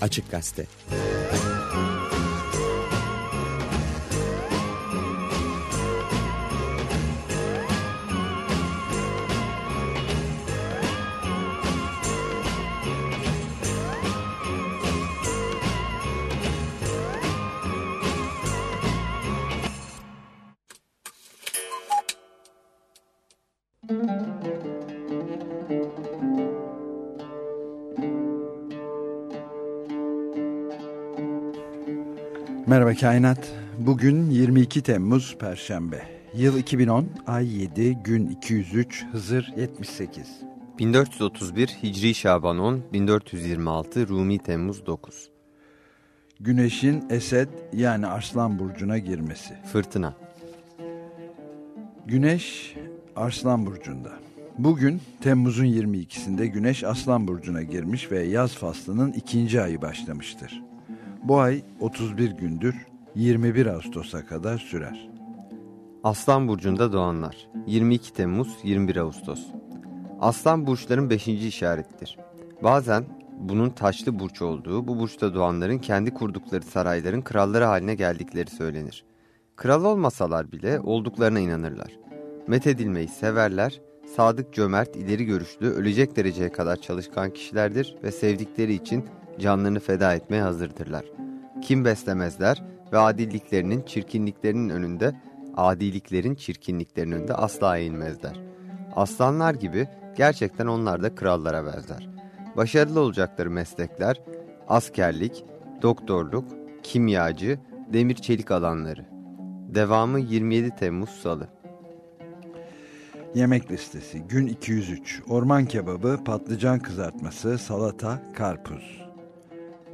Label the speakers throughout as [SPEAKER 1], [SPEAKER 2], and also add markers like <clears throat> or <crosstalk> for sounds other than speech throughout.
[SPEAKER 1] Açık Gazete
[SPEAKER 2] Merhaba Kainat. Bugün 22 Temmuz Perşembe. Yıl 2010, ay 7, gün 203, Hızır 78.
[SPEAKER 3] 1431 Hicri Şaban 10, 1426 Rumi Temmuz 9.
[SPEAKER 2] Güneşin Esed yani Arslan Burcu'na girmesi.
[SPEAKER 3] Fırtına.
[SPEAKER 2] Güneş Arslan Burcu'nda. Bugün Temmuz'un 22'sinde Güneş Aslan Burcu'na girmiş ve yaz faslının ikinci ayı başlamıştır. Bu ay 31 gündür 21 Ağustos'a kadar sürer.
[SPEAKER 3] Aslan Burcu'nda doğanlar 22 Temmuz 21 Ağustos Aslan burçların 5. işarettir. Bazen bunun taşlı burç olduğu, bu burçta doğanların kendi kurdukları sarayların kralları haline geldikleri söylenir. Kral olmasalar bile olduklarına inanırlar. Methedilmeyi severler, sadık, cömert, ileri görüşlü, ölecek dereceye kadar çalışkan kişilerdir ve sevdikleri için canlarını feda etmeye hazırdırlar. Kim beslemezler ve adilliklerinin çirkinliklerinin önünde, adiliklerin çirkinliklerinin önünde asla eğilmezler. Aslanlar gibi gerçekten onlar da krallara benzer. Başarılı olacakları meslekler, askerlik, doktorluk, kimyacı, demir çelik alanları. Devamı 27 Temmuz Salı.
[SPEAKER 2] Yemek listesi gün 203 orman kebabı, patlıcan kızartması, salata, karpuz.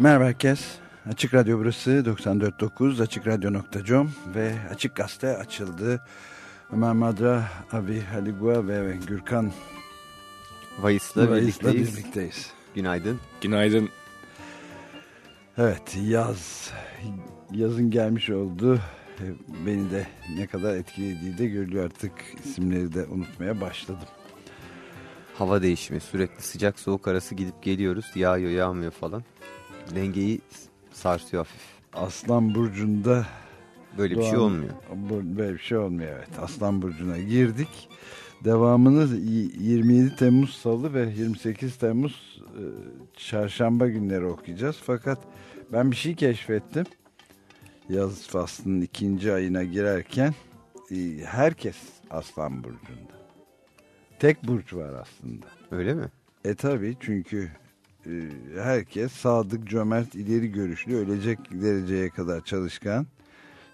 [SPEAKER 2] Merhaba herkes. Açık Radyo burası 94.9 AçıkRadyo.com ve Açık Gazete açıldı. Ömer Madra, Abi Haligua ve Gürkan
[SPEAKER 3] Vayıs'la birlikteyiz.
[SPEAKER 2] birlikteyiz.
[SPEAKER 3] Günaydın.
[SPEAKER 4] Günaydın.
[SPEAKER 2] Evet yaz, yazın gelmiş oldu. Beni de ne kadar etkilediği de görülüyor artık isimleri de unutmaya başladım.
[SPEAKER 3] Hava değişimi sürekli sıcak soğuk arası gidip geliyoruz. Yağıyor yağmıyor falan. Dengeyi sarsıyor hafif.
[SPEAKER 2] Aslan Burcu'nda
[SPEAKER 3] Böyle bir şey olmuyor.
[SPEAKER 2] Bu- Böyle bir şey olmuyor evet. Aslan Burcu'na girdik. Devamını y- 27 Temmuz Salı ve 28 Temmuz e, Çarşamba günleri okuyacağız. Fakat ben bir şey keşfettim. Yaz faslının ikinci ayına girerken e, herkes Aslan Burcu'nda. Tek burç var aslında.
[SPEAKER 3] Öyle mi?
[SPEAKER 2] E tabi çünkü herkes sadık, cömert, ileri görüşlü, ölecek dereceye kadar çalışkan,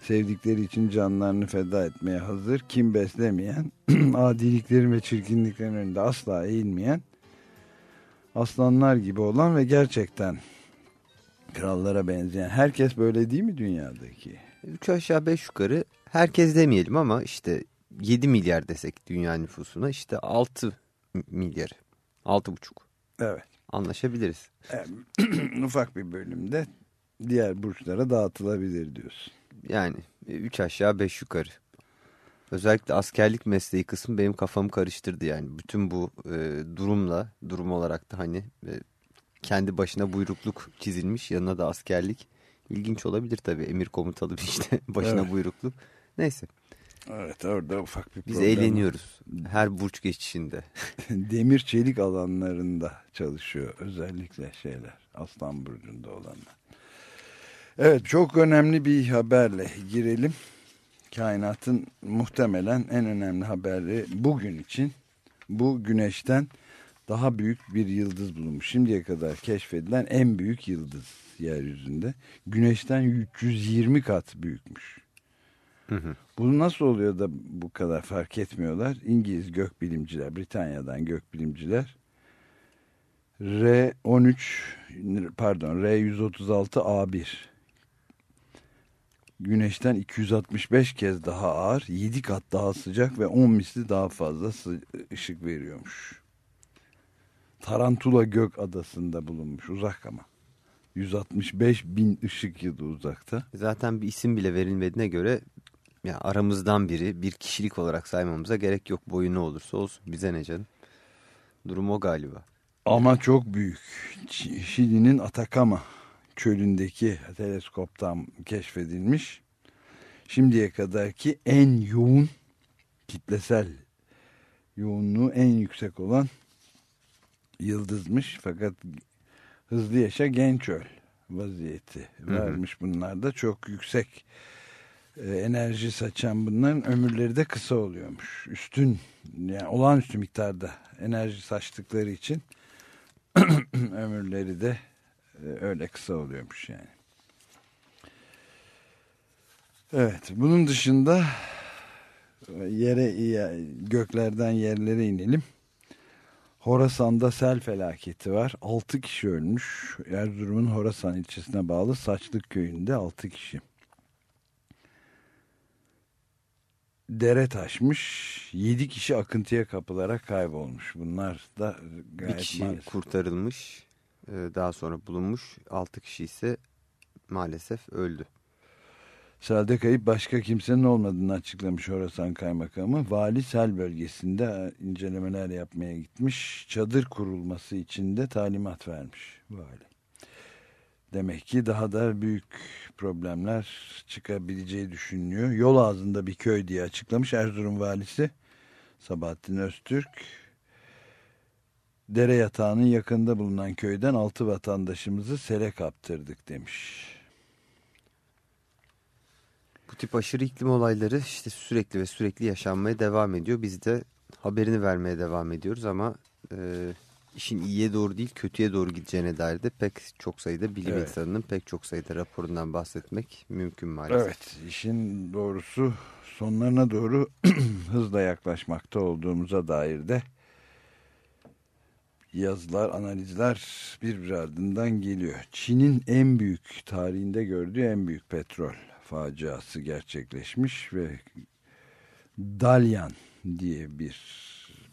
[SPEAKER 2] sevdikleri için canlarını feda etmeye hazır, kim beslemeyen, <clears throat> adiliklerin ve çirkinliklerin önünde asla eğilmeyen, aslanlar gibi olan ve gerçekten krallara benzeyen. Herkes böyle değil mi dünyadaki?
[SPEAKER 3] Üç aşağı beş yukarı herkes demeyelim ama işte 7 milyar desek dünya nüfusuna işte 6 milyar. 6,5
[SPEAKER 2] Evet.
[SPEAKER 3] Anlaşabiliriz. <clears throat>
[SPEAKER 2] Ufak bir bölümde diğer burçlara dağıtılabilir diyorsun.
[SPEAKER 3] Yani 3 aşağı 5 yukarı. Özellikle askerlik mesleği kısmı benim kafamı karıştırdı yani. Bütün bu e, durumla, durum olarak da hani e, kendi başına buyrukluk çizilmiş yanına da askerlik. İlginç olabilir tabii emir komutalı bir işte <laughs> başına
[SPEAKER 2] Evet.
[SPEAKER 3] buyrukluk. Neyse
[SPEAKER 2] Evet orada ufak bir
[SPEAKER 3] biz
[SPEAKER 2] problem var.
[SPEAKER 3] eğleniyoruz her burç geçişinde. <laughs>
[SPEAKER 2] demir çelik alanlarında çalışıyor özellikle şeyler Aslan Burcu'nda olanlar. Evet çok önemli bir haberle girelim. Kainatın muhtemelen en önemli haberi bugün için bu güneşten daha büyük bir yıldız bulunmuş. Şimdiye kadar keşfedilen en büyük yıldız yeryüzünde. Güneşten 320 kat büyükmüş.
[SPEAKER 3] Hı hı.
[SPEAKER 2] Bu nasıl oluyor da bu kadar fark etmiyorlar? İngiliz gökbilimciler, Britanya'dan gökbilimciler R13 pardon R136A1 Güneşten 265 kez daha ağır, 7 kat daha sıcak ve 10 misli daha fazla ışık veriyormuş. Tarantula Gök Adası'nda bulunmuş uzak ama. 165 bin ışık yılı uzakta.
[SPEAKER 3] Zaten bir isim bile verilmediğine göre ya aramızdan biri bir kişilik olarak saymamıza gerek yok. Boyu ne olursa olsun bize ne canım. Durum o galiba.
[SPEAKER 2] Ama çok büyük. Şili'nin Atakama çölündeki teleskoptan keşfedilmiş. Şimdiye kadarki en yoğun kitlesel yoğunluğu en yüksek olan yıldızmış. Fakat hızlı yaşa genç öl vaziyeti vermiş bunlar da çok yüksek enerji saçan bunların ömürleri de kısa oluyormuş. Üstün yani olağanüstü miktarda enerji saçtıkları için <clears throat> ömürleri de e, öyle kısa oluyormuş yani. Evet bunun dışında e, yere göklerden yerlere inelim. Horasan'da sel felaketi var. 6 kişi ölmüş. Erzurum'un Horasan ilçesine bağlı Saçlık köyünde 6 kişi. Dere taşmış. 7 kişi akıntıya kapılarak kaybolmuş. Bunlar da gayet
[SPEAKER 3] bir kişi
[SPEAKER 2] maalesef-
[SPEAKER 3] kurtarılmış, e, daha sonra bulunmuş. 6 kişi ise maalesef öldü.
[SPEAKER 2] Selde kayıp başka kimsenin olmadığını açıklamış Horasan Kaymakamı. Vali sel bölgesinde incelemeler yapmaya gitmiş. Çadır kurulması için de talimat vermiş vali. Demek ki daha da büyük problemler çıkabileceği düşünülüyor. Yol ağzında bir köy diye açıklamış Erzurum valisi Sabahattin Öztürk. Dere yatağının yakında bulunan köyden altı vatandaşımızı sele kaptırdık demiş.
[SPEAKER 3] Bu tip aşırı iklim olayları işte sürekli ve sürekli yaşanmaya devam ediyor. Biz de haberini vermeye devam ediyoruz ama e, işin iyiye doğru değil kötüye doğru gideceğine dair de pek çok sayıda bilim
[SPEAKER 2] Evet.
[SPEAKER 3] insanının pek çok sayıda raporundan bahsetmek mümkün maalesef.
[SPEAKER 2] Evet, işin doğrusu sonlarına doğru <clears throat> hızla yaklaşmakta olduğumuza dair de yazılar, analizler bir ardından geliyor. Çin'in en büyük tarihinde gördüğü en büyük petrol faciası gerçekleşmiş ve Dalyan diye bir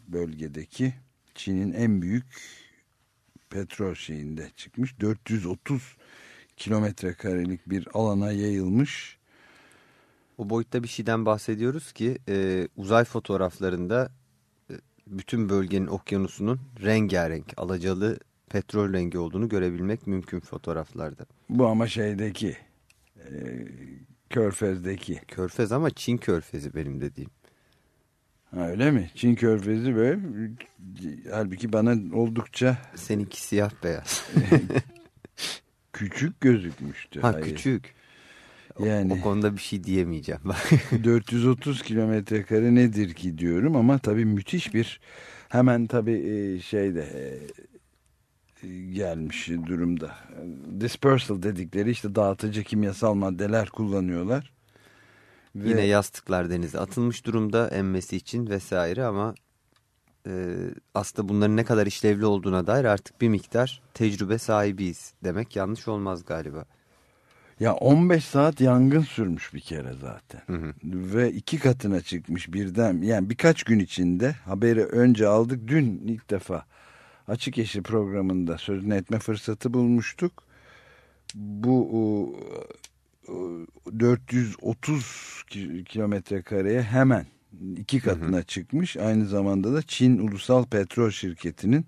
[SPEAKER 2] bölgedeki Çin'in en büyük petrol şeyinde çıkmış. 430 kilometre karelik bir alana yayılmış.
[SPEAKER 3] O boyutta bir şeyden bahsediyoruz ki e, uzay fotoğraflarında e, bütün bölgenin okyanusunun rengarenk alacalı petrol rengi olduğunu görebilmek mümkün fotoğraflarda.
[SPEAKER 2] Bu ama şeydeki e, Körfez'deki.
[SPEAKER 3] Körfez ama Çin körfezi benim dediğim.
[SPEAKER 2] Ha, öyle mi? Çin körfezi böyle halbuki bana oldukça
[SPEAKER 3] seninki siyah beyaz. <laughs>
[SPEAKER 2] küçük gözükmüştü.
[SPEAKER 3] Ha Hayır. küçük. Yani o, o konuda bir şey diyemeyeceğim. <laughs>
[SPEAKER 2] 430 kilometre kare nedir ki diyorum ama tabii müthiş bir hemen tabii şeyde gelmiş durumda. Dispersal dedikleri işte dağıtıcı kimyasal maddeler kullanıyorlar.
[SPEAKER 3] Ve... Yine yastıklar denize atılmış durumda emmesi için vesaire ama e, aslında bunların ne kadar işlevli olduğuna dair artık bir miktar tecrübe sahibiyiz demek yanlış olmaz galiba.
[SPEAKER 2] Ya 15 saat yangın sürmüş bir kere zaten. Hı hı. Ve iki katına çıkmış birden. Yani birkaç gün içinde haberi önce aldık. Dün ilk defa Açık Yeşil programında sözünü etme fırsatı bulmuştuk. Bu 430 kilometre kareye hemen iki katına hı hı. çıkmış. Aynı zamanda da Çin Ulusal Petrol Şirketi'nin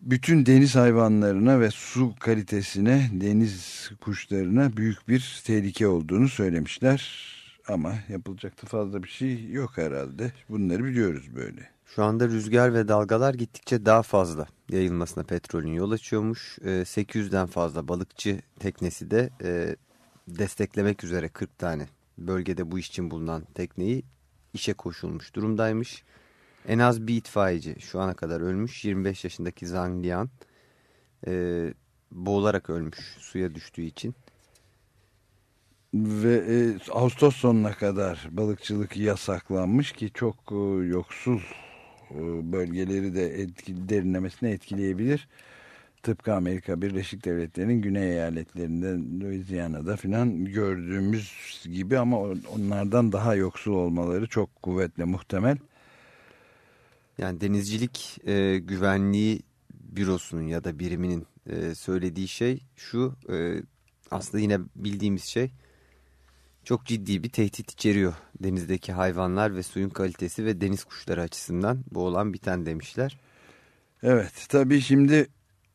[SPEAKER 2] bütün deniz hayvanlarına ve su kalitesine, deniz kuşlarına büyük bir tehlike olduğunu söylemişler. Ama yapılacak da fazla bir şey yok herhalde. Bunları biliyoruz böyle.
[SPEAKER 3] Şu anda rüzgar ve dalgalar gittikçe daha fazla yayılmasına petrolün yol açıyormuş. 800'den ee, fazla balıkçı teknesi de e, desteklemek üzere 40 tane bölgede bu iş için bulunan tekneyi işe koşulmuş durumdaymış. En az bir itfaiyeci şu ana kadar ölmüş. 25 yaşındaki Zhang Lian e, boğularak ölmüş suya düştüğü için.
[SPEAKER 2] Ve e, Ağustos sonuna kadar balıkçılık yasaklanmış ki çok e, yoksul bölgeleri de etkili, derinlemesine etkileyebilir. Tıpkı Amerika Birleşik Devletleri'nin güney eyaletlerinde Louisiana'da filan gördüğümüz gibi ama onlardan daha yoksul olmaları çok kuvvetle muhtemel.
[SPEAKER 3] Yani denizcilik e, güvenliği bürosunun ya da biriminin e, söylediği şey şu e, aslında yine bildiğimiz şey çok ciddi bir tehdit içeriyor denizdeki hayvanlar ve suyun kalitesi ve deniz kuşları açısından bu olan biten demişler.
[SPEAKER 2] Evet tabii şimdi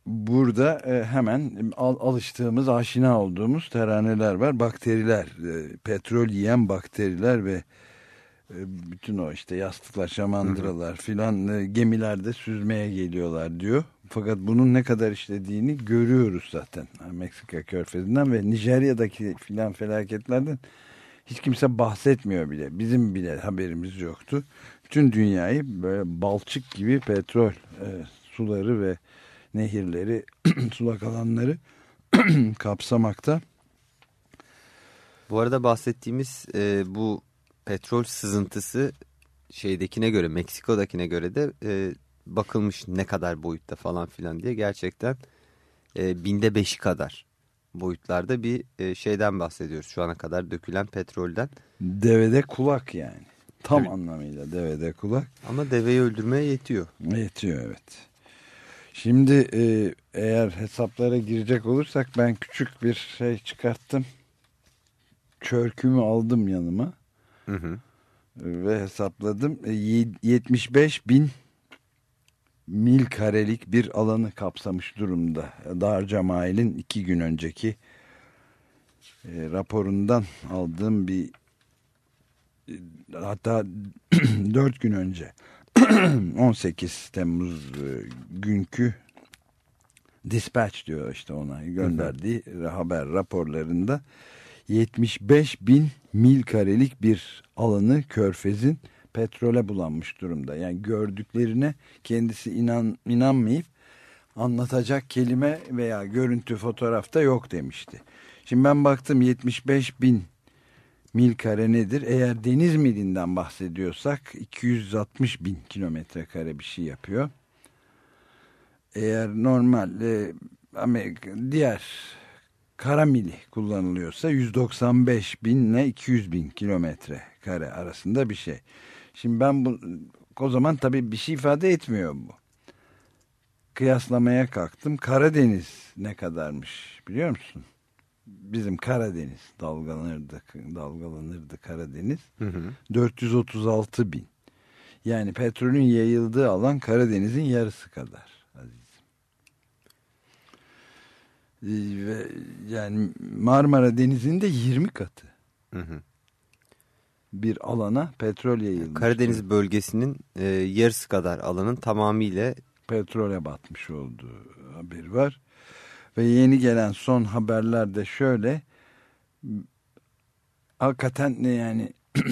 [SPEAKER 2] burada e, hemen al, alıştığımız aşina olduğumuz teraneler var bakteriler e, petrol yiyen bakteriler ve e, bütün o işte yastıklar şamandıralar filan gemilerde süzmeye geliyorlar diyor. Fakat bunun ne kadar işlediğini görüyoruz zaten Meksika körfezinden ve Nijerya'daki filan felaketlerden hiç kimse bahsetmiyor bile. Bizim bile haberimiz yoktu. Bütün dünyayı böyle balçık gibi petrol e, suları ve nehirleri, <clears throat> sulak alanları <clears throat> kapsamakta.
[SPEAKER 3] Bu arada bahsettiğimiz e, bu petrol sızıntısı şeydekine göre Meksiko'dakine göre de e, bakılmış ne kadar boyutta falan filan diye gerçekten e, binde beşi kadar boyutlarda bir e, şeyden bahsediyoruz şu ana kadar dökülen petrolden.
[SPEAKER 2] Devede kulak yani tam evet. anlamıyla devede kulak.
[SPEAKER 3] Ama deveyi öldürmeye yetiyor.
[SPEAKER 2] Yetiyor evet. Şimdi e, eğer hesaplara girecek olursak ben küçük bir şey çıkarttım. Çörkümü aldım yanıma. Hı hı. Ve hesapladım. E, 75 bin mil karelik bir alanı kapsamış durumda. Darca Mail'in iki gün önceki e, raporundan aldığım bir e, hatta <clears throat> dört gün önce <clears throat> 18 Temmuz e, günkü dispatch diyor işte ona gönderdiği haber raporlarında 75 bin mil karelik bir alanı körfezin petrole bulanmış durumda. Yani gördüklerine kendisi inan, inanmayıp anlatacak kelime veya görüntü fotoğrafta yok demişti. Şimdi ben baktım 75 bin mil kare nedir? Eğer deniz milinden bahsediyorsak 260 bin kilometre kare bir şey yapıyor. eğer normal e, Amerika diğer kara mili kullanılıyorsa 195 bin ile 200 bin kilometre kare arasında bir şey. Şimdi ben bu o zaman tabii bir şey ifade etmiyor bu. Kıyaslamaya kalktım. Karadeniz ne kadarmış biliyor musun? Bizim Karadeniz dalgalanırdı, dalgalanırdı Karadeniz.
[SPEAKER 3] Hı hı.
[SPEAKER 2] 436 bin. Yani petrolün yayıldığı alan Karadeniz'in yarısı kadar azizim. Ee, Ve yani Marmara Denizi'nde 20 katı
[SPEAKER 3] Hı hı.
[SPEAKER 2] Bir alana petrol yayılmış.
[SPEAKER 3] Karadeniz bölgesinin e, yarısı kadar alanın tamamıyla
[SPEAKER 2] petrole batmış olduğu haberi var. Ve yeni gelen son haberler de şöyle. Hakikaten yani <clears throat>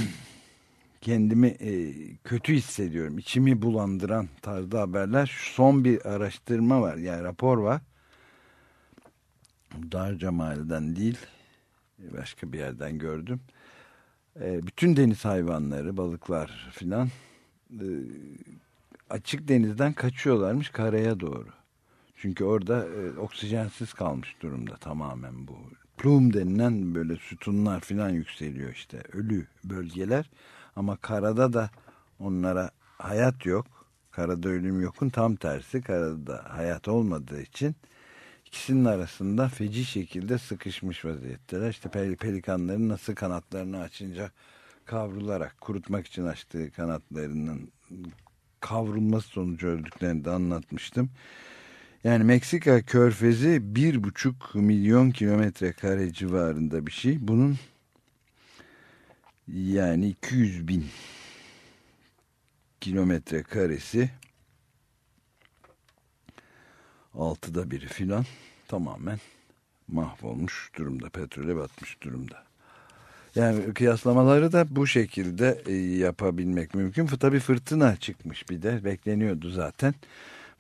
[SPEAKER 2] kendimi e, kötü hissediyorum. İçimi bulandıran tarzda haberler. Şu Son bir araştırma var. Yani rapor var. Darca Mahalle'den değil. Başka bir yerden gördüm. E, bütün deniz hayvanları, balıklar filan e, açık denizden kaçıyorlarmış karaya doğru. Çünkü orada e, oksijensiz kalmış durumda tamamen bu. Plum denilen böyle sütunlar filan yükseliyor işte ölü bölgeler. Ama karada da onlara hayat yok. Karada ölüm yokun tam tersi. Karada da hayat olmadığı için ikisinin arasında feci şekilde sıkışmış vaziyetteler. İşte pel pelikanların nasıl kanatlarını açınca kavrularak kurutmak için açtığı kanatlarının kavrulması sonucu öldüklerini de anlatmıştım. Yani Meksika körfezi bir buçuk milyon kilometre kare civarında bir şey. Bunun yani 200 bin kilometre karesi altıda biri filan tamamen mahvolmuş durumda. Petrole batmış durumda. Yani kıyaslamaları da bu şekilde e, yapabilmek mümkün. Tabii fırtına çıkmış bir de bekleniyordu zaten.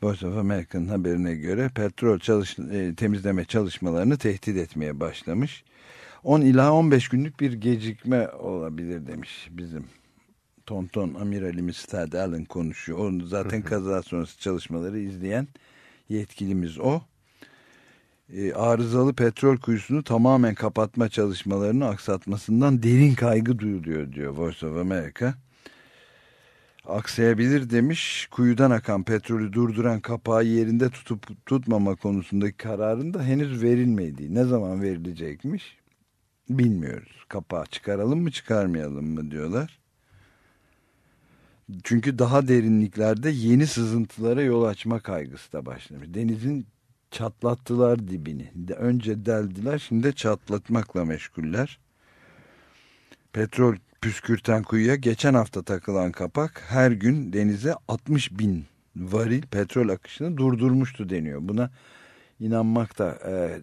[SPEAKER 2] Voice of America'nın haberine göre petrol çalış, e, temizleme çalışmalarını tehdit etmeye başlamış. 10 ila 15 günlük bir gecikme olabilir demiş bizim tonton amiralimiz Tad Allen konuşuyor. O zaten kaza sonrası çalışmaları izleyen yetkilimiz o. E, arızalı petrol kuyusunu tamamen kapatma çalışmalarını aksatmasından derin kaygı duyuluyor diyor Voice of America. Aksayabilir demiş. Kuyudan akan petrolü durduran kapağı yerinde tutup tutmama konusundaki kararın da henüz verilmediği. Ne zaman verilecekmiş? Bilmiyoruz. Kapağı çıkaralım mı çıkarmayalım mı diyorlar. Çünkü daha derinliklerde yeni sızıntılara yol açma kaygısı da başlamış. Denizin çatlattılar dibini. Önce deldiler şimdi de çatlatmakla meşguller. Petrol püskürten kuyuya geçen hafta takılan kapak her gün denize 60 bin varil petrol akışını durdurmuştu deniyor. Buna inanmak da e,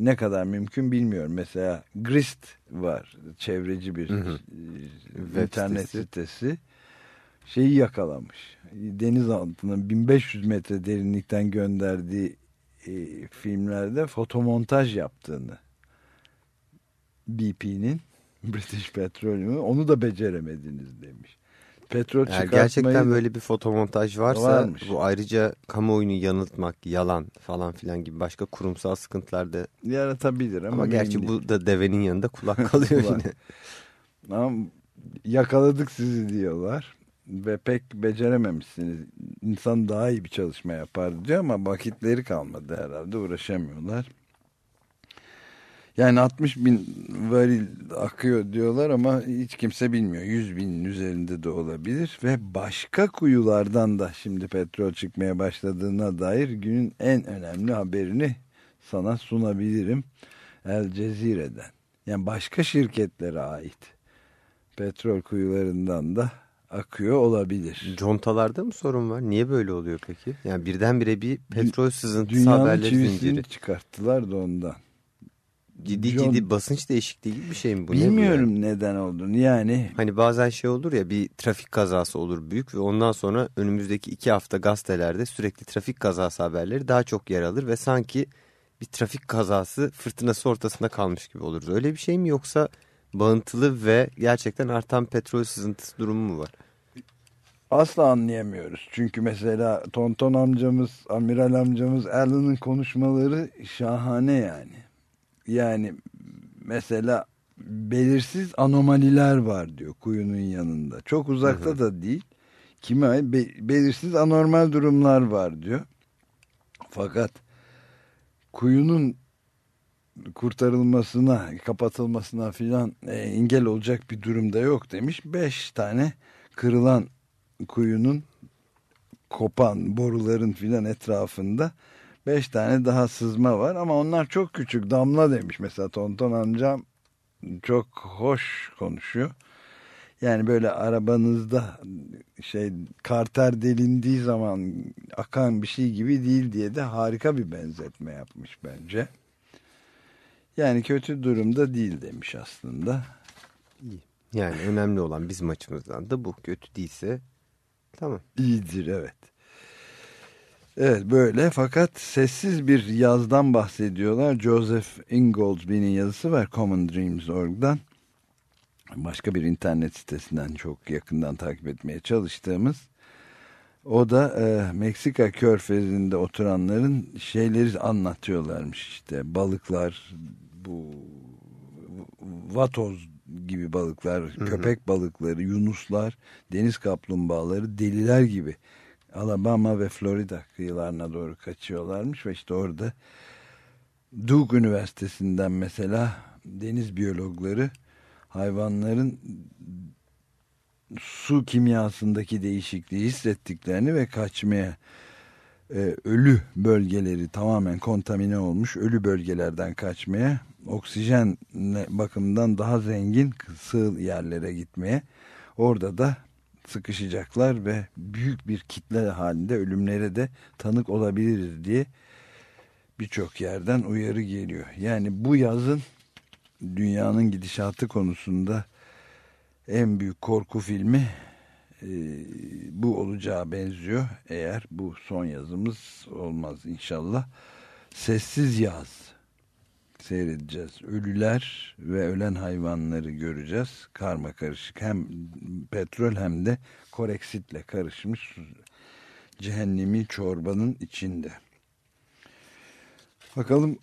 [SPEAKER 2] ne kadar mümkün bilmiyorum. Mesela Grist var çevreci bir
[SPEAKER 3] Hı hı.
[SPEAKER 2] e, internet
[SPEAKER 3] sitesi.
[SPEAKER 2] sitesi. Şeyi yakalamış. Deniz altına 1500 metre derinlikten gönderdiği e, filmlerde fotomontaj yaptığını BP'nin <laughs> British Petroleum'u onu da beceremediniz demiş. Petrol çıkartmayı
[SPEAKER 3] gerçekten böyle bir fotomontaj varsa
[SPEAKER 2] Varmış.
[SPEAKER 3] bu ayrıca kamuoyunu yanıltmak, yalan falan filan gibi başka kurumsal sıkıntılar da
[SPEAKER 2] yaratabilir ama,
[SPEAKER 3] ama, gerçi bu da devenin yanında kulak <laughs> kalıyor yine.
[SPEAKER 2] Ama yakaladık sizi diyorlar ve pek becerememişsiniz. İnsan daha iyi bir çalışma yapardı diyor ama vakitleri kalmadı herhalde uğraşamıyorlar. Yani 60 bin varil akıyor diyorlar ama hiç kimse bilmiyor. 100 binin üzerinde de olabilir ve başka kuyulardan da şimdi petrol çıkmaya başladığına dair günün en önemli haberini sana sunabilirim. El Cezire'den. Yani başka şirketlere ait petrol kuyularından da akıyor olabilir.
[SPEAKER 3] Contalarda mı sorun var? Niye böyle oluyor peki? Yani birdenbire bir petrol sızıntısı
[SPEAKER 2] Dünyanın
[SPEAKER 3] haberleri zinciri.
[SPEAKER 2] çıkarttılar da ondan.
[SPEAKER 3] Ciddi
[SPEAKER 2] John-
[SPEAKER 3] ciddi basınç değişikliği gibi bir şey mi bu? Ne bu
[SPEAKER 2] Bilmiyorum
[SPEAKER 3] yani?
[SPEAKER 2] neden olduğunu. Yani
[SPEAKER 3] Hani bazen şey olur ya bir trafik kazası olur büyük ve ondan sonra önümüzdeki iki hafta gazetelerde sürekli trafik kazası haberleri daha çok yer alır ve sanki bir trafik kazası fırtınası ortasında kalmış gibi oluruz. Öyle bir şey mi yoksa bağıntılı ve gerçekten artan petrol sızıntısı durumu mu var?
[SPEAKER 2] asla anlayamıyoruz. Çünkü mesela Tonton amcamız, Amiral amcamız Alan'ın konuşmaları şahane yani. Yani mesela belirsiz anomaliler var diyor kuyunun yanında. Çok uzakta hı hı. da değil. Kime ait? Be belirsiz anormal durumlar var diyor. Fakat kuyunun kurtarılmasına, kapatılmasına filan e, engel olacak bir durumda yok demiş. Beş tane kırılan kuyunun kopan boruların filan etrafında beş tane daha sızma var ama onlar çok küçük damla demiş mesela Tonton amcam çok hoş konuşuyor. Yani böyle arabanızda şey karter delindiği zaman akan bir şey gibi değil diye de harika bir benzetme yapmış bence. Yani kötü durumda değil demiş aslında.
[SPEAKER 3] İyi. Yani önemli olan bizim açımızdan da bu. Kötü değilse tamam.
[SPEAKER 2] İyidir evet. Evet böyle fakat sessiz bir yazdan bahsediyorlar. Joseph Ingoldsby'nin yazısı var Common Dreams.org'dan. Başka bir internet sitesinden çok yakından takip etmeye çalıştığımız. O da e, Meksika körfezinde oturanların şeyleri anlatıyorlarmış işte balıklar, bu vatoz gibi balıklar, hı hı. köpek balıkları, yunuslar, deniz kaplumbağaları deliler gibi Alabama ve Florida kıyılarına doğru kaçıyorlarmış ve işte orada Duke Üniversitesi'nden mesela deniz biyologları hayvanların su kimyasındaki değişikliği hissettiklerini ve kaçmaya e, ölü bölgeleri tamamen kontamine olmuş ölü bölgelerden kaçmaya oksijen bakımından daha zengin sığ yerlere gitmeye orada da sıkışacaklar ve büyük bir kitle halinde ölümlere de tanık olabiliriz diye birçok yerden uyarı geliyor. Yani bu yazın dünyanın gidişatı konusunda en büyük korku filmi e, bu olacağı benziyor. Eğer bu son yazımız olmaz inşallah. Sessiz yaz seyredeceğiz. Ölüler ve ölen hayvanları göreceğiz. Karma karışık hem petrol hem de koreksitle karışmış cehennemi çorbanın içinde. Bakalım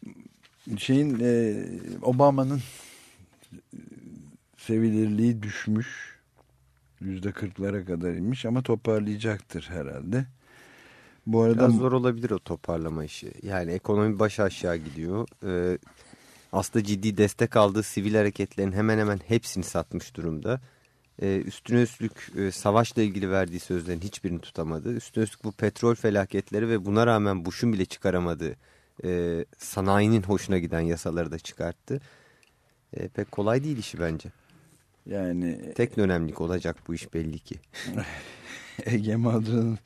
[SPEAKER 2] şeyin e, Obama'nın sevilirliği düşmüş. Yüzde kırklara kadar inmiş ama toparlayacaktır herhalde.
[SPEAKER 3] Bu arada Biraz zor olabilir o toparlama işi. Yani ekonomi baş aşağı gidiyor. Ee, aslında ciddi destek aldığı sivil hareketlerin hemen hemen hepsini satmış durumda. Ee, üstüne üstlük e, savaşla ilgili verdiği sözlerin hiçbirini tutamadı. Üstüne üstlük bu petrol felaketleri ve buna rağmen Bush'un bile çıkaramadığı e, sanayinin hoşuna giden yasaları da çıkarttı. E, pek kolay değil işi bence. Yani tek önemlik olacak bu iş belli ki. <laughs>
[SPEAKER 2] Ege Madra'nın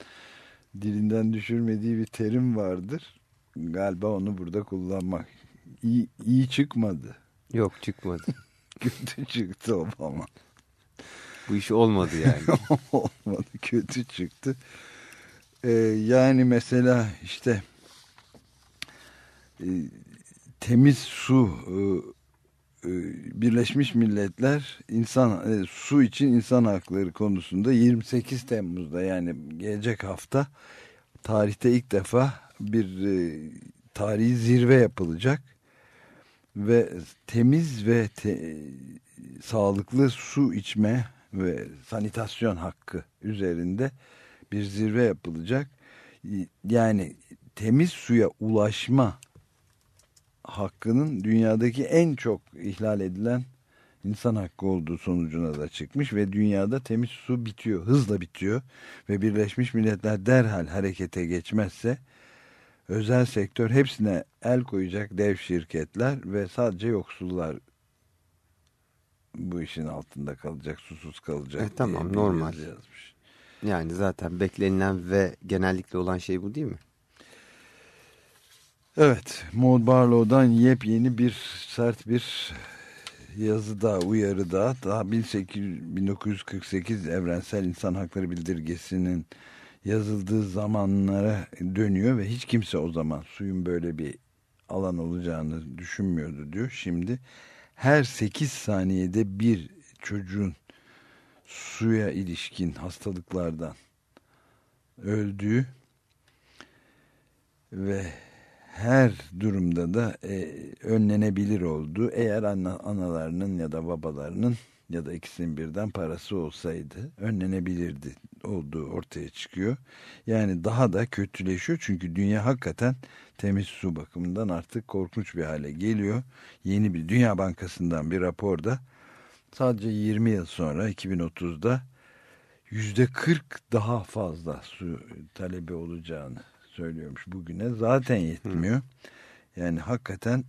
[SPEAKER 2] dilinden düşürmediği bir terim vardır. Galiba onu burada kullanmak iyi, iyi çıkmadı.
[SPEAKER 3] Yok çıkmadı. <laughs>
[SPEAKER 2] kötü çıktı Obama.
[SPEAKER 3] Bu iş olmadı yani. <laughs>
[SPEAKER 2] olmadı kötü çıktı. Ee, yani mesela işte e, temiz su e, e, Birleşmiş Milletler insan e, su için insan hakları konusunda 28 Temmuz'da yani gelecek hafta tarihte ilk defa bir e, tarihi zirve yapılacak ve temiz ve te, sağlıklı su içme ve sanitasyon hakkı üzerinde bir zirve yapılacak. Yani temiz suya ulaşma hakkının dünyadaki en çok ihlal edilen insan hakkı olduğu sonucuna da çıkmış ve dünyada temiz su bitiyor, hızla bitiyor ve Birleşmiş Milletler derhal harekete geçmezse özel sektör hepsine el koyacak dev şirketler ve sadece yoksullar bu işin altında kalacak, susuz kalacak.
[SPEAKER 3] E, tamam normal. Yazmış. Yani zaten beklenilen ve genellikle olan şey bu değil mi?
[SPEAKER 2] Evet, Maud Barlow'dan yepyeni bir sert bir yazı da uyarı da daha 1948 Evrensel İnsan Hakları Bildirgesi'nin yazıldığı zamanlara dönüyor ve hiç kimse o zaman suyun böyle bir alan olacağını düşünmüyordu diyor. Şimdi her 8 saniyede bir çocuğun suya ilişkin hastalıklardan öldüğü ve her durumda da e, önlenebilir olduğu eğer ana, analarının ya da babalarının ya da ikisinin birden parası olsaydı önlenebilirdi olduğu ortaya çıkıyor. Yani daha da kötüleşiyor çünkü dünya hakikaten temiz su bakımından artık korkunç bir hale geliyor. Yeni bir Dünya Bankası'ndan bir raporda sadece 20 yıl sonra 2030'da yüzde 40 daha fazla su talebi olacağını söylüyormuş bugüne. Zaten yetmiyor. Yani hakikaten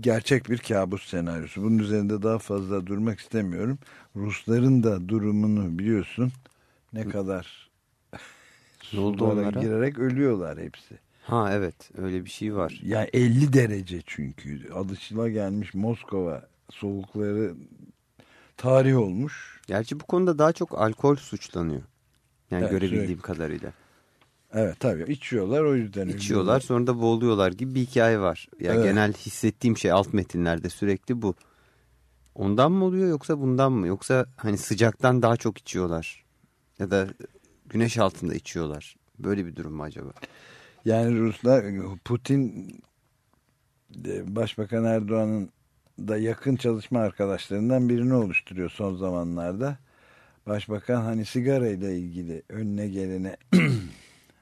[SPEAKER 2] gerçek bir kabus senaryosu. Bunun üzerinde daha fazla durmak istemiyorum. Rusların da durumunu biliyorsun. Ne kadar <laughs> sulara girerek ölüyorlar hepsi.
[SPEAKER 3] Ha evet öyle bir şey var.
[SPEAKER 2] Yani 50 derece çünkü. Alışıla gelmiş Moskova soğukları tarih olmuş.
[SPEAKER 3] Gerçi bu konuda daha çok alkol suçlanıyor. Yani
[SPEAKER 2] Evet,
[SPEAKER 3] görebildiğim
[SPEAKER 2] sürekli.
[SPEAKER 3] kadarıyla.
[SPEAKER 2] Evet tabii içiyorlar o yüzden
[SPEAKER 3] İçiyorlar sonra da boğuluyorlar gibi bir hikaye var. Ya
[SPEAKER 2] Evet.
[SPEAKER 3] genel hissettiğim şey alt metinlerde sürekli bu. Ondan mı oluyor yoksa bundan mı? Yoksa hani sıcaktan daha çok içiyorlar. Ya da güneş altında içiyorlar. Böyle bir durum mu acaba?
[SPEAKER 2] Yani Ruslar Putin e, Başbakan Erdoğan'ın da yakın çalışma arkadaşlarından birini oluşturuyor son zamanlarda. Başbakan hani sigara ile ilgili önüne gelene <clears throat>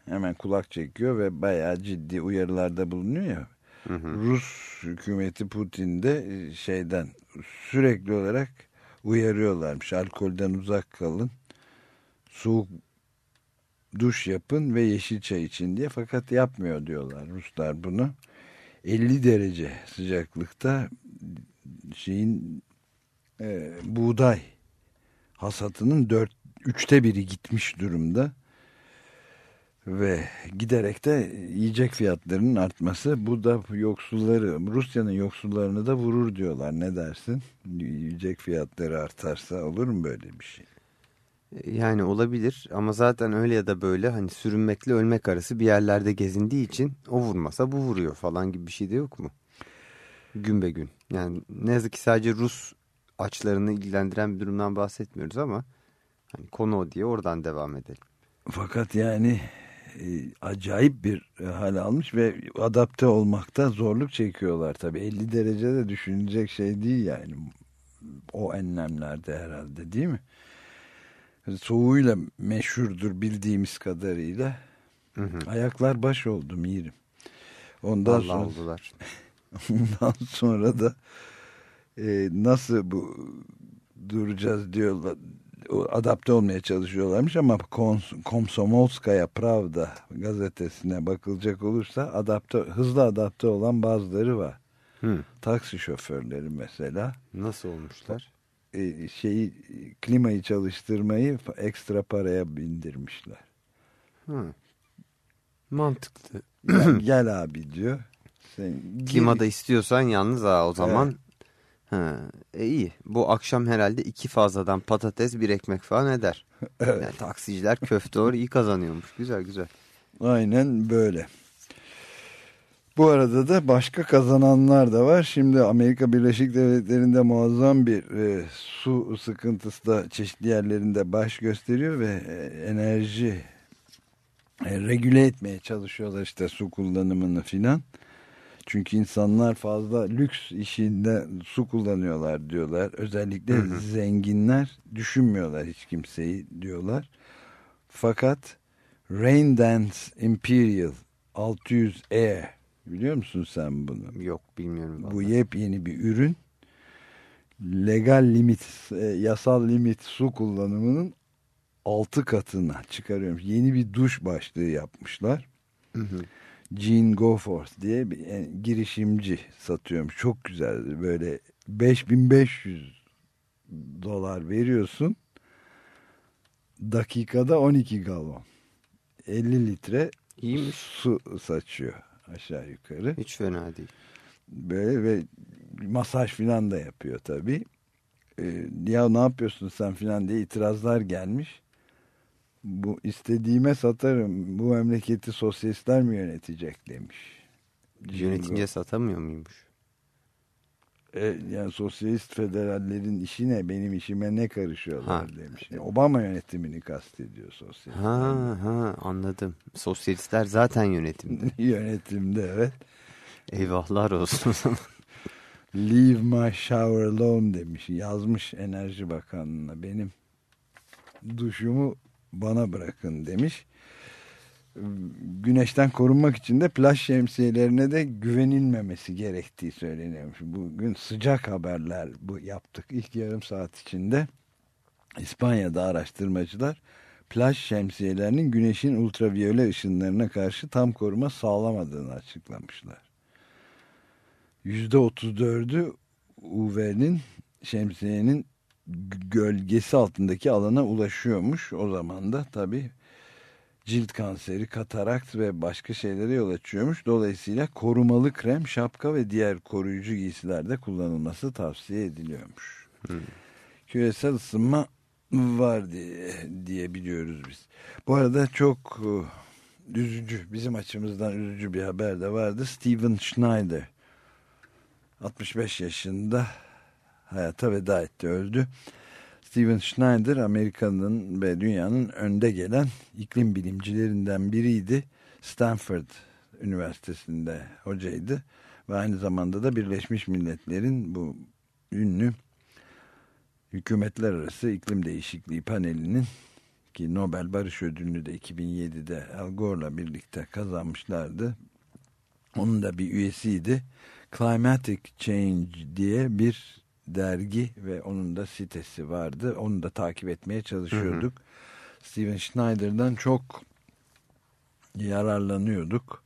[SPEAKER 2] hemen kulak çekiyor ve bayağı ciddi uyarılarda bulunuyor ya.
[SPEAKER 3] Hı hı.
[SPEAKER 2] Rus hükümeti Putin de e, şeyden sürekli olarak uyarıyorlarmış. Alkolden uzak kalın. Soğuk duş yapın ve yeşil çay için diye fakat yapmıyor diyorlar Ruslar bunu. 50 derece sıcaklıkta şeyin e, buğday hasatının dört, üçte biri gitmiş durumda ve giderek de yiyecek fiyatlarının artması bu da yoksulları Rusya'nın yoksullarını da vurur diyorlar ne dersin yiyecek fiyatları artarsa olur mu böyle bir şey
[SPEAKER 3] Yani olabilir ama zaten öyle ya da böyle hani sürünmekle ölmek arası bir yerlerde gezindiği için o vurmasa bu vuruyor falan gibi bir şey de yok mu? Gün be gün. Yani ne yazık ki sadece Rus açlarını ilgilendiren bir durumdan bahsetmiyoruz ama hani konu o diye oradan devam edelim.
[SPEAKER 2] Fakat yani acayip bir e, hal almış ve adapte olmakta zorluk çekiyorlar tabii. 50 derecede düşünecek şey değil yani. O enlemlerde herhalde değil mi? Soğuğuyla meşhurdur bildiğimiz kadarıyla.
[SPEAKER 3] Hı hı.
[SPEAKER 2] Ayaklar baş oldu Mirim. Ondan
[SPEAKER 3] Allah
[SPEAKER 2] sonra,
[SPEAKER 3] oldular. <laughs>
[SPEAKER 2] ondan sonra da e, nasıl bu duracağız diyorlar adapte olmaya çalışıyorlarmış ama Komsomolskaya Pravda gazetesine bakılacak olursa adapte hızlı adapte olan bazıları var.
[SPEAKER 3] Hı.
[SPEAKER 2] Taksi şoförleri mesela
[SPEAKER 3] Nasıl olmuşlar?
[SPEAKER 2] e, şeyi klimayı çalıştırmayı ekstra paraya bindirmişler.
[SPEAKER 3] Hı. Mantıklı.
[SPEAKER 2] Yani <clears throat> gel abi diyor. Sen
[SPEAKER 3] Klimada istiyorsan yalnız ha o zaman. Ha, e iyi. Bu akşam herhalde iki fazladan patates bir ekmek falan eder. <laughs>
[SPEAKER 2] Evet.
[SPEAKER 3] Yani taksiciler köfte or iyi kazanıyormuş. Güzel güzel.
[SPEAKER 2] Aynen böyle. Bu arada da başka kazananlar da var. Şimdi Amerika Birleşik Devletleri'nde muazzam bir e, su sıkıntısı da çeşitli yerlerinde baş gösteriyor ve e, enerji e, regüle etmeye çalışıyorlar işte su kullanımını filan. Çünkü insanlar fazla lüks işinde su kullanıyorlar diyorlar. Özellikle
[SPEAKER 3] Hı hı.
[SPEAKER 2] zenginler düşünmüyorlar hiç kimseyi diyorlar. Fakat Rain Dance Imperial 600 E biliyor musun sen bunu?
[SPEAKER 3] Yok bilmiyorum.
[SPEAKER 2] Bu
[SPEAKER 3] vallahi.
[SPEAKER 2] yepyeni bir ürün. Legal limit, e, yasal limit su kullanımının 6 katına çıkarıyormuş. Yeni bir duş başlığı yapmışlar.
[SPEAKER 3] Hı hı.
[SPEAKER 2] Gene Goforth diye bir e, girişimci satıyormuş. Çok güzel. Böyle 5500 dolar veriyorsun. Dakikada 12 galon. 50 litre
[SPEAKER 3] İyiymiş.
[SPEAKER 2] su saçıyor aşağı yukarı.
[SPEAKER 3] Hiç fena değil.
[SPEAKER 2] Böyle ve masaj filan da yapıyor tabii. Ee, ya ne yapıyorsun sen filan diye itirazlar gelmiş. Bu istediğime satarım. Bu memleketi sosyalistler mi yönetecek demiş.
[SPEAKER 3] Yönetince satamıyor muymuş?
[SPEAKER 2] E, yani sosyalist federallerin işi ne benim işime ne karışıyorlar
[SPEAKER 3] Ha.
[SPEAKER 2] demiş. Yani Obama yönetimini kastediyor sosyalist.
[SPEAKER 3] Ha ha anladım. Sosyalistler zaten yönetimde. <laughs>
[SPEAKER 2] Yönetimde evet.
[SPEAKER 3] Eyvahlar olsun o zaman. <laughs>
[SPEAKER 2] Leave my shower alone demiş. Yazmış Enerji Bakanlığı'na. Benim duşumu bana bırakın demiş. Güneşten korunmak için de plaj şemsiyelerine de güvenilmemesi gerektiği söyleniyormuş. Bugün sıcak haberler bu yaptık. İlk yarım saat içinde İspanya'da araştırmacılar plaj şemsiyelerinin güneşin ultraviyole ışınlarına karşı tam koruma sağlamadığını açıklamışlar. %34'ü UV'nin şemsiyenin gölgesi altındaki alana ulaşıyormuş. O zaman da tabii cilt kanseri, katarakt ve başka şeylere yol açıyormuş. Dolayısıyla korumalı krem, şapka ve diğer koruyucu giysilerde kullanılması tavsiye ediliyormuş. Küresel ısınma var diye, diye biliyoruz biz. Bu arada çok e, üzücü, bizim açımızdan üzücü bir haber de vardı. Steven Schneider 65 yaşında hayata veda etti, öldü. Steven Schneider Amerika'nın ve dünyanın önde gelen iklim bilimcilerinden biriydi. Stanford Üniversitesi'nde hocaydı ve aynı zamanda da Birleşmiş Milletler'in bu ünlü hükümetler arası iklim değişikliği panelinin ki Nobel Barış Ödülünü de 2007'de Al Gore'la birlikte kazanmışlardı. Onun da bir üyesiydi. Climatic Change diye bir dergi ve onun da sitesi vardı. Onu da takip etmeye çalışıyorduk. Steven Schneider'dan çok yararlanıyorduk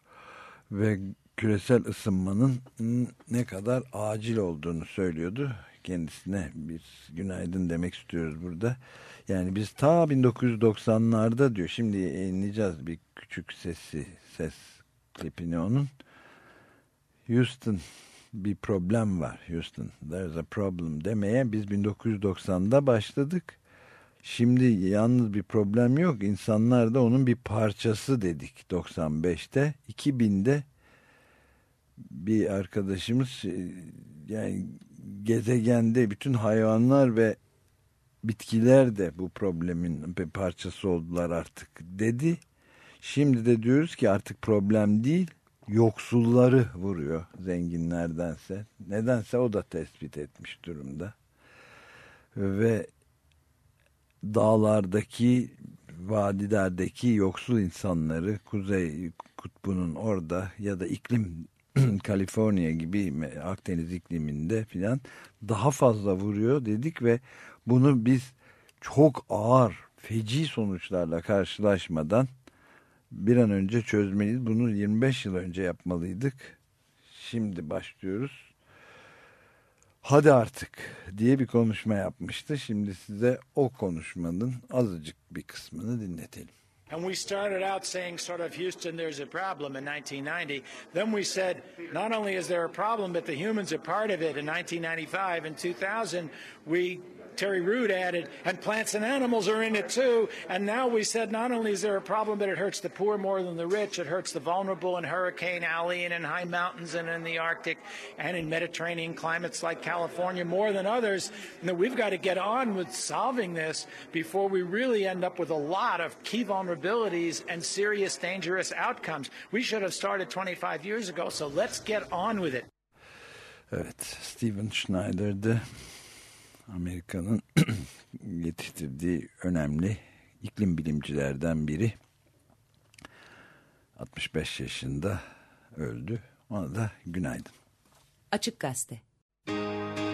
[SPEAKER 2] ve küresel ısınmanın ne kadar acil olduğunu söylüyordu. Kendisine bir günaydın demek istiyoruz burada. Yani biz ta 1990'larda diyor. Şimdi yayınlayacağız bir küçük sesi, ses klipini onun. Houston bir problem var Houston. There's a problem demeye biz 1990'da başladık. Şimdi yalnız bir problem yok. İnsanlar da onun bir parçası dedik 95'te. 2000'de bir arkadaşımız e, yani gezegende bütün hayvanlar ve bitkiler de bu problemin bir parçası oldular artık dedi. Şimdi de diyoruz ki artık problem değil yoksulları vuruyor zenginlerdense. Nedense o da tespit etmiş durumda. Ve dağlardaki, vadilerdeki yoksul insanları Kuzey Kutbu'nun orada ya da iklim <clears throat> Kaliforniya gibi Akdeniz ikliminde filan daha fazla vuruyor dedik ve bunu biz çok ağır, feci sonuçlarla karşılaşmadan bir an önce çözmeliyiz. Bunu 25 yıl önce yapmalıydık. Şimdi başlıyoruz. Hadi artık diye bir konuşma yapmıştı. Şimdi size o konuşmanın azıcık bir kısmını dinletelim.
[SPEAKER 4] And we started out saying, sort of, Houston, there's a problem in 1990. Then we said, not only is there a problem, but the humans are part of it. In 1995 and 2000, we Terry Rood added, and plants and animals are in it too. And now we said not only is there a problem, but it hurts the poor more than the rich. It hurts the vulnerable in Hurricane Alley and in high mountains and in the Arctic and in Mediterranean climates like California more than others. And that we've got to get on with solving this before we really end up with a lot of key vulnerabilities and serious, dangerous outcomes. We should have started 25 years ago, so let's get on with it.
[SPEAKER 2] Evet, Steven Schneider'de Amerika'nın <clears throat> yetiştirdiği önemli iklim bilimcilerden biri 65 yaşında öldü. Ona da günaydın.
[SPEAKER 5] Açık Gazete
[SPEAKER 6] Remember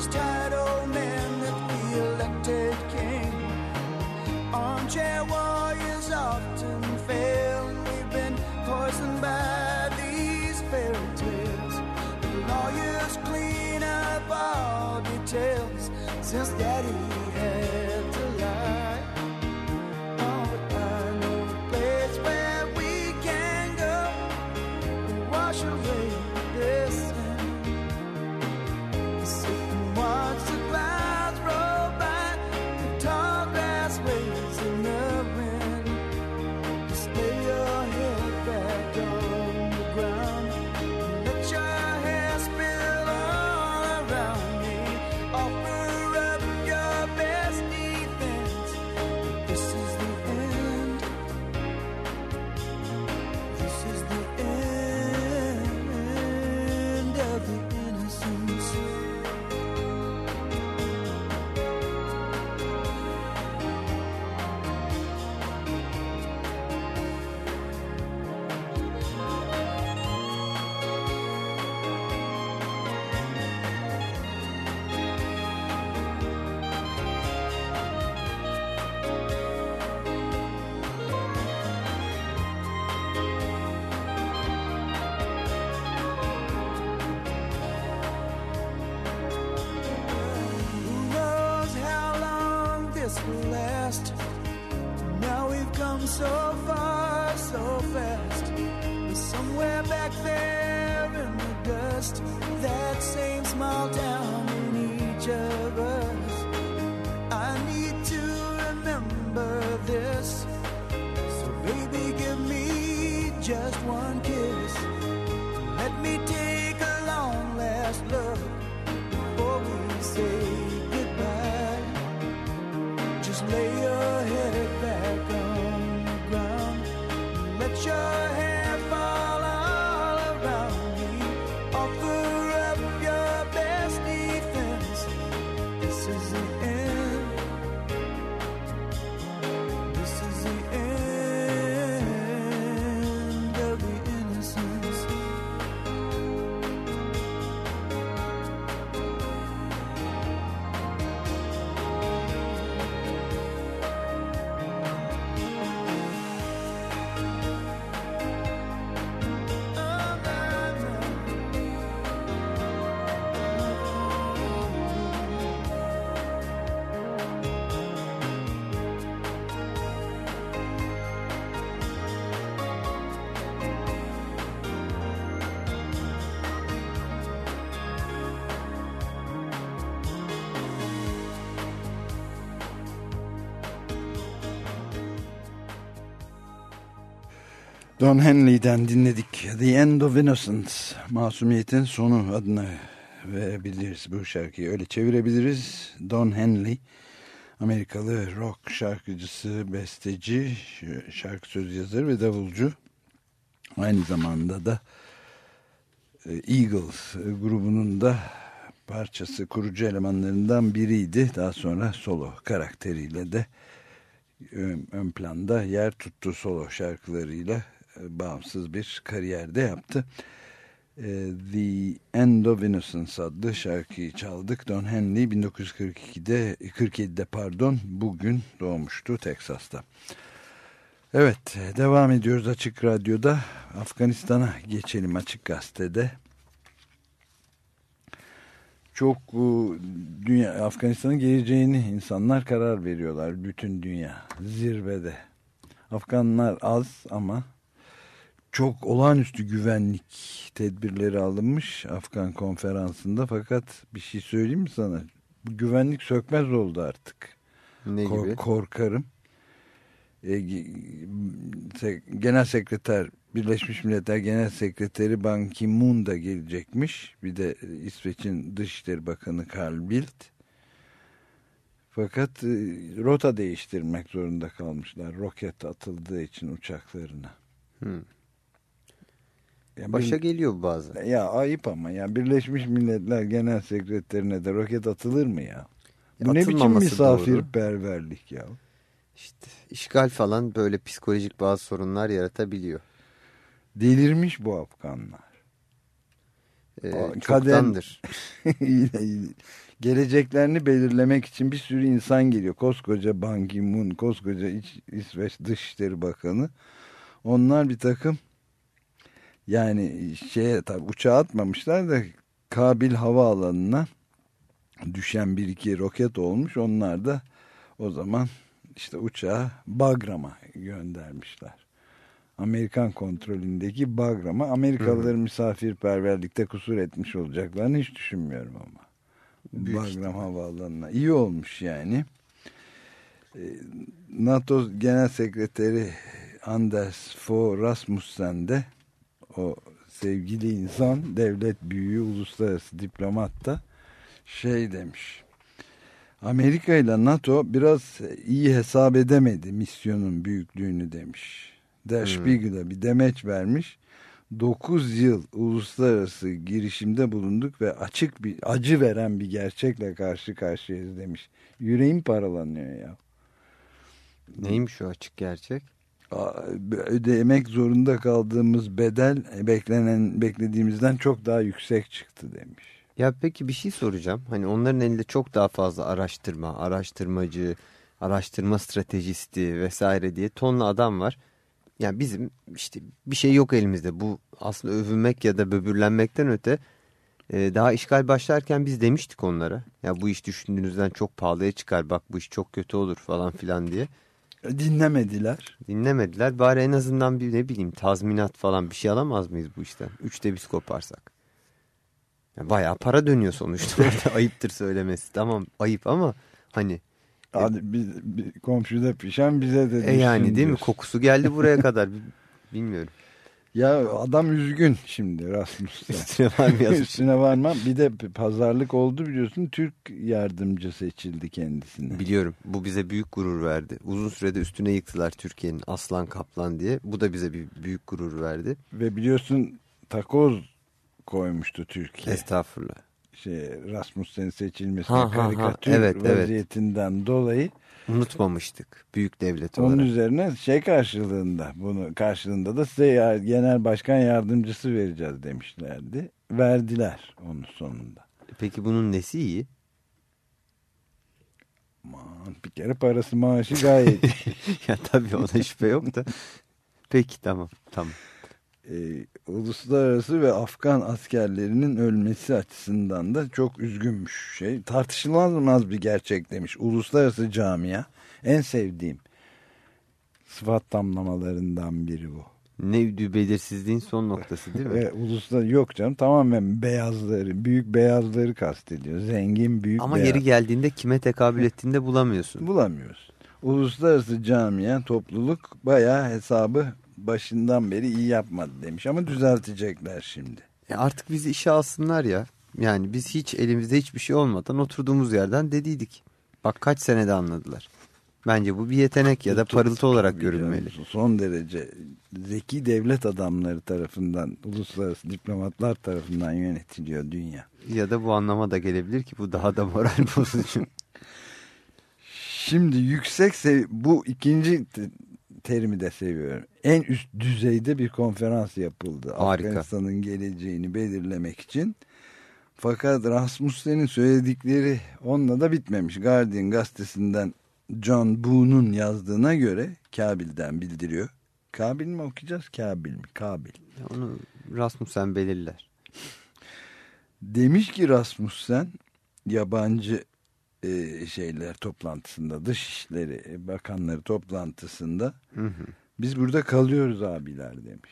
[SPEAKER 5] these title men that we elected king. Armchair warriors often fail, and we've been poisoned by these fairy tales. The lawyers clean up all details since Daddy.
[SPEAKER 2] Don Henley'den dinledik. The End of Innocence, Masumiyetin Sonu adını verebiliriz bu şarkıyı. Öyle çevirebiliriz. Don Henley, Amerikalı rock şarkıcısı, besteci, şarkı söz yazarı ve davulcu. Aynı zamanda da e, Eagles grubunun da parçası kurucu elemanlarından biriydi. Daha sonra solo karakteriyle de e, ön planda yer tuttu solo şarkılarıyla e, bağımsız bir kariyerde yaptı. E, The End of Innocence adlı şarkıyı çaldık. Don Henley 1942'de 47'de pardon bugün doğmuştu Teksas'ta. Evet e, devam ediyoruz Açık Radyo'da Afganistan'a geçelim Açık Gazete'de. Çok dünya Afganistan'ın geleceğini insanlar karar veriyorlar bütün dünya zirvede. Afganlar az ama çok olağanüstü güvenlik tedbirleri alınmış Afgan konferansında fakat bir şey söyleyeyim mi sana? Bu güvenlik sökmez oldu artık.
[SPEAKER 3] Ne
[SPEAKER 2] Kor-
[SPEAKER 3] gibi?
[SPEAKER 2] korkarım. E, se- Genel Sekreter Birleşmiş Milletler Genel Sekreteri Ban Ki-moon da gelecekmiş. Bir de İsveç'in Dışişleri Bakanı Carl Bildt. Fakat e, rota değiştirmek zorunda kalmışlar. Roket atıldığı için uçaklarına.
[SPEAKER 3] Hı.
[SPEAKER 2] Yani
[SPEAKER 3] Başa
[SPEAKER 2] bir-
[SPEAKER 3] geliyor bazen.
[SPEAKER 2] ya ayıp ama ya Birleşmiş Milletler Genel Sekreterine de roket atılır mı ya? Bu ne biçim misafirperverlik ya?
[SPEAKER 3] İşte işgal falan böyle psikolojik bazı sorunlar yaratabiliyor.
[SPEAKER 2] Delirmiş bu Afganlar.
[SPEAKER 3] Ee, çoktandır. <laughs>
[SPEAKER 2] Geleceklerini belirlemek için bir sürü insan geliyor. Koskoca Ban Ki-moon, koskoca İç- İsveç Dışişleri Bakanı. Onlar bir takım yani şeye tabi uçağa atmamışlar da Kabil Havaalanı'na düşen bir iki roket olmuş. Onlar da o zaman işte uçağı Bagram'a göndermişler. Amerikan kontrolündeki Bagram'a Amerikalıların misafirperverlikte kusur etmiş olacaklarını hiç düşünmüyorum ama.
[SPEAKER 3] Büyük
[SPEAKER 2] Bagram Havaalanı'na. iyi olmuş yani. Ee, NATO Genel Sekreteri Anders Fogh Rasmussen de o sevgili insan, devlet büyüğü, uluslararası diplomat da şey demiş. Amerika ile NATO biraz iyi hesap edemedi misyonun büyüklüğünü demiş. Der Spiegel'e bir demeç vermiş. 9 yıl uluslararası girişimde bulunduk ve açık bir acı veren bir gerçekle karşı karşıyayız demiş. Yüreğim paralanıyor ya.
[SPEAKER 3] Neymiş o açık gerçek?
[SPEAKER 2] Ödemek zorunda kaldığımız bedel e, beklenen beklediğimizden çok daha yüksek çıktı demiş.
[SPEAKER 3] Ya peki bir şey soracağım. Hani onların elinde çok daha fazla araştırma, araştırmacı, araştırma stratejisti vesaire diye tonla adam var. Yani bizim işte bir şey yok elimizde. Bu aslında övünmek ya da böbürlenmekten öte e, daha işgal başlarken biz demiştik onlara. Ya bu iş düşündüğünüzden çok pahalıya çıkar bak bu iş çok kötü olur falan filan diye.
[SPEAKER 2] Dinlemediler.
[SPEAKER 3] Dinlemediler. Bari en azından bir ne bileyim tazminat falan bir şey alamaz mıyız bu işten? Üçte biz koparsak. Ya bayağı para dönüyor sonuçta. <laughs> Ayıptır söylemesi. Tamam ayıp ama hani
[SPEAKER 2] Hadi biz, bir komşuda pişen bize de
[SPEAKER 3] e yani değil mi? Kokusu geldi buraya kadar. Bilmiyorum.
[SPEAKER 2] Ya adam üzgün şimdi. <laughs>
[SPEAKER 3] Üstüne yazmış?
[SPEAKER 2] Üstüne varmam. Bir de pazarlık oldu biliyorsun. Türk yardımcı seçildi kendisine.
[SPEAKER 3] Biliyorum. Bu bize büyük gurur verdi. Uzun sürede üstüne yıktılar Türkiye'nin aslan kaplan diye. Bu da bize bir büyük gurur verdi.
[SPEAKER 2] Ve biliyorsun takoz koymuştu Türkiye.
[SPEAKER 3] Estağfurullah.
[SPEAKER 2] Şey,
[SPEAKER 3] Ha, ha, ha.
[SPEAKER 2] karikatür
[SPEAKER 3] Evet, evet.
[SPEAKER 2] vaziyetinden dolayı
[SPEAKER 3] Unutmamıştık. Büyük devlet
[SPEAKER 2] onun
[SPEAKER 3] olarak.
[SPEAKER 2] üzerine şey karşılığında bunu karşılığında da size ya- genel başkan yardımcısı vereceğiz demişlerdi. Verdiler onun sonunda.
[SPEAKER 3] Peki bunun nesi iyi?
[SPEAKER 2] Aman, bir kere parası maaşı gayet <laughs>
[SPEAKER 3] ya tabii ona <laughs> şüphe yok da. Peki tamam tamam.
[SPEAKER 2] E, uluslararası ve Afgan askerlerinin ölmesi açısından da çok üzgünmüş şey. Tartışılamaz bir gerçek demiş. Uluslararası camia en sevdiğim sıfat tamlamalarından biri bu.
[SPEAKER 3] Ne belirsizliğin son noktası değil mi?
[SPEAKER 2] Ve <laughs> uluslar yok canım tamamen beyazları, büyük beyazları kastediyor. Zengin büyük
[SPEAKER 3] Ama
[SPEAKER 2] beyaz.
[SPEAKER 3] yeri geldiğinde kime tekabül ettiğinde bulamıyorsun.
[SPEAKER 2] bulamıyoruz. Uluslararası camia, topluluk bayağı hesabı başından beri iyi yapmadı demiş ama düzeltecekler şimdi.
[SPEAKER 3] E artık bizi işe alsınlar ya. Yani biz hiç elimizde hiçbir şey olmadan oturduğumuz yerden dediydik. Bak kaç senede anladılar. Bence bu bir yetenek ya da parıltı olarak görünmeli.
[SPEAKER 2] Son derece zeki devlet adamları tarafından, uluslararası diplomatlar tarafından yönetiliyor dünya.
[SPEAKER 3] Ya da bu anlama da gelebilir ki bu daha da moral <laughs> bozucu.
[SPEAKER 2] Şimdi yüksek sev bu ikinci te- terimi de seviyorum. En üst düzeyde bir konferans yapıldı. Afganistan'ın geleceğini belirlemek için. Fakat Rasmussen'in söyledikleri onunla da bitmemiş. Guardian gazetesinden John Boone'un yazdığına göre Kabil'den bildiriyor. Kabil mi okuyacağız? Kabil mi? Kabil.
[SPEAKER 3] Ya Onu Rasmussen belirler.
[SPEAKER 2] Demiş ki Rasmussen yabancı e, şeyler toplantısında dışişleri bakanları toplantısında
[SPEAKER 3] Hı hı.
[SPEAKER 2] Biz burada kalıyoruz abiler demiş.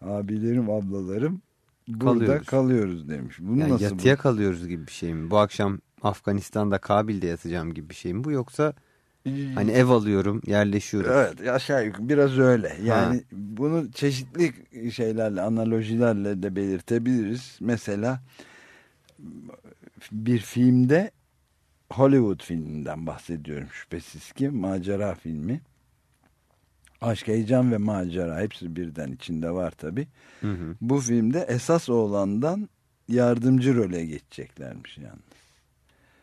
[SPEAKER 2] Abilerim ablalarım burada
[SPEAKER 3] Kalıyoruz.
[SPEAKER 2] kalıyoruz, demiş. Bunu
[SPEAKER 3] Yani
[SPEAKER 2] nasıl
[SPEAKER 3] yatıya kalıyoruz gibi bir şey mi? Bu akşam Afganistan'da Kabil'de yatacağım gibi bir şey mi bu yoksa
[SPEAKER 2] bu?
[SPEAKER 3] hani ev alıyorum yerleşiyorum.
[SPEAKER 2] Evet aşağı yukarı biraz öyle. Yani bunu çeşitli şeylerle analojilerle de belirtebiliriz. Mesela bir filmde Hollywood filminden bahsediyorum şüphesiz ki macera filmi. Aşk, heyecan ve macera hepsi birden içinde var tabi.
[SPEAKER 3] Hı hı.
[SPEAKER 2] Bu filmde esas oğlandan yardımcı role geçeceklermiş yani.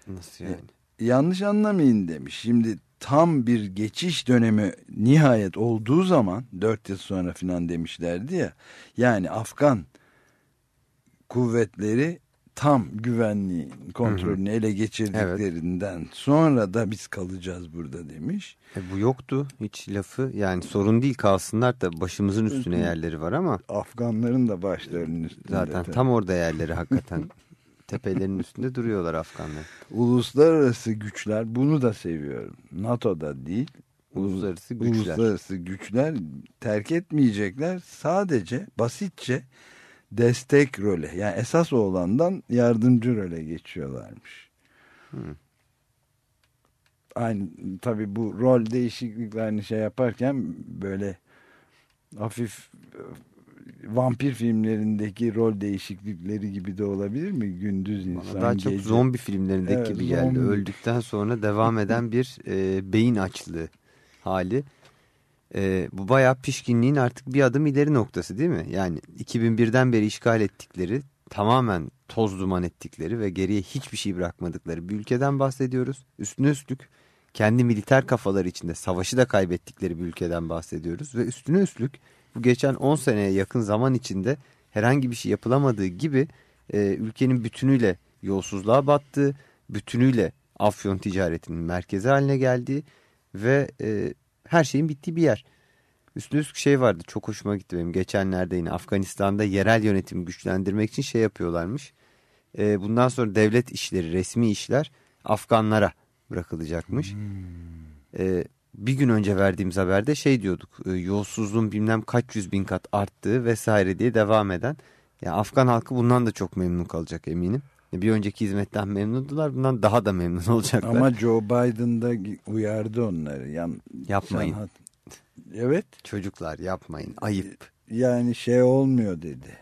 [SPEAKER 3] Nasıl yani?
[SPEAKER 2] yanlış anlamayın demiş. Şimdi tam bir geçiş dönemi nihayet olduğu zaman dört yıl sonra filan demişlerdi ya. Yani Afgan kuvvetleri tam güvenliğin kontrolünü ele geçirdiklerinden sonra da biz kalacağız burada demiş.
[SPEAKER 3] E, bu yoktu hiç lafı. Yani sorun değil kalsınlar da başımızın üstüne yerleri var ama
[SPEAKER 2] Afganların da başlarının üstünde.
[SPEAKER 3] zaten
[SPEAKER 2] tabii.
[SPEAKER 3] tam orada yerleri hakikaten <laughs> tepelerinin üstünde duruyorlar Afganlar.
[SPEAKER 2] Uluslararası güçler bunu da seviyorum. NATO'da değil.
[SPEAKER 3] Uluslararası güçler.
[SPEAKER 2] Uluslararası güçler terk etmeyecekler. Sadece basitçe destek role yani esas olandan yardımcı role geçiyorlarmış. Aynı tabii bu rol değişikliklerini şey yaparken böyle hafif e, vampir filmlerindeki rol değişiklikleri gibi de olabilir mi? Gündüz
[SPEAKER 3] Bana
[SPEAKER 2] insan
[SPEAKER 3] daha çok
[SPEAKER 2] gece.
[SPEAKER 3] zombi filmlerindeki
[SPEAKER 2] Evet,
[SPEAKER 3] gibi geldi.
[SPEAKER 2] zombi.
[SPEAKER 3] Öldükten sonra devam eden bir e, beyin açlığı hali. E, bu bayağı pişkinliğin artık bir adım ileri noktası değil mi? Yani 2001'den beri işgal ettikleri, tamamen toz duman ettikleri ve geriye hiçbir şey bırakmadıkları bir ülkeden bahsediyoruz. Üstüne üstlük kendi militer kafaları içinde savaşı da kaybettikleri bir ülkeden bahsediyoruz. Ve üstüne üstlük bu geçen 10 seneye yakın zaman içinde herhangi bir şey yapılamadığı gibi e, ülkenin bütünüyle yolsuzluğa battığı, bütünüyle afyon ticaretinin merkezi haline geldiği ve e, her şeyin bittiği bir yer. Üstüne üstlük şey vardı çok hoşuma gitti benim geçenlerde yine Afganistan'da yerel yönetimi güçlendirmek için şey yapıyorlarmış. E, bundan sonra devlet işleri, resmi işler Afganlara bırakılacakmış. E, bir gün önce verdiğimiz haberde şey diyorduk e, yolsuzluğun bilmem kaç yüz bin kat arttığı vesaire diye devam eden. Ya Afgan halkı bundan da çok memnun kalacak eminim. E, Bir önceki hizmetten memnundular bundan daha da memnun <laughs> olacaklar.
[SPEAKER 2] Ama Joe Biden da uyardı onları. Yan,
[SPEAKER 3] Yapmayın.
[SPEAKER 2] sen hat- Evet
[SPEAKER 3] Çocuklar yapmayın ayıp.
[SPEAKER 2] yani şey olmuyor dedi.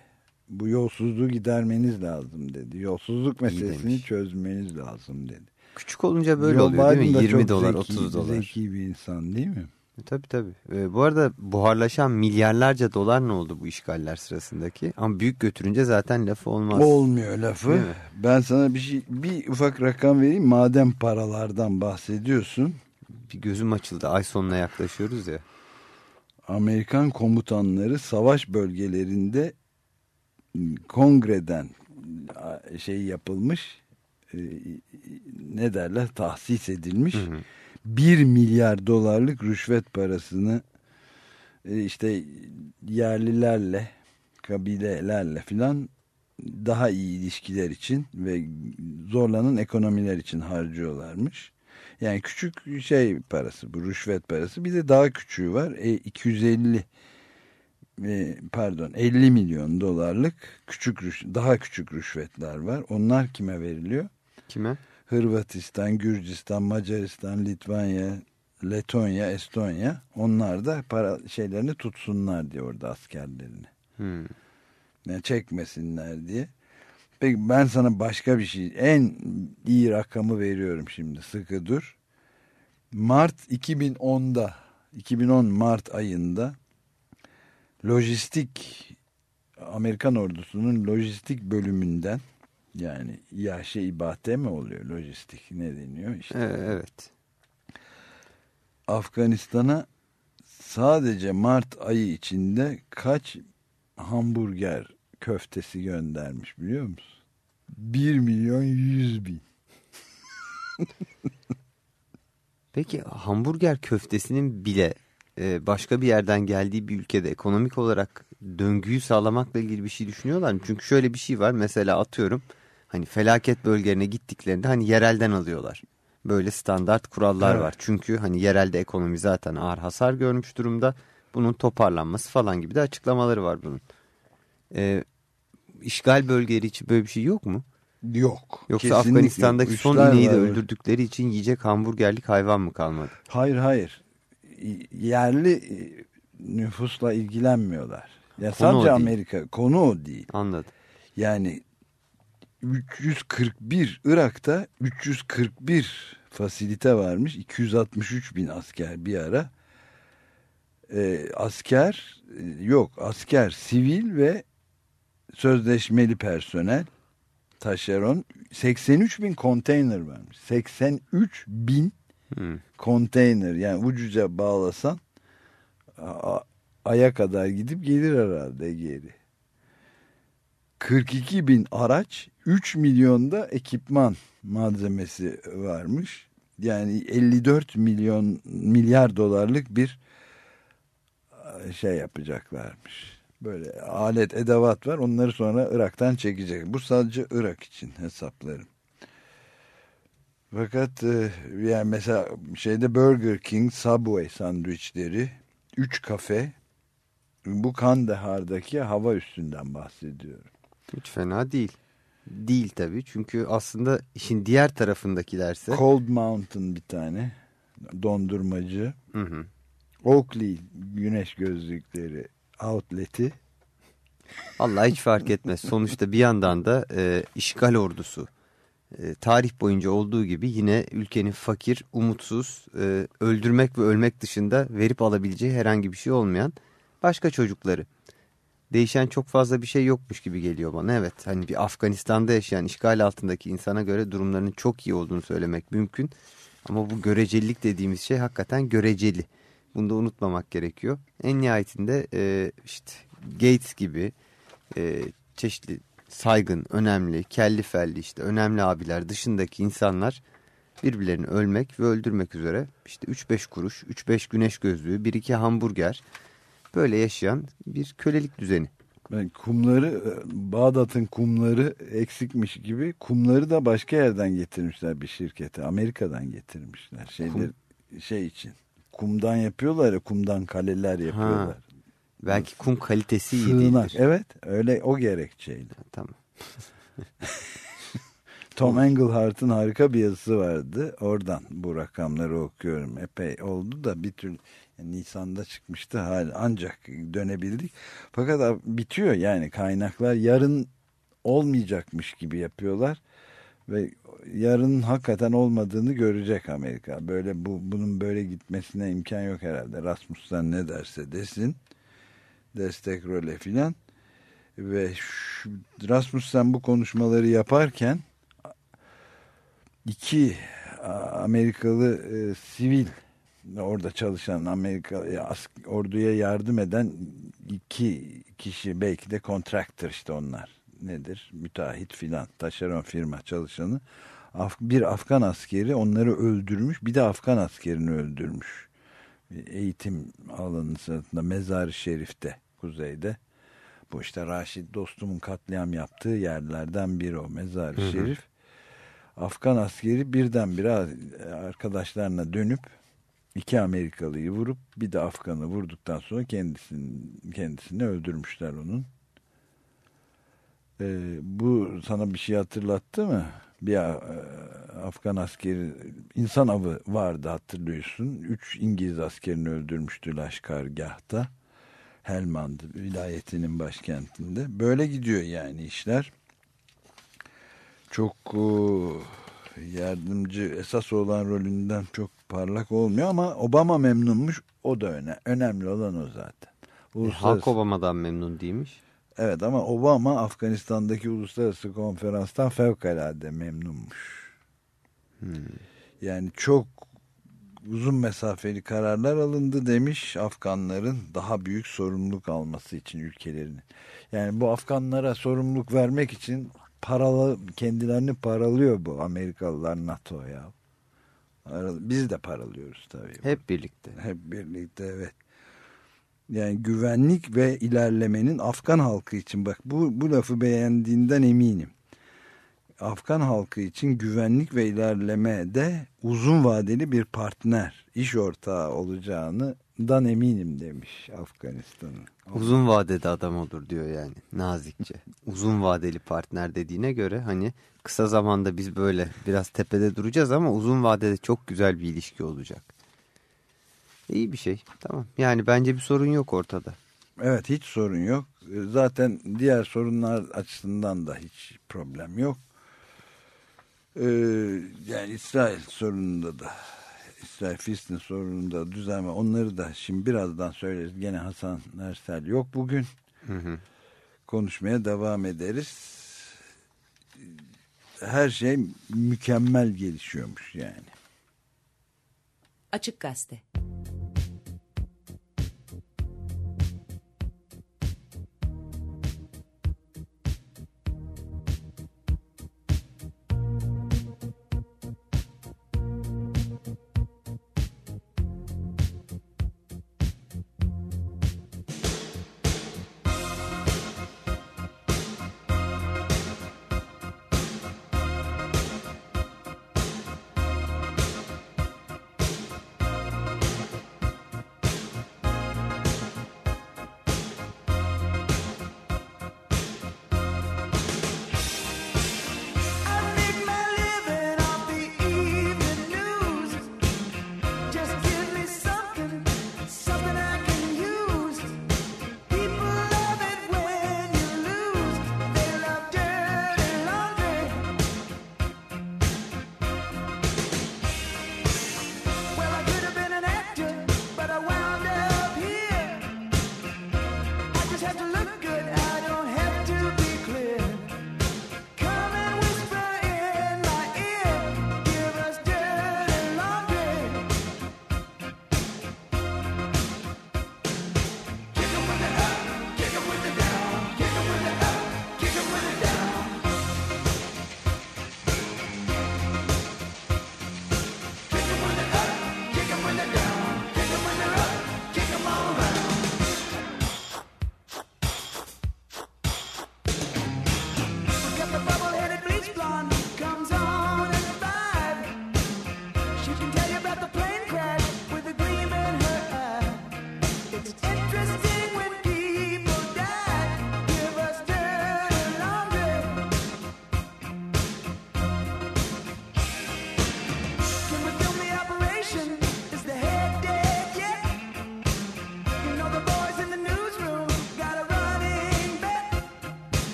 [SPEAKER 2] Bu yolsuzluğu gidermeniz lazım dedi. Yolsuzluk meselesini çözmeniz lazım dedi.
[SPEAKER 3] Küçük olunca böyle
[SPEAKER 2] Joe
[SPEAKER 3] oluyor değil
[SPEAKER 2] Biden
[SPEAKER 3] mi?
[SPEAKER 2] da
[SPEAKER 3] 20
[SPEAKER 2] çok
[SPEAKER 3] dolar
[SPEAKER 2] zeki,
[SPEAKER 3] 30 dolar.
[SPEAKER 2] Zeki bir insan değil mi?
[SPEAKER 3] E, Tabii tabii. E, bu arada buharlaşan milyarlarca dolar ne oldu bu işgaller sırasındaki? Ama büyük götürünce zaten lafı olmaz.
[SPEAKER 2] Olmuyor lafı. Ben sana bir şey bir ufak rakam vereyim. Madem paralardan bahsediyorsun.
[SPEAKER 3] Bir gözüm açıldı ay sonuna yaklaşıyoruz ya.
[SPEAKER 2] Amerikan komutanları savaş bölgelerinde kongreden şey yapılmış e, ne derler tahsis edilmiş 1 milyar dolarlık rüşvet parasını e, işte yerlilerle kabilelerle filan daha iyi ilişkiler için ve zorlanan ekonomiler için harcıyorlarmış. Yani küçük şey parası bu rüşvet parası. Bir de daha küçüğü var. E, 250 e, pardon 50 milyon dolarlık küçük daha küçük rüşvetler var. Onlar kime veriliyor?
[SPEAKER 3] Kime?
[SPEAKER 2] Hırvatistan, Gürcistan, Macaristan, Litvanya, Letonya, Estonya. Onlar da para şeylerini tutsunlar diye orada askerlerini.
[SPEAKER 3] Hmm.
[SPEAKER 2] Yani çekmesinler diye. Peki ben sana başka bir şey en iyi rakamı veriyorum şimdi sıkı dur. Mart 2010'da 2010 Mart ayında lojistik Amerikan ordusunun lojistik bölümünden yani yaşe ibate mi oluyor lojistik ne deniyor işte.
[SPEAKER 3] E, evet.
[SPEAKER 2] Afganistan'a sadece Mart ayı içinde kaç hamburger köftesi göndermiş biliyor musun? 1 milyon 100 bin. <laughs>
[SPEAKER 3] Peki hamburger köftesinin bile e, başka bir yerden geldiği bir ülkede ekonomik olarak döngüyü sağlamakla ilgili bir şey düşünüyorlar mı? Çünkü şöyle bir şey var mesela atıyorum hani felaket bölgelerine gittiklerinde hani yerelden alıyorlar. Böyle standart kurallar
[SPEAKER 2] Evet.
[SPEAKER 3] var. Çünkü hani yerelde ekonomi zaten ağır hasar görmüş durumda. Bunun toparlanması falan gibi de açıklamaları var bunun. E, işgal bölgeleri için böyle bir şey yok mu?
[SPEAKER 2] Yok.
[SPEAKER 3] Yoksa
[SPEAKER 2] kesinlikle
[SPEAKER 3] Afganistan'daki
[SPEAKER 2] yok.
[SPEAKER 3] son ineği de öldürdükleri için yiyecek hamburgerlik hayvan mı kalmadı?
[SPEAKER 2] Hayır hayır. Yerli e, nüfusla ilgilenmiyorlar. Ya
[SPEAKER 3] Konu
[SPEAKER 2] sadece. Amerika konu o değil.
[SPEAKER 3] Anladım.
[SPEAKER 2] Yani 341 Irak'ta 341 fasilite varmış. 263 bin asker bir ara. Ee, asker e, yok asker sivil ve sözleşmeli personel taşeron 83 bin konteyner varmış. 83 bin
[SPEAKER 3] Hmm.
[SPEAKER 2] konteyner yani ucuca bağlasan a- aya kadar gidip gelir herhalde geri. 42 bin araç 3 milyonda ekipman malzemesi varmış. Yani 54 milyon milyar dolarlık bir e, şey yapacaklarmış. Böyle alet edevat var onları sonra Irak'tan çekecek. Bu sadece Irak için hesaplarım. Fakat e, yani mesela şeyde Burger King, Subway sandviçleri, 3 kafe bu Kandahar'daki hava üstünden bahsediyorum.
[SPEAKER 3] Hiç fena değil. Değil tabii çünkü aslında işin diğer tarafındakilerse
[SPEAKER 2] Cold Mountain bir tane dondurmacı.
[SPEAKER 3] Hı hı.
[SPEAKER 2] Oakley güneş gözlükleri outleti.
[SPEAKER 3] Allah hiç fark etmez. Sonuçta bir yandan da e, işgal ordusu e, tarih boyunca olduğu gibi yine ülkenin fakir, umutsuz, e, öldürmek ve ölmek dışında verip alabileceği herhangi bir şey olmayan başka çocukları. Değişen çok fazla bir şey yokmuş gibi geliyor bana. Evet hani bir Afganistan'da yaşayan işgal altındaki insana göre durumlarının çok iyi olduğunu söylemek mümkün. Ama bu görecelilik dediğimiz şey hakikaten göreceli. Bunu da unutmamak gerekiyor. En nihayetinde e, işte Gates gibi e, çeşitli saygın, önemli, kelli felli işte önemli abiler dışındaki insanlar birbirlerini ölmek ve öldürmek üzere işte 3-5 kuruş, 3-5 güneş gözlüğü, 1-2 hamburger böyle yaşayan bir kölelik düzeni.
[SPEAKER 2] Ben kumları e, Bağdat'ın kumları eksikmiş gibi kumları da başka yerden getirmişler bir şirkete. Amerika'dan getirmişler. Şeyler şey için. Kumdan yapıyorlar ya kumdan kaleler yapıyorlar.
[SPEAKER 3] Belki kum kalitesi iyi değildir.
[SPEAKER 2] Evet öyle o gerekçeyle.
[SPEAKER 3] Tamam. <laughs>
[SPEAKER 2] Tom Englehart'ın harika bir yazısı vardı. Oradan bu rakamları okuyorum. Epey oldu da bir türlü yani Nisan'da çıkmıştı. Hala ancak dönebildik. Fakat bitiyor yani kaynaklar yarın olmayacakmış gibi yapıyorlar ve yarın hakikaten olmadığını görecek Amerika. Böyle bu bunun böyle gitmesine imkan yok herhalde. Rasmussen ne derse desin. Destek role filan. Ve şu, Rasmussen bu konuşmaları yaparken iki Amerikalı e, sivil orada çalışan Amerika orduya yardım eden iki kişi belki de kontraktör işte onlar. Nedir? Müteahhit filan taşeron firma çalışanı. Af, bir Afgan askeri onları öldürmüş bir de Afgan askerini öldürmüş. Eğitim alanı sırasında Mezar-ı Şerif'te kuzeyde. Bu işte Raşit dostumun katliam yaptığı yerlerden biri o Mezar-ı Şerif. Afgan askeri birdenbire arkadaşlarına dönüp iki Amerikalıyı vurup bir de Afgan'ı vurduktan sonra kendisini, kendisini öldürmüşler onun. Ee, bu sana bir şey hatırlattı mı? Bir e, Afgan askeri insan avı vardı hatırlıyorsun. Üç İngiliz askerini öldürmüştü Laşkargah'ta. Helmand vilayetinin başkentinde. Böyle gidiyor yani işler çok e, yardımcı esas olan rolünden çok parlak olmuyor ama Obama memnunmuş o da öne, önemli olan o zaten.
[SPEAKER 3] E,
[SPEAKER 2] Uluslararası,
[SPEAKER 3] Halk Obama'dan memnun değilmiş.
[SPEAKER 2] evet ama Obama Afganistan'daki uluslararası konferanstan fevkalade memnunmuş. Yani çok uzun mesafeli kararlar alındı demiş Afganların daha büyük sorumluluk alması için ülkelerinin. Yani bu Afganlara sorumluluk vermek için paralı kendilerini paralıyor bu Amerikalılar NATO ya. Biz de paralıyoruz tabii.
[SPEAKER 3] Hep birlikte.
[SPEAKER 2] Hep birlikte evet. Yani güvenlik ve ilerlemenin Afgan halkı için bak bu, bu lafı beğendiğinden eminim. Afgan halkı için güvenlik ve ilerleme de uzun vadeli bir partner, iş ortağı olacağından eminim demiş Afganistan'ın.
[SPEAKER 3] Uzun vadede adam olur diyor yani nazikçe. <laughs> Uzun vadeli partner dediğine göre hani kısa zamanda biz böyle biraz tepede duracağız ama uzun vadede çok güzel bir ilişki olacak. İyi bir şey tamam yani bence bir sorun yok ortada.
[SPEAKER 2] Evet hiç sorun yok. Zaten diğer sorunlar açısından da hiç problem yok. Ee, yani İsrail sorununda da İsrail Filistin sorununda düzenme onları da şimdi birazdan söyleriz. Gene Hasan Ersel yok bugün.
[SPEAKER 3] Hı hı.
[SPEAKER 2] Konuşmaya devam ederiz. Her şey mükemmel gelişiyormuş yani.
[SPEAKER 6] Açık Gazete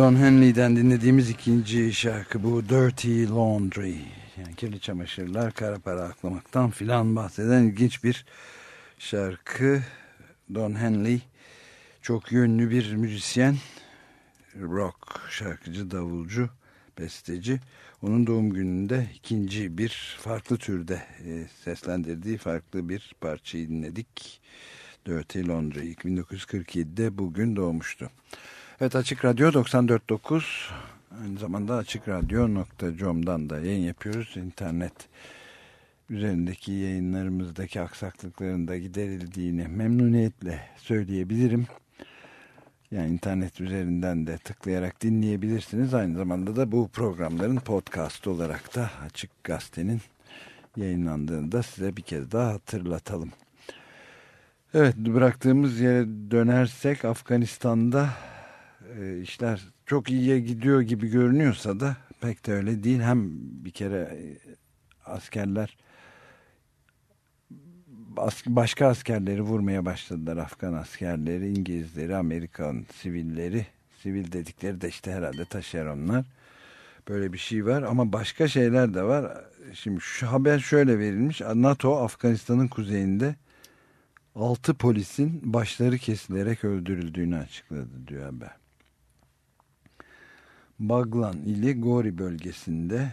[SPEAKER 2] Don Henley'den dinlediğimiz ikinci şarkı bu Dirty Laundry. Yani kirli çamaşırlar, kara para aklamaktan filan bahseden ilginç bir şarkı. Don Henley çok yönlü bir müzisyen, rock şarkıcı, davulcu, besteci. Onun doğum gününde ikinci bir farklı türde e, seslendirdiği farklı bir parçayı dinledik. Dirty Laundry 1947'de bugün doğmuştu. Evet Açık Radyo 94.9 aynı zamanda açıkradyo.com'dan da yayın yapıyoruz. İnternet üzerindeki yayınlarımızdaki aksaklıkların da giderildiğini memnuniyetle söyleyebilirim. Yani internet üzerinden de tıklayarak dinleyebilirsiniz. Aynı zamanda da bu programların podcast olarak da Açık Gazete'nin yayınlandığını da size bir kez daha hatırlatalım. Evet bıraktığımız yere dönersek Afganistan'da e, işler çok iyiye gidiyor gibi görünüyorsa da pek de öyle değil. Hem bir kere e, askerler as, başka askerleri vurmaya başladılar. Afgan askerleri, İngilizleri, Amerikan sivilleri. Sivil dedikleri de işte herhalde taşeronlar. Böyle bir şey var ama başka şeyler de var. Şimdi şu haber şöyle verilmiş. NATO Afganistan'ın kuzeyinde 6 polisin başları kesilerek öldürüldüğünü açıkladı diyor haber. Baglan ili Gori bölgesinde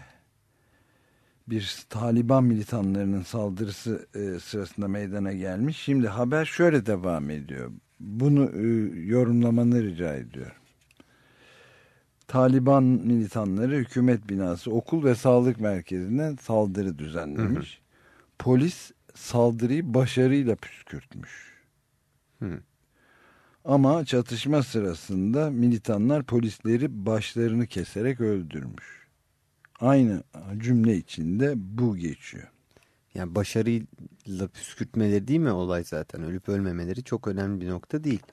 [SPEAKER 2] bir Taliban militanlarının saldırısı e, sırasında meydana gelmiş. Şimdi haber şöyle devam ediyor. Bunu e, yorumlamanı rica ediyorum. Taliban militanları hükümet binası, okul ve sağlık merkezine saldırı düzenlemiş. Hı hı. Polis saldırıyı başarıyla püskürtmüş. Hı. Ama çatışma sırasında militanlar polisleri başlarını keserek öldürmüş. Aynı cümle içinde bu geçiyor.
[SPEAKER 3] Yani başarıyla püskürtmeleri değil mi olay zaten? Ölüp ölmemeleri çok önemli bir nokta değil.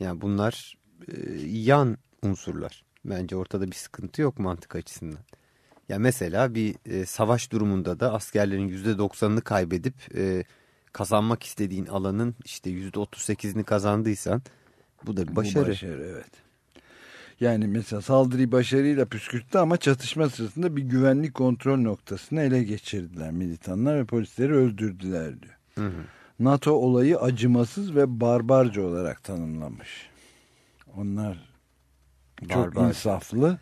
[SPEAKER 3] Yani bunlar e, yan unsurlar. Bence ortada bir sıkıntı yok mantık açısından. Ya mesela bir e, savaş durumunda da askerlerin %90'ını kaybedip e, kazanmak istediğin alanın işte %38'ini kazandıysan bu da bir başarı.
[SPEAKER 2] Bu başarı evet. Yani mesela saldırıyı başarıyla püskürttü ama çatışma sırasında bir güvenlik kontrol noktasını ele geçirdiler militanlar ve polisleri öldürdüler diyor. Hı hı. NATO olayı acımasız ve barbarca olarak tanımlamış. Onlar çok insaflı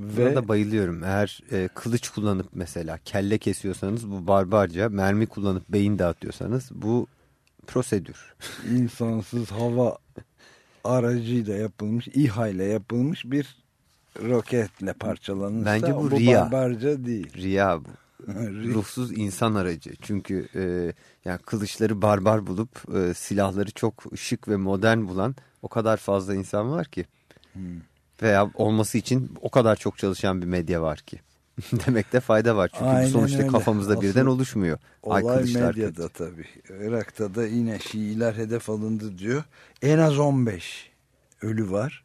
[SPEAKER 3] ve Buna da bayılıyorum. Eğer e, kılıç kullanıp mesela kelle kesiyorsanız bu barbarca, mermi kullanıp beyin dağıtıyorsanız bu prosedür. <laughs>
[SPEAKER 2] İnsansız hava aracıyla yapılmış, İHA ile yapılmış bir roketle parçalanırsa
[SPEAKER 3] Bence bu,
[SPEAKER 2] bu
[SPEAKER 3] riya.
[SPEAKER 2] barbarca değil.
[SPEAKER 3] Riya bu. <laughs> Ruhsuz insan aracı. Çünkü e, yani kılıçları barbar bulup e, silahları çok şık ve modern bulan o kadar fazla insan var ki. Hmm veya olması için o kadar çok çalışan bir medya var ki. <laughs> Demekte fayda var. Çünkü Aynen bu sonuçta öyle. kafamızda Asıl birden oluşmuyor.
[SPEAKER 2] Olay medyada kötü. tabii. Irak'ta da yine Şiiler hedef alındı diyor. En az 15 ölü var.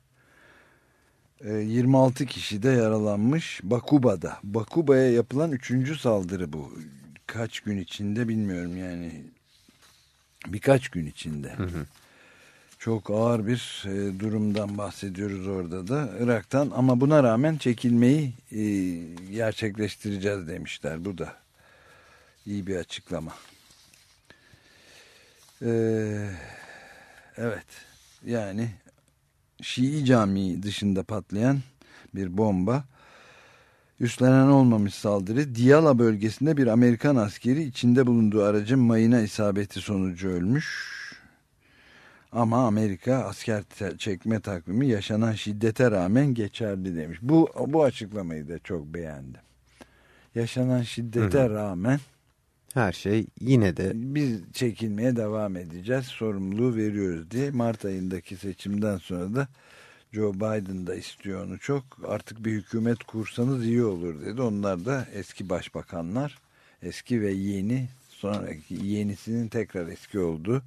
[SPEAKER 2] 26 ee, kişi de yaralanmış Bakuba'da. Bakuba'ya yapılan üçüncü saldırı bu. Kaç gün içinde bilmiyorum yani. Birkaç gün içinde. Hı hı. Çok ağır bir e, durumdan bahsediyoruz orada da Irak'tan ama buna rağmen çekilmeyi e, gerçekleştireceğiz demişler. Bu da iyi bir açıklama. Ee, evet yani Şii Camii dışında patlayan bir bomba üstlenen olmamış saldırı Diyala bölgesinde bir Amerikan askeri içinde bulunduğu aracın mayına isabeti sonucu ölmüş ama Amerika asker çekme takvimi yaşanan şiddete rağmen geçerli demiş. Bu, bu açıklamayı da çok beğendim. Yaşanan şiddete Hı -hı. rağmen
[SPEAKER 3] her şey yine de
[SPEAKER 2] biz çekilmeye devam edeceğiz. Sorumluluğu veriyoruz diye Mart ayındaki seçimden sonra da Joe Biden da istiyor onu çok. Artık bir hükümet kursanız iyi olur dedi. Onlar da eski başbakanlar, eski ve yeni, sonraki yenisinin tekrar eski olduğu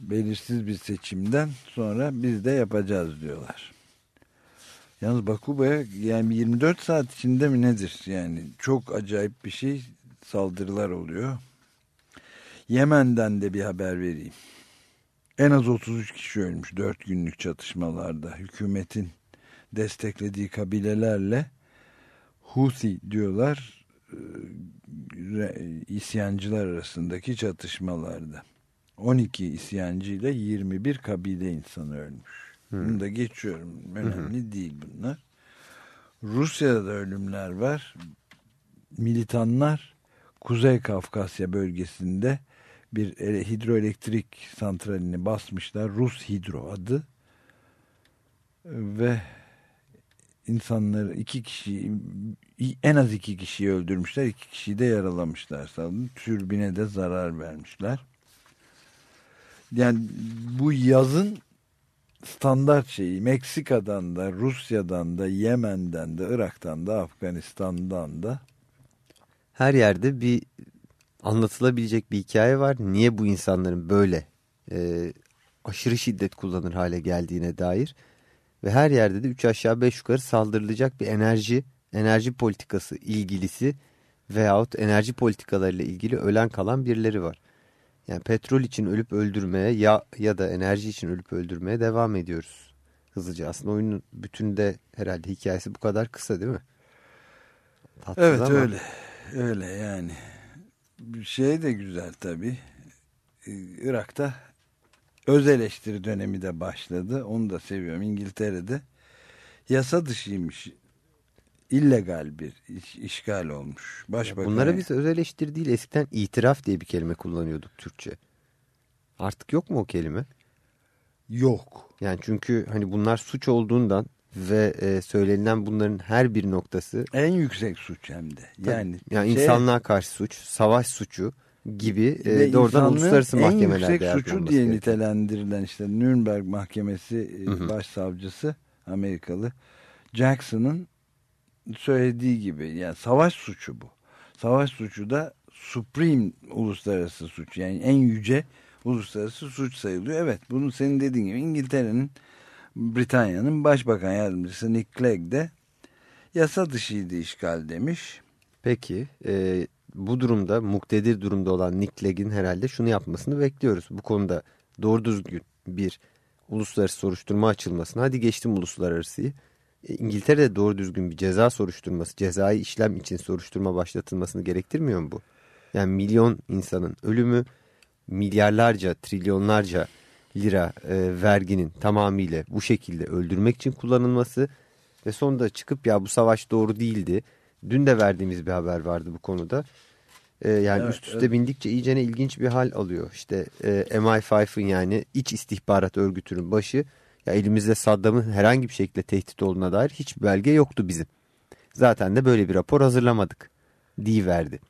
[SPEAKER 2] belirsiz bir seçimden sonra biz de yapacağız diyorlar. Yalnız Bakuba'ya yani 24 saat içinde mi nedir? Yani çok acayip bir şey saldırılar oluyor. Yemen'den de bir haber vereyim. En az 33 kişi ölmüş 4 günlük çatışmalarda. Hükümetin desteklediği kabilelerle Houthi diyorlar e, isyancılar arasındaki çatışmalarda. 12 isyancı ile 21 kabile insanı ölmüş. Bunu da geçiyorum. Önemli değil bunlar. Rusya'da da ölümler var. Militanlar Kuzey Kafkasya bölgesinde bir hidroelektrik santralini basmışlar. Rus Hidro adı. Ve insanları iki kişi en az iki kişiyi öldürmüşler. iki kişiyi de yaralamışlar sanırım. Türbine de zarar vermişler. Yani bu yazın standart şeyi Meksika'dan da Rusya'dan da Yemen'den de Irak'tan da Afganistan'dan da
[SPEAKER 3] her yerde bir anlatılabilecek bir hikaye var. Niye bu insanların böyle e, aşırı şiddet kullanır hale geldiğine dair ve her yerde de 3 aşağı 5 yukarı saldırılacak bir enerji, enerji politikası ilgilisi veyahut enerji politikalarıyla ilgili ölen kalan birileri var. Yani petrol için ölüp öldürmeye ya, ya da enerji için ölüp öldürmeye devam ediyoruz hızlıca. Aslında oyunun bütünde herhalde hikayesi bu kadar kısa değil mi?
[SPEAKER 2] Tatsız evet ama... öyle. Öyle yani. Bir şey de güzel tabii. Irak'ta öz eleştiri dönemi de başladı. Onu da seviyorum. İngiltere'de yasa dışıymış. İllegal bir iş, işgal olmuş.
[SPEAKER 3] Başbakan... Bunlara biz öz eleştiri değil eskiden itiraf diye bir kelime kullanıyorduk Türkçe. Artık yok mu o kelime?
[SPEAKER 2] Yok.
[SPEAKER 3] Yani çünkü hani bunlar suç olduğundan ve e, söylenilen bunların her bir noktası
[SPEAKER 2] en yüksek suç hem de. Yani
[SPEAKER 3] yani şey, insanlığa karşı suç, savaş suçu gibi e, doğrudan uluslararası mahkemelerde
[SPEAKER 2] en yüksek suçu diye nitelendirilen işte Nürnberg Mahkemesi hı hı. başsavcısı Amerikalı Jackson'ın söylediği gibi yani savaş suçu bu. Savaş suçu da supreme uluslararası suç yani en yüce uluslararası suç sayılıyor. Evet bunu senin dediğin gibi İngiltere'nin Britanya'nın başbakan yardımcısı Nick Clegg de yasa dışıydı işgal demiş.
[SPEAKER 3] Peki e, bu durumda muktedir durumda olan Nick Clegg'in herhalde şunu yapmasını bekliyoruz. Bu konuda doğru düzgün bir uluslararası soruşturma açılmasını hadi geçtim uluslararasıyı. E, İngiltere'de doğru düzgün bir ceza soruşturması, cezai işlem için soruşturma başlatılmasını gerektirmiyor mu bu? Yani milyon insanın ölümü, milyarlarca, trilyonlarca lira e, verginin tamamıyla bu şekilde öldürmek için kullanılması ve sonunda çıkıp ya bu savaş doğru değildi. Dün de verdiğimiz bir haber vardı bu konuda. E, yani evet, üst üste evet. bindikçe iyicene ilginç bir hal alıyor. İşte e, MI5'ın yani iç istihbarat örgütünün başı ya elimizde Saddam'ın herhangi bir şekilde tehdit olduğuna dair hiçbir belge yoktu bizim. Zaten de böyle bir rapor hazırlamadık diye verdi.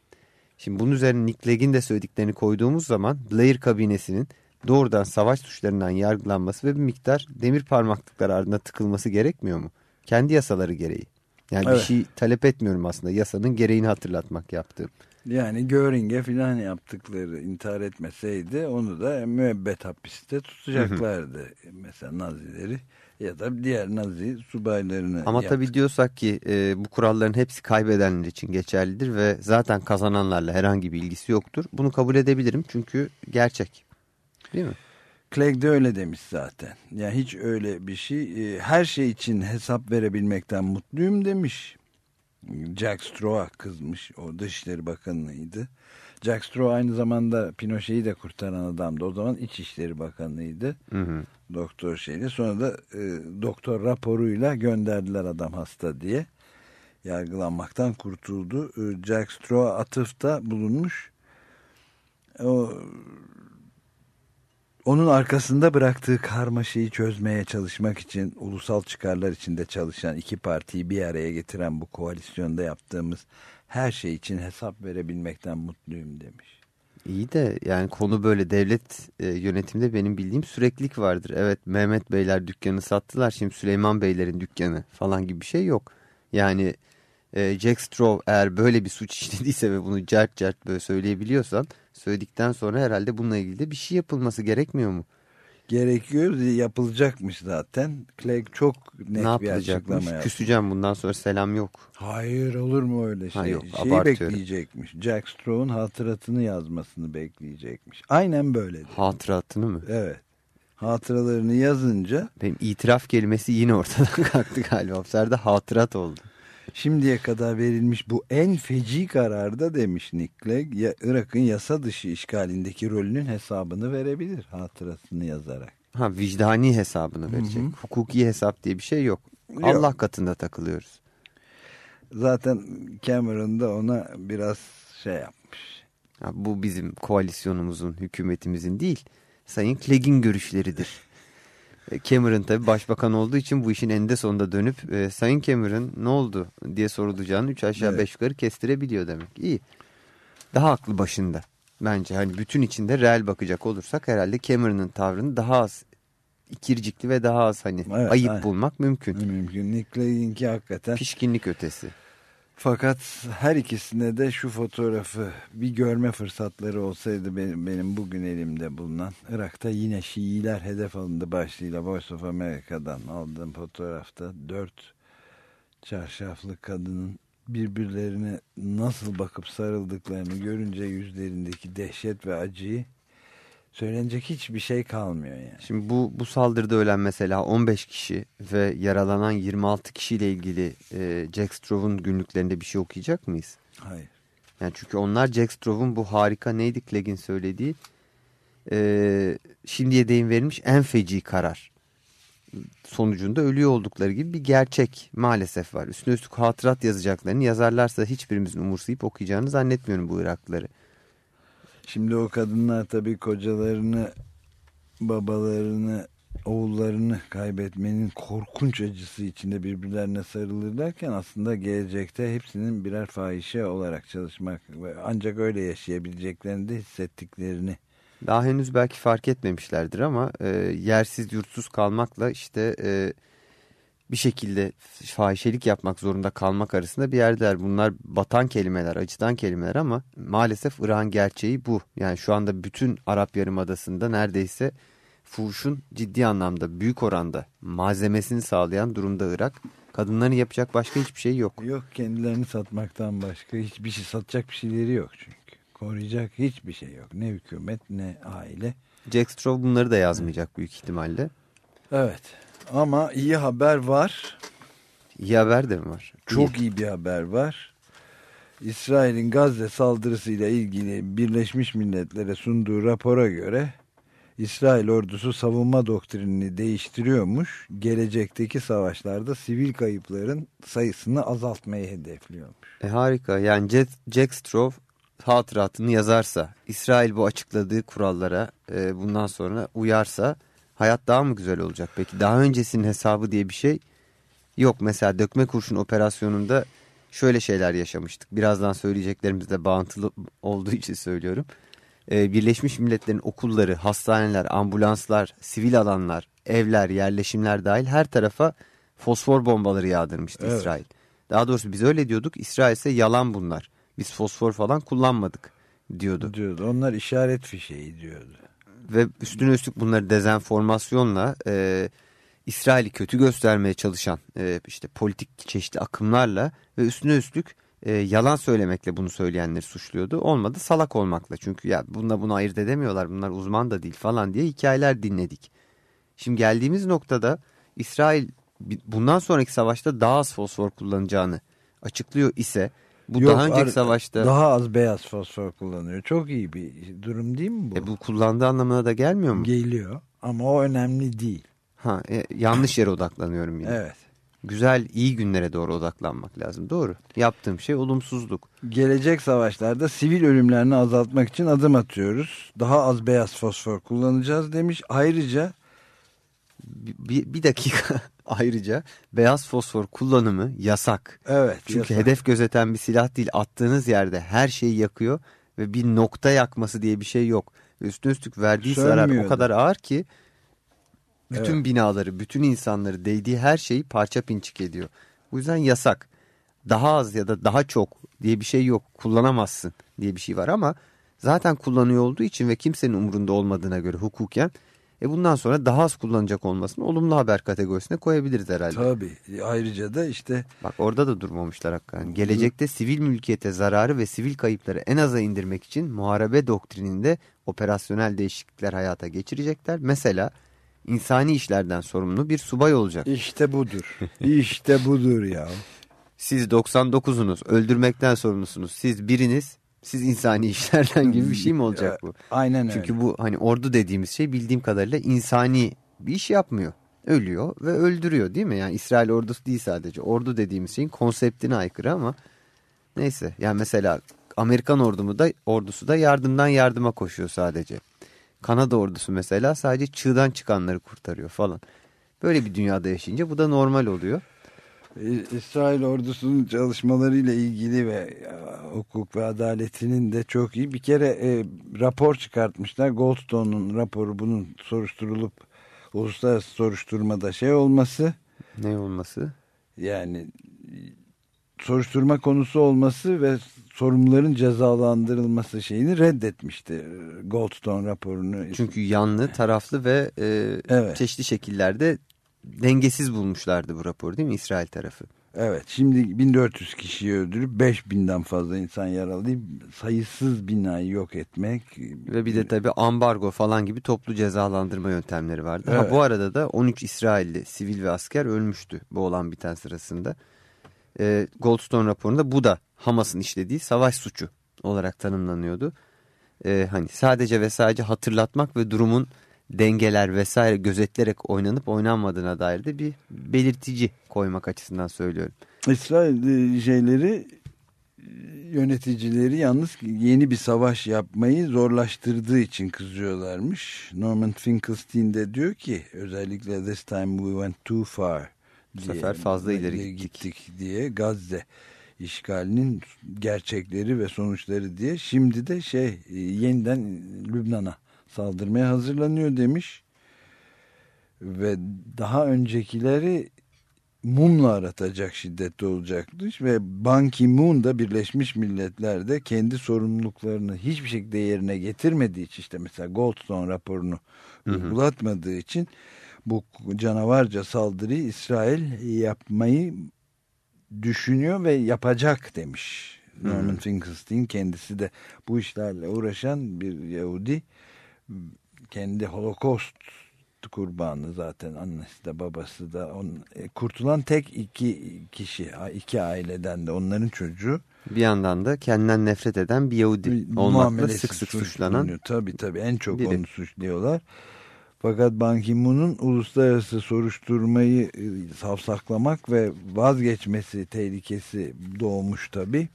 [SPEAKER 3] Şimdi bunun üzerine Nick Legg'in de söylediklerini koyduğumuz zaman Blair kabinesinin doğrudan savaş suçlarından yargılanması ve bir miktar demir parmaklıklar ardına tıkılması gerekmiyor mu? Kendi yasaları gereği. Yani evet. bir şey talep etmiyorum aslında yasanın gereğini hatırlatmak yaptığım.
[SPEAKER 2] Yani Göring'e filan yaptıkları intihar etmeseydi onu da müebbet hapiste tutacaklardı. Hı hı. Mesela Nazileri ya da diğer Nazi subaylarını.
[SPEAKER 3] Ama yaptık. tabii diyorsak ki e, bu kuralların hepsi kaybedenler için geçerlidir ve zaten kazananlarla herhangi bir ilgisi yoktur. Bunu kabul edebilirim çünkü gerçek. Değil mi?
[SPEAKER 2] Clegg de öyle demiş zaten. Yani hiç öyle bir şey. E, her şey için hesap verebilmekten mutluyum demiş. Jack Straw'a kızmış. O Dışişleri Bakanı'ydı. Jack Straw aynı zamanda Pinochet'i de kurtaran adamdı. O zaman İçişleri Bakanı'ydı. Hı hı. Doktor şeyle. Sonra da e, doktor raporuyla gönderdiler adam hasta diye. Yargılanmaktan kurtuldu. E, Jack Straw atıfta bulunmuş. O onun arkasında bıraktığı karmaşayı çözmeye çalışmak için ulusal çıkarlar içinde çalışan iki partiyi bir araya getiren bu koalisyonda yaptığımız her şey için hesap verebilmekten mutluyum demiş.
[SPEAKER 3] İyi de yani konu böyle devlet e, yönetiminde benim bildiğim süreklilik vardır. Evet Mehmet Beyler dükkanı sattılar şimdi Süleyman Beylerin dükkanı falan gibi bir şey yok. Yani e, Jack Straw eğer böyle bir suç <laughs> işlediyse ve bunu cert cert böyle söyleyebiliyorsan söyledikten sonra herhalde bununla ilgili de bir şey yapılması gerekmiyor mu?
[SPEAKER 2] Gerekiyor yapılacakmış zaten. Clegg çok net ne bir açıklama yaptı.
[SPEAKER 3] Küseceğim bundan sonra selam yok.
[SPEAKER 2] Hayır olur mu öyle şey? Ha, yok, Şeyi bekleyecekmiş. Jack Straw'un hatıratını yazmasını bekleyecekmiş. Aynen böyle.
[SPEAKER 3] Hatıratını mı?
[SPEAKER 2] Evet. hatıralarını yazınca
[SPEAKER 3] Benim itiraf kelimesi yine ortadan <laughs> kalktı galiba. Bu sefer de hatırat oldu.
[SPEAKER 2] Şimdiye kadar verilmiş bu en feci kararda demiş Nick Clegg ya Irak'ın yasa dışı işgalindeki rolünün hesabını verebilir hatırasını yazarak.
[SPEAKER 3] Ha vicdani hesabını verecek. Hukuki hesap diye bir şey yok.
[SPEAKER 2] Yok.
[SPEAKER 3] Allah katında takılıyoruz.
[SPEAKER 2] Zaten Cameron da ona biraz şey yapmış.
[SPEAKER 3] Ha, bu bizim koalisyonumuzun, hükümetimizin değil, Sayın Clegg'in görüşleridir. E, Cameron tabii başbakan olduğu için bu işin eninde sonunda dönüp e, Sayın Cameron ne oldu diye sorulacağını üç aşağı
[SPEAKER 2] Evet.
[SPEAKER 3] beş yukarı kestirebiliyor demek. İyi. Daha aklı başında. Bence hani bütün içinde reel bakacak olursak herhalde Cameron'ın tavrını daha az ikircikli ve daha az hani
[SPEAKER 2] Evet,
[SPEAKER 3] ayıp
[SPEAKER 2] aynen.
[SPEAKER 3] bulmak mümkün.
[SPEAKER 2] Mümkün. Nick Clegg'inki hakikaten.
[SPEAKER 3] Pişkinlik ötesi.
[SPEAKER 2] Fakat her ikisine de şu fotoğrafı bir görme fırsatları olsaydı benim, benim bugün elimde bulunan Irak'ta yine Şiiler hedef alındı başlığıyla Voice of America'dan aldığım fotoğrafta dört çarşaflı kadının birbirlerine nasıl bakıp sarıldıklarını görünce yüzlerindeki dehşet ve acıyı söylenecek hiçbir şey kalmıyor yani.
[SPEAKER 3] Şimdi bu bu saldırıda ölen mesela 15 kişi ve yaralanan 26 kişiyle ilgili e, Jack Straw'un günlüklerinde bir şey okuyacak mıyız?
[SPEAKER 2] Hayır.
[SPEAKER 3] Yani çünkü onlar Jack Straw'un bu harika neydi Clegg'in söylediği e, şimdiye değin verilmiş en feci karar sonucunda ölüyor oldukları gibi bir gerçek maalesef var. Üstüne üstlük hatırat yazacaklarını yazarlarsa hiçbirimizin umursayıp okuyacağını zannetmiyorum bu Iraklıları.
[SPEAKER 2] Şimdi o kadınlar tabii kocalarını, babalarını, oğullarını kaybetmenin korkunç acısı içinde birbirlerine sarılırlarken aslında gelecekte hepsinin birer fahişe olarak çalışmak ve ancak öyle yaşayabileceklerini de hissettiklerini.
[SPEAKER 3] Daha henüz belki fark etmemişlerdir ama e, yersiz yurtsuz kalmakla işte e, bir şekilde fahişelik yapmak zorunda kalmak arasında bir yerdeler. Bunlar batan kelimeler, acıtan kelimeler ama maalesef Irak'ın gerçeği bu. Yani şu anda bütün Arap Yarımadası'nda neredeyse fuhuşun ciddi anlamda büyük oranda malzemesini sağlayan durumda Irak. Kadınların yapacak başka hiçbir şey yok.
[SPEAKER 2] Yok kendilerini satmaktan başka hiçbir şey satacak bir şeyleri yok çünkü. Koruyacak hiçbir şey yok. Ne hükümet ne aile.
[SPEAKER 3] Jack Straw bunları da yazmayacak büyük ihtimalle.
[SPEAKER 2] Evet ama iyi haber var.
[SPEAKER 3] İyi haber de mi var?
[SPEAKER 2] Çok iyi bir haber var. İsrail'in Gazze saldırısıyla ilgili Birleşmiş Milletler'e sunduğu rapora göre İsrail ordusu savunma doktrinini değiştiriyormuş. Gelecekteki savaşlarda sivil kayıpların sayısını azaltmayı hedefliyormuş.
[SPEAKER 3] E, harika. Yani Jack, Jack Straw hatıratını yazarsa, İsrail bu açıkladığı kurallara e, bundan sonra uyarsa hayat daha mı güzel olacak? Peki daha öncesinin hesabı diye bir şey yok. Mesela dökme kurşun operasyonunda şöyle şeyler yaşamıştık. Birazdan söyleyeceklerimizle bağıntılı olduğu için söylüyorum. E, Birleşmiş Milletler'in okulları, hastaneler, ambulanslar, sivil alanlar, evler, yerleşimler dahil her tarafa fosfor bombaları yağdırmıştı
[SPEAKER 2] Evet.
[SPEAKER 3] İsrail. Daha doğrusu biz öyle diyorduk. İsrail ise yalan bunlar. Biz fosfor falan kullanmadık diyordu.
[SPEAKER 2] Diyordu. Onlar işaret fişeği diyordu.
[SPEAKER 3] Ve üstüne üstlük bunları dezenformasyonla e, İsrail'i kötü göstermeye çalışan e, işte politik çeşitli akımlarla ve üstüne üstlük e, yalan söylemekle bunu söyleyenleri suçluyordu. Olmadı salak olmakla çünkü ya bununla bunu ayırt edemiyorlar bunlar uzman da değil falan diye hikayeler dinledik. Şimdi geldiğimiz noktada İsrail bundan sonraki savaşta daha az fosfor kullanacağını açıklıyor ise bu
[SPEAKER 2] Yok,
[SPEAKER 3] daha önceki savaşta
[SPEAKER 2] Daha az beyaz fosfor kullanıyor. Çok iyi bir durum değil mi bu?
[SPEAKER 3] e, bu kullandığı anlamına da gelmiyor mu?
[SPEAKER 2] Geliyor ama o önemli değil.
[SPEAKER 3] Ha, e, yanlış yere odaklanıyorum yine.
[SPEAKER 2] Evet.
[SPEAKER 3] Güzel, iyi günlere doğru odaklanmak lazım. Doğru. Yaptığım şey olumsuzluk.
[SPEAKER 2] Gelecek savaşlarda sivil ölümlerini azaltmak için adım atıyoruz. Daha az beyaz fosfor kullanacağız demiş. Ayrıca
[SPEAKER 3] bir, bir dakika ayrıca beyaz fosfor kullanımı yasak.
[SPEAKER 2] evet
[SPEAKER 3] Çünkü
[SPEAKER 2] yasak.
[SPEAKER 3] hedef gözeten bir silah değil. Attığınız yerde her şeyi yakıyor ve bir nokta yakması diye bir şey yok. Üstüne üstlük verdiği zarar o
[SPEAKER 2] da.
[SPEAKER 3] kadar ağır ki bütün
[SPEAKER 2] Evet.
[SPEAKER 3] binaları, bütün insanları değdiği her şeyi parça pinçik ediyor. Bu yüzden yasak. Daha az ya da daha çok diye bir şey yok. Kullanamazsın diye bir şey var ama zaten kullanıyor olduğu için ve kimsenin umurunda olmadığına göre hukuken e bundan sonra daha az kullanacak olmasını olumlu haber kategorisine koyabiliriz herhalde.
[SPEAKER 2] Tabii. Ayrıca da işte
[SPEAKER 3] Bak orada da durmamışlar hakikaten. Gelecekte sivil mülkiyete zararı ve sivil kayıpları en aza indirmek için muharebe doktrininde operasyonel değişiklikler hayata geçirecekler. Mesela insani işlerden sorumlu bir subay olacak.
[SPEAKER 2] İşte budur. İşte budur ya.
[SPEAKER 3] Siz 99'unuz öldürmekten sorumlusunuz. Siz biriniz siz insani işlerden gibi bir şey mi olacak bu?
[SPEAKER 2] Aynen öyle.
[SPEAKER 3] Çünkü bu hani ordu dediğimiz şey bildiğim kadarıyla insani bir iş yapmıyor. Ölüyor ve öldürüyor değil mi? Yani İsrail ordusu değil sadece. Ordu dediğimiz şeyin konseptine aykırı ama neyse. Yani mesela Amerikan ordumu da ordusu da yardımdan yardıma koşuyor sadece. Kanada ordusu mesela sadece çığdan çıkanları kurtarıyor falan. Böyle bir dünyada yaşayınca bu da normal oluyor.
[SPEAKER 2] İsrail ordusunun çalışmalarıyla ilgili ve e, hukuk ve adaletinin de çok iyi. Bir kere e, rapor çıkartmışlar. Goldstone'un raporu bunun soruşturulup uluslararası soruşturmada şey olması
[SPEAKER 3] Ne olması?
[SPEAKER 2] yani soruşturma konusu olması ve sorumluların cezalandırılması şeyini reddetmişti. e, Goldstone raporunu.
[SPEAKER 3] Çünkü yanlı, taraflı ve e,
[SPEAKER 2] Evet.
[SPEAKER 3] çeşitli şekillerde dengesiz bulmuşlardı bu raporu değil mi İsrail tarafı?
[SPEAKER 2] Evet şimdi 1400 kişiyi öldürüp 5000'den fazla insan yaralayıp sayısız binayı yok etmek.
[SPEAKER 3] Ve bir de tabii ambargo falan gibi toplu cezalandırma yöntemleri vardı. Ha,
[SPEAKER 2] Evet.
[SPEAKER 3] bu arada da 13 İsrailli sivil ve asker ölmüştü bu olan biten sırasında. E, Goldstone raporunda bu da Hamas'ın işlediği savaş suçu olarak tanımlanıyordu. E, hani sadece ve sadece hatırlatmak ve durumun dengeler vesaire gözetlerek oynanıp oynanmadığına dair de bir belirtici koymak açısından söylüyorum.
[SPEAKER 2] İsrail e, şeyleri e, yöneticileri yalnız yeni bir savaş yapmayı zorlaştırdığı için kızıyorlarmış. Norman Finkelstein de diyor ki özellikle this time we went too far.
[SPEAKER 3] Bu sefer fazla ileri
[SPEAKER 2] diye
[SPEAKER 3] gittik.
[SPEAKER 2] diye Gazze işgalinin gerçekleri ve sonuçları diye şimdi de şey e, yeniden Lübnan'a saldırmaya hazırlanıyor demiş. Ve daha öncekileri mumla aratacak şiddette olacakmış ve Ban Ki-moon da Birleşmiş Milletler'de kendi sorumluluklarını hiçbir şekilde yerine getirmediği için işte mesela Goldstone raporunu uygulatmadığı için bu canavarca saldırıyı İsrail yapmayı düşünüyor ve yapacak demiş. Norman Finkelstein kendisi de bu işlerle uğraşan bir Yahudi kendi Holocaust kurbanı zaten annesi de babası da on, e, kurtulan tek iki kişi iki aileden de onların çocuğu
[SPEAKER 3] Bir yandan da kendinden nefret eden bir Yahudi olmakla sık sık suçlanan
[SPEAKER 2] Tabii tabii en çok
[SPEAKER 3] biri.
[SPEAKER 2] onu suçluyorlar. Fakat Ban Ki-moon'un uluslararası soruşturmayı e, savsaklamak ve vazgeçmesi tehlikesi doğmuş tabii.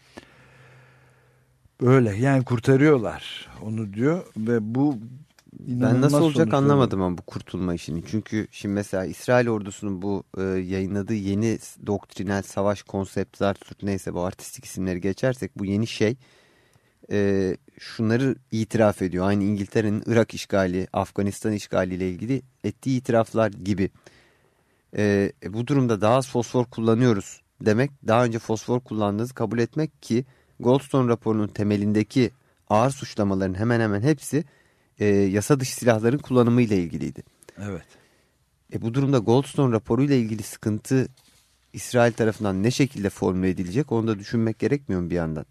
[SPEAKER 2] Böyle yani kurtarıyorlar onu diyor ve bu
[SPEAKER 3] Ben nasıl olacak anlamadım ama bu kurtulma işini. Çünkü şimdi mesela İsrail ordusunun bu e, yayınladığı yeni doktrinal savaş konsept Zartürk neyse bu artistik isimleri geçersek bu yeni şey e, şunları itiraf ediyor. Aynı İngiltere'nin Irak işgali, Afganistan işgaliyle ilgili ettiği itiraflar gibi. E, e, bu durumda daha az fosfor kullanıyoruz demek daha önce fosfor kullandığınızı kabul etmek ki Goldstone raporunun temelindeki ağır suçlamaların hemen hemen hepsi e, yasa dışı silahların kullanımı ile ilgiliydi.
[SPEAKER 2] Evet.
[SPEAKER 3] E, bu durumda Goldstone raporuyla ilgili sıkıntı İsrail tarafından ne şekilde formüle edilecek onu da düşünmek gerekmiyor mu bir yandan?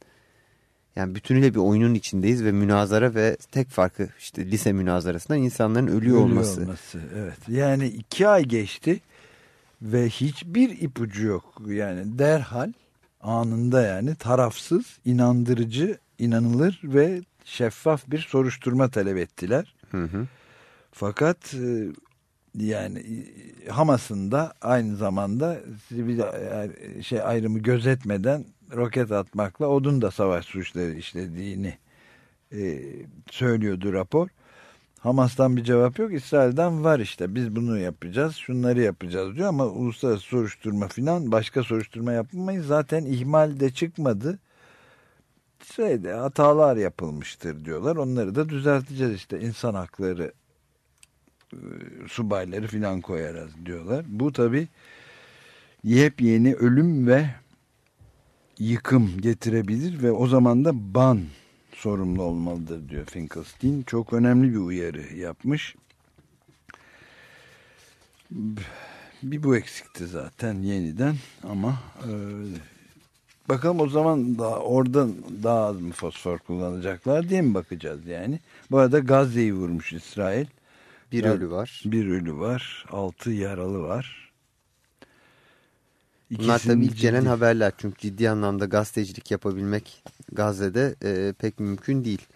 [SPEAKER 3] Yani bütünüyle bir oyunun içindeyiz ve münazara ve tek farkı işte lise münazarasından insanların ölüyor,
[SPEAKER 2] Ölüyor
[SPEAKER 3] olması.
[SPEAKER 2] Evet. Yani iki ay geçti ve hiçbir ipucu yok. Yani derhal anında yani tarafsız, inandırıcı, inanılır ve şeffaf bir soruşturma talep ettiler.
[SPEAKER 3] Hı hı.
[SPEAKER 2] Fakat e, yani e, Hamas'ın da aynı zamanda sivil e, şey ayrımı gözetmeden roket atmakla odun da savaş suçları işlediğini e, söylüyordu rapor. Hamas'tan bir cevap yok. İsrail'den var işte. Biz bunu yapacağız, şunları yapacağız diyor ama uluslararası soruşturma filan başka soruşturma yapmayız. Zaten ihmal de çıkmadı. Şeyde hatalar yapılmıştır diyorlar. Onları da düzelteceğiz işte. insan hakları e, subayları filan koyarız diyorlar. Bu tabi yepyeni ölüm ve yıkım getirebilir ve o zaman da ban sorumlu olmalıdır diyor Finkelstein. Çok önemli bir uyarı yapmış. Bir bu eksikti zaten yeniden ama e, bakalım o zaman da oradan daha az mı fosfor kullanacaklar diye mi bakacağız yani. Bu arada Gazze'yi vurmuş İsrail.
[SPEAKER 3] Bir ölü var.
[SPEAKER 2] Bir ölü var. Altı yaralı var.
[SPEAKER 3] Bunlar
[SPEAKER 2] İkisinin
[SPEAKER 3] tabii ilk gelen
[SPEAKER 2] ciddi-
[SPEAKER 3] haberler. Çünkü ciddi anlamda gazetecilik yapabilmek Gazze'de e, pek mümkün değil.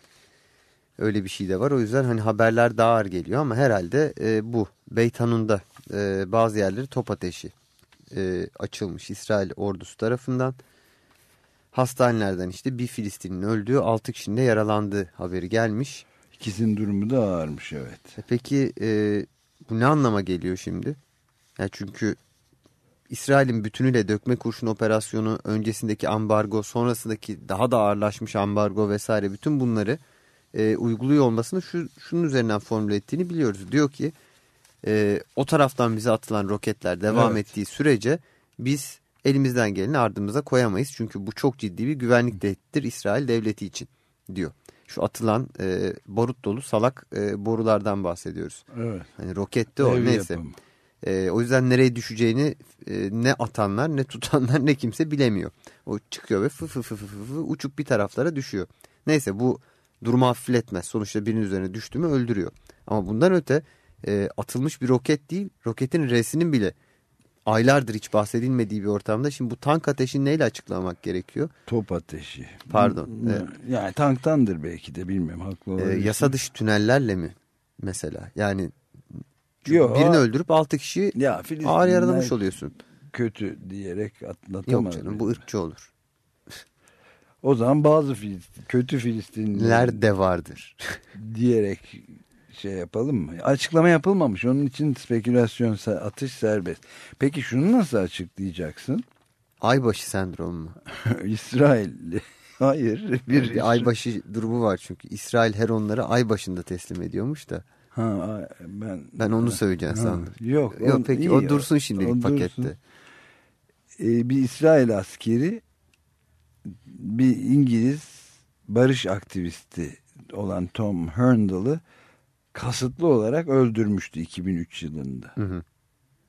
[SPEAKER 3] Öyle bir şey de var. O yüzden hani haberler daha ağır geliyor ama herhalde e, bu. Beyt Hanun'da e, bazı yerleri top ateşi e, açılmış İsrail ordusu tarafından. Hastanelerden işte bir Filistin'in öldüğü 6 kişinin de yaralandığı haberi gelmiş.
[SPEAKER 2] İkisinin durumu da ağırmış evet.
[SPEAKER 3] E Peki e, bu ne anlama geliyor şimdi? Ya çünkü İsrail'in bütünüyle dökme kurşun operasyonu, öncesindeki ambargo, sonrasındaki daha da ağırlaşmış ambargo vesaire bütün bunları e, uyguluyor olmasını şu, şunun üzerinden formüle ettiğini biliyoruz. Diyor ki e, o taraftan bize atılan roketler devam
[SPEAKER 2] Evet.
[SPEAKER 3] ettiği sürece biz elimizden geleni ardımıza koyamayız. Çünkü bu çok ciddi bir güvenlik tehdittir İsrail devleti için diyor. Şu atılan e, barut dolu salak e, borulardan bahsediyoruz.
[SPEAKER 2] Evet.
[SPEAKER 3] Hani rokette o
[SPEAKER 2] Ev
[SPEAKER 3] neyse.
[SPEAKER 2] yapımı.
[SPEAKER 3] E, o yüzden nereye düşeceğini e, ne atanlar ne tutanlar ne kimse bilemiyor. O çıkıyor ve fı fı fı fı fı fı uçup bir taraflara düşüyor. Neyse bu durumu hafifletmez. Sonuçta birinin üzerine düştü mü öldürüyor. Ama bundan öte e, atılmış bir roket değil roketin resinin bile aylardır hiç bahsedilmediği bir ortamda. Şimdi bu tank ateşini neyle açıklamak gerekiyor?
[SPEAKER 2] Top ateşi.
[SPEAKER 3] Pardon, evet.
[SPEAKER 2] Yani tanktandır belki de bilmiyorum haklı
[SPEAKER 3] E,
[SPEAKER 2] olabilirsin.
[SPEAKER 3] yasa dışı tünellerle mi mesela? Yani çünkü
[SPEAKER 2] Yo,
[SPEAKER 3] birini öldürüp altı kişi
[SPEAKER 2] ya
[SPEAKER 3] ağır yaralamış oluyorsun.
[SPEAKER 2] kötü diyerek
[SPEAKER 3] Yok
[SPEAKER 2] atlatamaz.
[SPEAKER 3] canım bu ırkçı olur.
[SPEAKER 2] O zaman bazı Filistin, kötü Filistinliler
[SPEAKER 3] de vardır.
[SPEAKER 2] diyerek şey yapalım mı? Açıklama yapılmamış. Onun için spekülasyon atış serbest. Peki şunu nasıl açıklayacaksın?
[SPEAKER 3] Aybaşı sendromu mu? <laughs>
[SPEAKER 2] İsrail <laughs> hayır bir,
[SPEAKER 3] Bir aybaşı durumu var çünkü. İsrail her onları ay başında teslim ediyormuş da.
[SPEAKER 2] Ha, ben
[SPEAKER 3] Ben onu söyleyeceğim
[SPEAKER 2] Ha,
[SPEAKER 3] sandım.
[SPEAKER 2] Yok,
[SPEAKER 3] Yok
[SPEAKER 2] o-
[SPEAKER 3] peki
[SPEAKER 2] iyi,
[SPEAKER 3] o dursun şimdilik
[SPEAKER 2] o
[SPEAKER 3] pakette.
[SPEAKER 2] dursun. Ee, bir İsrail askeri bir İngiliz barış aktivisti olan Tom Herndal'ı kasıtlı olarak öldürmüştü 2003 yılında.
[SPEAKER 3] Hı hı.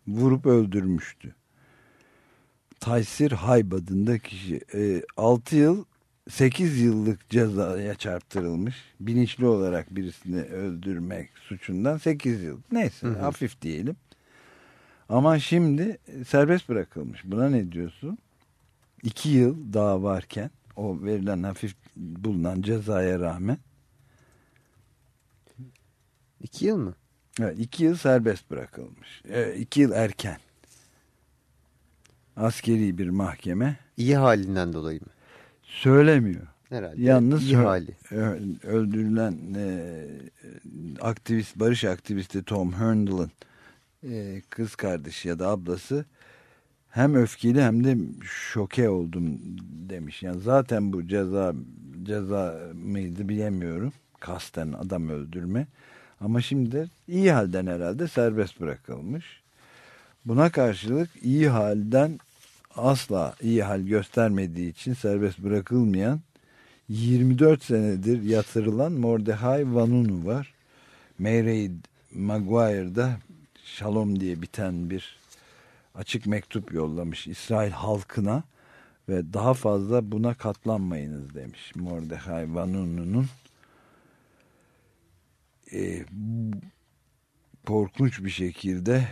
[SPEAKER 2] Vurup öldürmüştü. Taysir Hayb adında kişi 6 yıl 8 yıllık cezaya çarptırılmış. Bilinçli olarak birisini öldürmek suçundan 8 yıl. Neyse
[SPEAKER 3] Hı hı.
[SPEAKER 2] hafif diyelim. Ama şimdi serbest bırakılmış. Buna ne diyorsun? 2 yıl daha varken o verilen hafif bulunan cezaya rağmen
[SPEAKER 3] İki yıl mı?
[SPEAKER 2] evet, 2 yıl serbest bırakılmış. 2 yıl erken. Askeri bir mahkeme
[SPEAKER 3] İyi halinden dolayı mı?
[SPEAKER 2] söylemiyor.
[SPEAKER 3] Herhalde.
[SPEAKER 2] Yalnız
[SPEAKER 3] iyi hali.
[SPEAKER 2] öldürülen e, aktivist barış aktivisti Tom Herndal'ın e, kız kardeşi ya da ablası hem öfkeli hem de şoke oldum demiş. Yani zaten bu ceza ceza mıydı bilemiyorum. Kasten adam öldürme. Ama şimdi iyi halden herhalde serbest bırakılmış. Buna karşılık iyi halden asla iyi hal göstermediği için serbest bırakılmayan 24 senedir yatırılan Mordecai Vanunu var. Mairead Maguire'da Shalom diye biten bir açık mektup yollamış İsrail halkına ve daha fazla buna katlanmayınız demiş Mordecai Vanunu'nun e, korkunç bir şekilde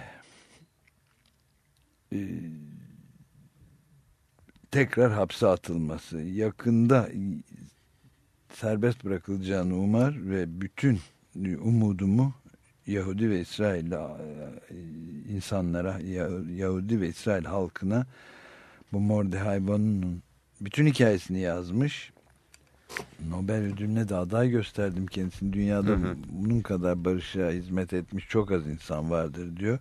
[SPEAKER 2] e, tekrar hapse atılması yakında serbest bırakılacağını umar ve bütün umudumu Yahudi ve İsrail e, insanlara Yah- Yahudi ve İsrail halkına bu Mordecai Vanun'un bütün hikayesini yazmış. Nobel ödülüne de aday gösterdim kendisini. Dünyada
[SPEAKER 3] Hı hı.
[SPEAKER 2] bunun kadar barışa hizmet etmiş çok az insan vardır diyor.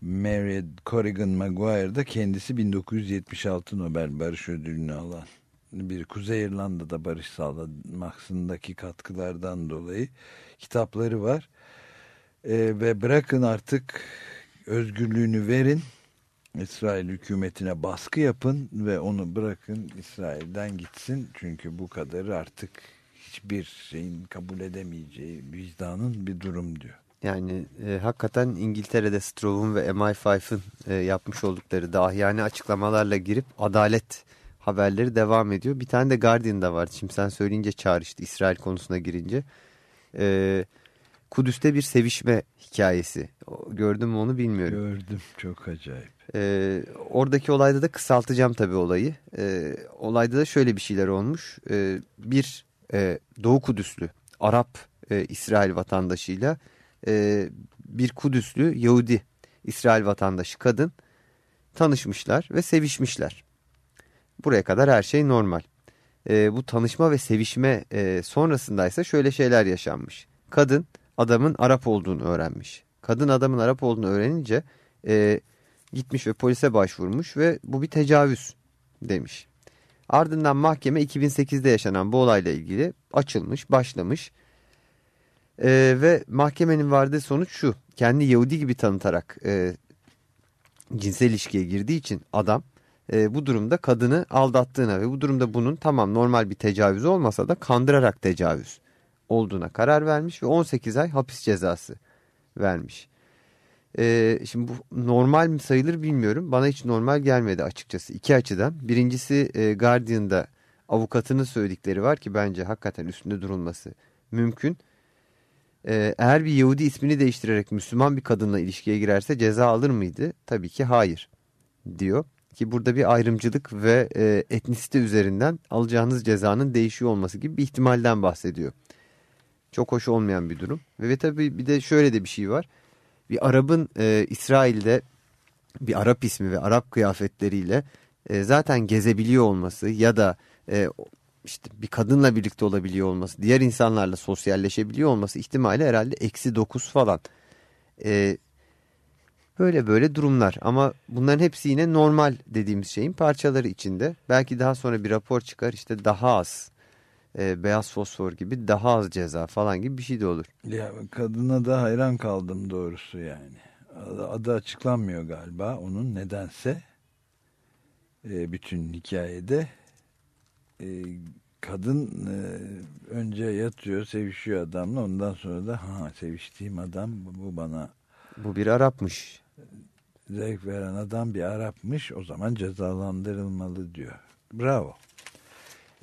[SPEAKER 2] Mary Corrigan Maguire da kendisi 1976 Nobel Barış Ödülünü alan bir Kuzey İrlanda'da barış sağlamasındaki katkılardan dolayı kitapları var. Ee, ve bırakın artık özgürlüğünü verin. İsrail hükümetine baskı yapın ve onu bırakın İsrail'den gitsin. Çünkü bu kadarı artık hiçbir şeyin kabul edemeyeceği vicdanın bir durum diyor.
[SPEAKER 3] Yani e, hakikaten İngiltere'de Strove'un ve MI5'ın e, yapmış oldukları dahiyane açıklamalarla girip adalet haberleri devam ediyor. Bir tane de Guardian'da vardı. Şimdi sen söyleyince çağrıştı İsrail konusuna girince. E, Kudüs'te bir sevişme hikayesi. Gördün mü onu bilmiyorum.
[SPEAKER 2] Gördüm çok acayip.
[SPEAKER 3] Ee, oradaki olayda da kısaltacağım tabii olayı. Ee, olayda da şöyle bir şeyler olmuş. Ee, bir e, Doğu Kudüslü Arap e, İsrail vatandaşıyla e, bir Kudüslü Yahudi İsrail vatandaşı kadın tanışmışlar ve sevişmişler. Buraya kadar her şey normal. Ee, bu tanışma ve sevişme e, sonrasındaysa şöyle şeyler yaşanmış. Kadın adamın Arap olduğunu öğrenmiş. Kadın adamın Arap olduğunu öğrenince e, gitmiş ve polise başvurmuş ve bu bir tecavüz demiş. Ardından mahkeme 2008'de yaşanan bu olayla ilgili açılmış, başlamış. Ee, ve mahkemenin vardığı sonuç şu. Kendi Yahudi gibi tanıtarak e, cinsel ilişkiye girdiği için adam e, bu durumda kadını aldattığına ve bu durumda bunun tamam normal bir tecavüz olmasa da kandırarak tecavüz olduğuna karar vermiş ve 18 ay hapis cezası vermiş. Ee, şimdi bu normal mi sayılır bilmiyorum. Bana hiç normal gelmedi açıkçası. iki açıdan. Birincisi e, Guardian'da avukatının söyledikleri var ki bence hakikaten üstünde durulması mümkün. Ee, eğer bir Yahudi ismini değiştirerek Müslüman bir kadınla ilişkiye girerse ceza alır mıydı? Tabii ki hayır diyor. Ki burada bir ayrımcılık ve e, etnisite üzerinden alacağınız cezanın değişiyor olması gibi bir ihtimalden bahsediyor. Çok hoş olmayan bir durum. Ve, ve tabii bir de şöyle de bir şey var bir Arap'ın e, İsrail'de bir Arap ismi ve Arap kıyafetleriyle e, zaten gezebiliyor olması ya da e, işte bir kadınla birlikte olabiliyor olması, diğer insanlarla sosyalleşebiliyor olması ihtimali herhalde eksi dokuz falan. E, böyle böyle durumlar ama bunların hepsi yine normal dediğimiz şeyin parçaları içinde. Belki daha sonra bir rapor çıkar işte daha az e, beyaz fosfor gibi daha az ceza falan gibi bir şey de olur.
[SPEAKER 2] Ya kadına da hayran kaldım doğrusu yani. Adı, adı açıklanmıyor galiba onun nedense. E, bütün hikayede e, kadın e, önce yatıyor, sevişiyor adamla. Ondan sonra da ha seviştiğim adam bu, bu bana
[SPEAKER 3] Bu bir Arapmış.
[SPEAKER 2] zevk veren adam bir Arapmış. O zaman cezalandırılmalı diyor. Bravo.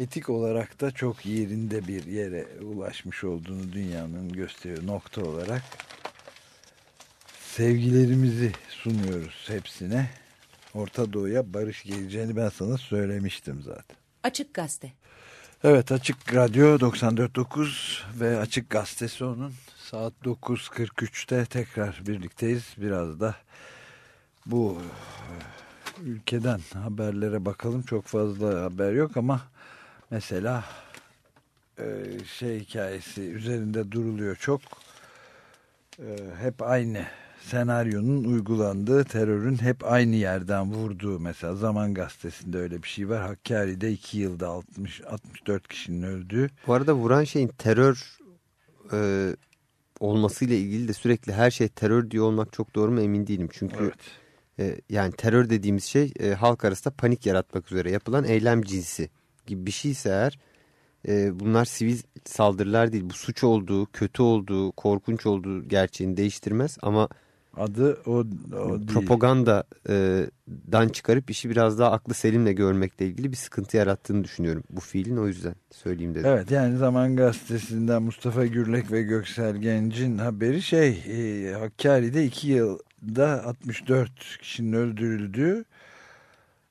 [SPEAKER 2] Etik olarak da çok yerinde bir yere ulaşmış olduğunu dünyanın gösteriyor nokta olarak. Sevgilerimizi sunuyoruz hepsine. Orta Doğu'ya barış geleceğini ben sana söylemiştim zaten.
[SPEAKER 6] Açık Gazete.
[SPEAKER 2] Evet Açık Radyo 94.9 ve Açık Gazetesi onun saat 9.43'te tekrar birlikteyiz. Biraz da bu e, ülkeden haberlere bakalım. Çok fazla haber yok ama mesela e, şey hikayesi üzerinde duruluyor çok. E, Hep aynı senaryonun uygulandığı terörün hep aynı yerden vurduğu mesela Zaman Gazetesi'nde öyle bir şey var. Hakkari'de 2 yılda 60 64 kişinin öldüğü.
[SPEAKER 3] Bu arada vuran şeyin terör e, olmasıyla ilgili de sürekli her şey terör diyor olmak çok doğru mu emin değilim. Çünkü
[SPEAKER 2] Evet.
[SPEAKER 3] e, yani terör dediğimiz şey e, halk arasında panik yaratmak üzere yapılan eylem cinsi gibi bir şeyse eğer e, bunlar sivil saldırılar değil. Bu suç olduğu, kötü olduğu, korkunç olduğu gerçeğini değiştirmez ama
[SPEAKER 2] Adı o, o
[SPEAKER 3] propagandadan çıkarıp işi biraz daha aklı selimle görmekle ilgili bir sıkıntı yarattığını düşünüyorum. Bu fiilin o yüzden söyleyeyim dedim.
[SPEAKER 2] Evet yani Zaman Gazetesi'nden Mustafa Gürlek ve Göksel Genç'in haberi şey e, Hakkari'de 2 yılda 64 kişinin öldürüldüğü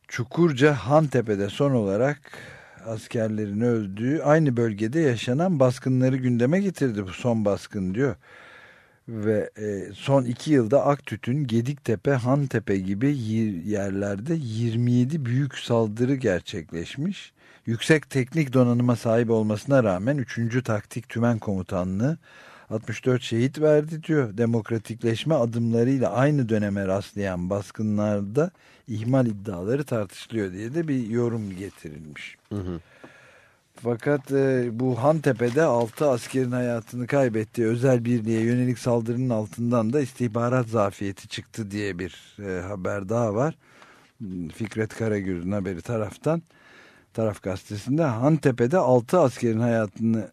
[SPEAKER 2] Çukurca Hantepe'de son olarak askerlerin öldüğü aynı bölgede yaşanan baskınları gündeme getirdi bu son baskın diyor. Ve e, son iki yılda Aktütün, Gediktepe, Hantepe gibi yer- yerlerde 27 büyük saldırı gerçekleşmiş. Yüksek teknik donanıma sahip olmasına rağmen 3. Taktik Tümen Komutanlığı 64 şehit verdi diyor. Demokratikleşme adımlarıyla aynı döneme rastlayan baskınlarda ihmal iddiaları tartışılıyor diye de bir yorum getirilmiş.
[SPEAKER 3] Hı hı.
[SPEAKER 2] Fakat e, bu Hantepe'de 6 askerin hayatını kaybettiği özel birliğe yönelik saldırının altından da istihbarat zafiyeti çıktı diye bir e, haber daha var. Fikret Karagöz'ün haberi taraftan. Taraf gazetesinde Hantepe'de 6 askerin hayatını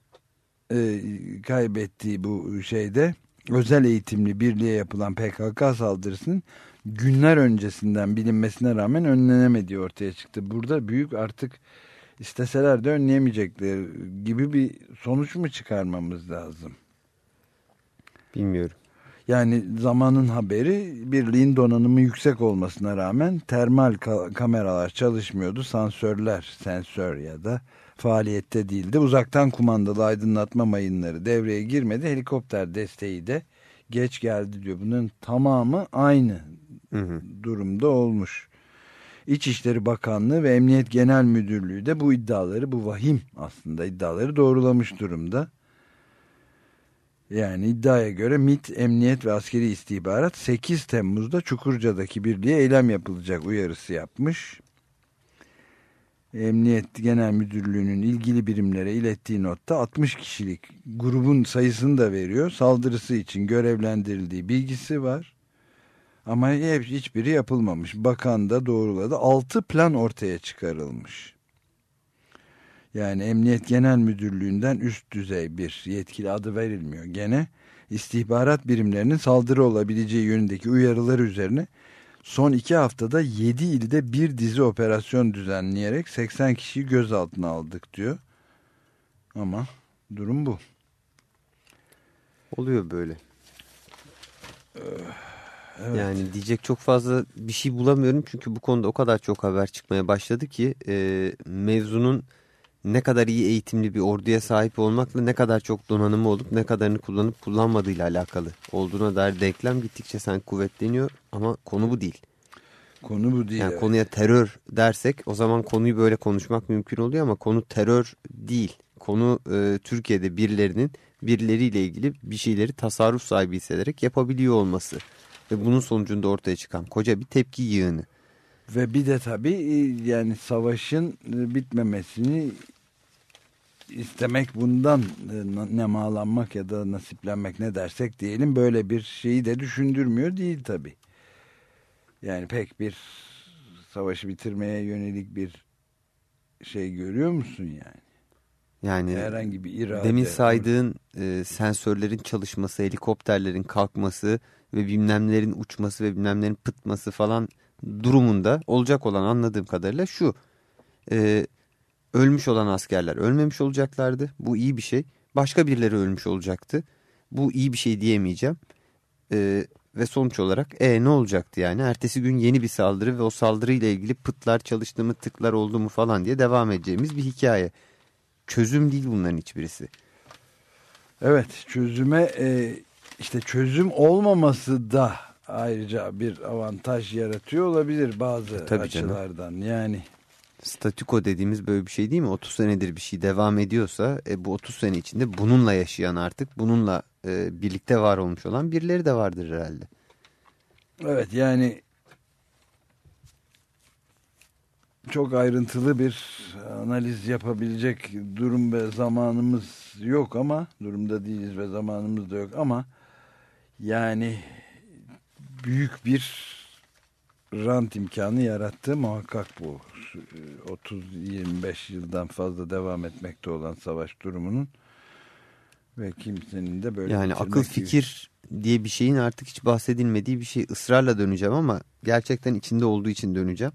[SPEAKER 2] e, kaybettiği bu şeyde özel eğitimli birliğe yapılan PKK saldırısının günler öncesinden bilinmesine rağmen önlenemediği ortaya çıktı. Burada büyük artık isteseler de önleyemeyecekleri gibi bir sonuç mu çıkarmamız lazım?
[SPEAKER 3] Bilmiyorum.
[SPEAKER 2] Yani zamanın haberi birliğin donanımı yüksek olmasına rağmen termal ka- kameralar çalışmıyordu. Sansörler, sensör ya da faaliyette değildi. Uzaktan kumandalı aydınlatma mayınları devreye girmedi. Helikopter desteği de geç geldi diyor. Bunun tamamı aynı
[SPEAKER 3] Hı hı.
[SPEAKER 2] durumda olmuş. İçişleri Bakanlığı ve Emniyet Genel Müdürlüğü de bu iddiaları, bu vahim aslında iddiaları doğrulamış durumda. Yani iddiaya göre MİT, Emniyet ve Askeri İstihbarat 8 Temmuz'da Çukurca'daki birliğe eylem yapılacak uyarısı yapmış. Emniyet Genel Müdürlüğü'nün ilgili birimlere ilettiği notta 60 kişilik grubun sayısını da veriyor. Saldırısı için görevlendirildiği bilgisi var. Ama hep hiçbiri yapılmamış. Bakan da doğruladı. 6 plan ortaya çıkarılmış. Yani Emniyet Genel Müdürlüğü'nden üst düzey bir yetkili adı verilmiyor. Gene istihbarat birimlerinin saldırı olabileceği yönündeki uyarıları üzerine son iki haftada 7 ilde bir dizi operasyon düzenleyerek 80 kişiyi gözaltına aldık diyor. Ama durum bu.
[SPEAKER 3] Oluyor böyle. Yani diyecek çok fazla bir şey bulamıyorum çünkü bu konuda o kadar çok haber çıkmaya başladı ki e, mevzunun ne kadar iyi eğitimli bir orduya sahip olmakla ne kadar çok donanımı olup ne kadarını kullanıp kullanmadığıyla alakalı olduğuna dair denklem gittikçe sen kuvvetleniyor ama konu bu değil.
[SPEAKER 2] Konu bu değil.
[SPEAKER 3] Yani
[SPEAKER 2] evet.
[SPEAKER 3] konuya terör dersek o zaman konuyu böyle konuşmak mümkün oluyor ama konu terör değil. Konu e, Türkiye'de birilerinin birileriyle ilgili bir şeyleri tasarruf sahibi hissederek yapabiliyor olması. Ve bunun sonucunda ortaya çıkan koca bir tepki yığını.
[SPEAKER 2] Ve bir de tabii e, yani savaşın e, bitmemesini istemek bundan e, nemalanmak ya da nasiplenmek ne dersek diyelim böyle bir şeyi de düşündürmüyor değil tabii. Yani pek bir savaşı bitirmeye yönelik bir şey görüyor musun yani?
[SPEAKER 3] Yani
[SPEAKER 2] Herhangi bir irade.
[SPEAKER 3] demin saydığın e, sensörlerin çalışması, helikopterlerin kalkması ve bilmemlerin uçması ve bilmemlerin pıtması falan durumunda olacak olan anladığım kadarıyla şu. E, ölmüş olan askerler ölmemiş olacaklardı. Bu iyi bir şey. Başka birileri ölmüş olacaktı. Bu iyi bir şey diyemeyeceğim. E, ve sonuç olarak e ne olacaktı yani? Ertesi gün yeni bir saldırı ve o saldırıyla ilgili pıtlar çalıştı mı, tıklar oldu mu falan diye devam edeceğimiz bir hikaye. Çözüm değil bunların hiçbirisi.
[SPEAKER 2] Evet çözüme e, işte çözüm olmaması da ayrıca bir avantaj yaratıyor olabilir bazı
[SPEAKER 3] E, tabii canım.
[SPEAKER 2] açılardan. Yani
[SPEAKER 3] Statüko dediğimiz böyle bir şey değil mi? 30 senedir bir şey devam ediyorsa e, bu 30 sene içinde bununla yaşayan artık bununla e, birlikte var olmuş olan birileri de vardır herhalde.
[SPEAKER 2] Evet yani çok ayrıntılı bir analiz yapabilecek durum ve zamanımız yok ama durumda değiliz ve zamanımız da yok ama yani büyük bir rant imkanı yarattı muhakkak bu 30-25 yıldan fazla devam etmekte olan savaş durumunun ve kimsenin de böyle
[SPEAKER 3] Yani akıl
[SPEAKER 2] gibi-
[SPEAKER 3] fikir diye bir şeyin artık hiç bahsedilmediği bir şey ısrarla döneceğim ama gerçekten içinde olduğu için döneceğim.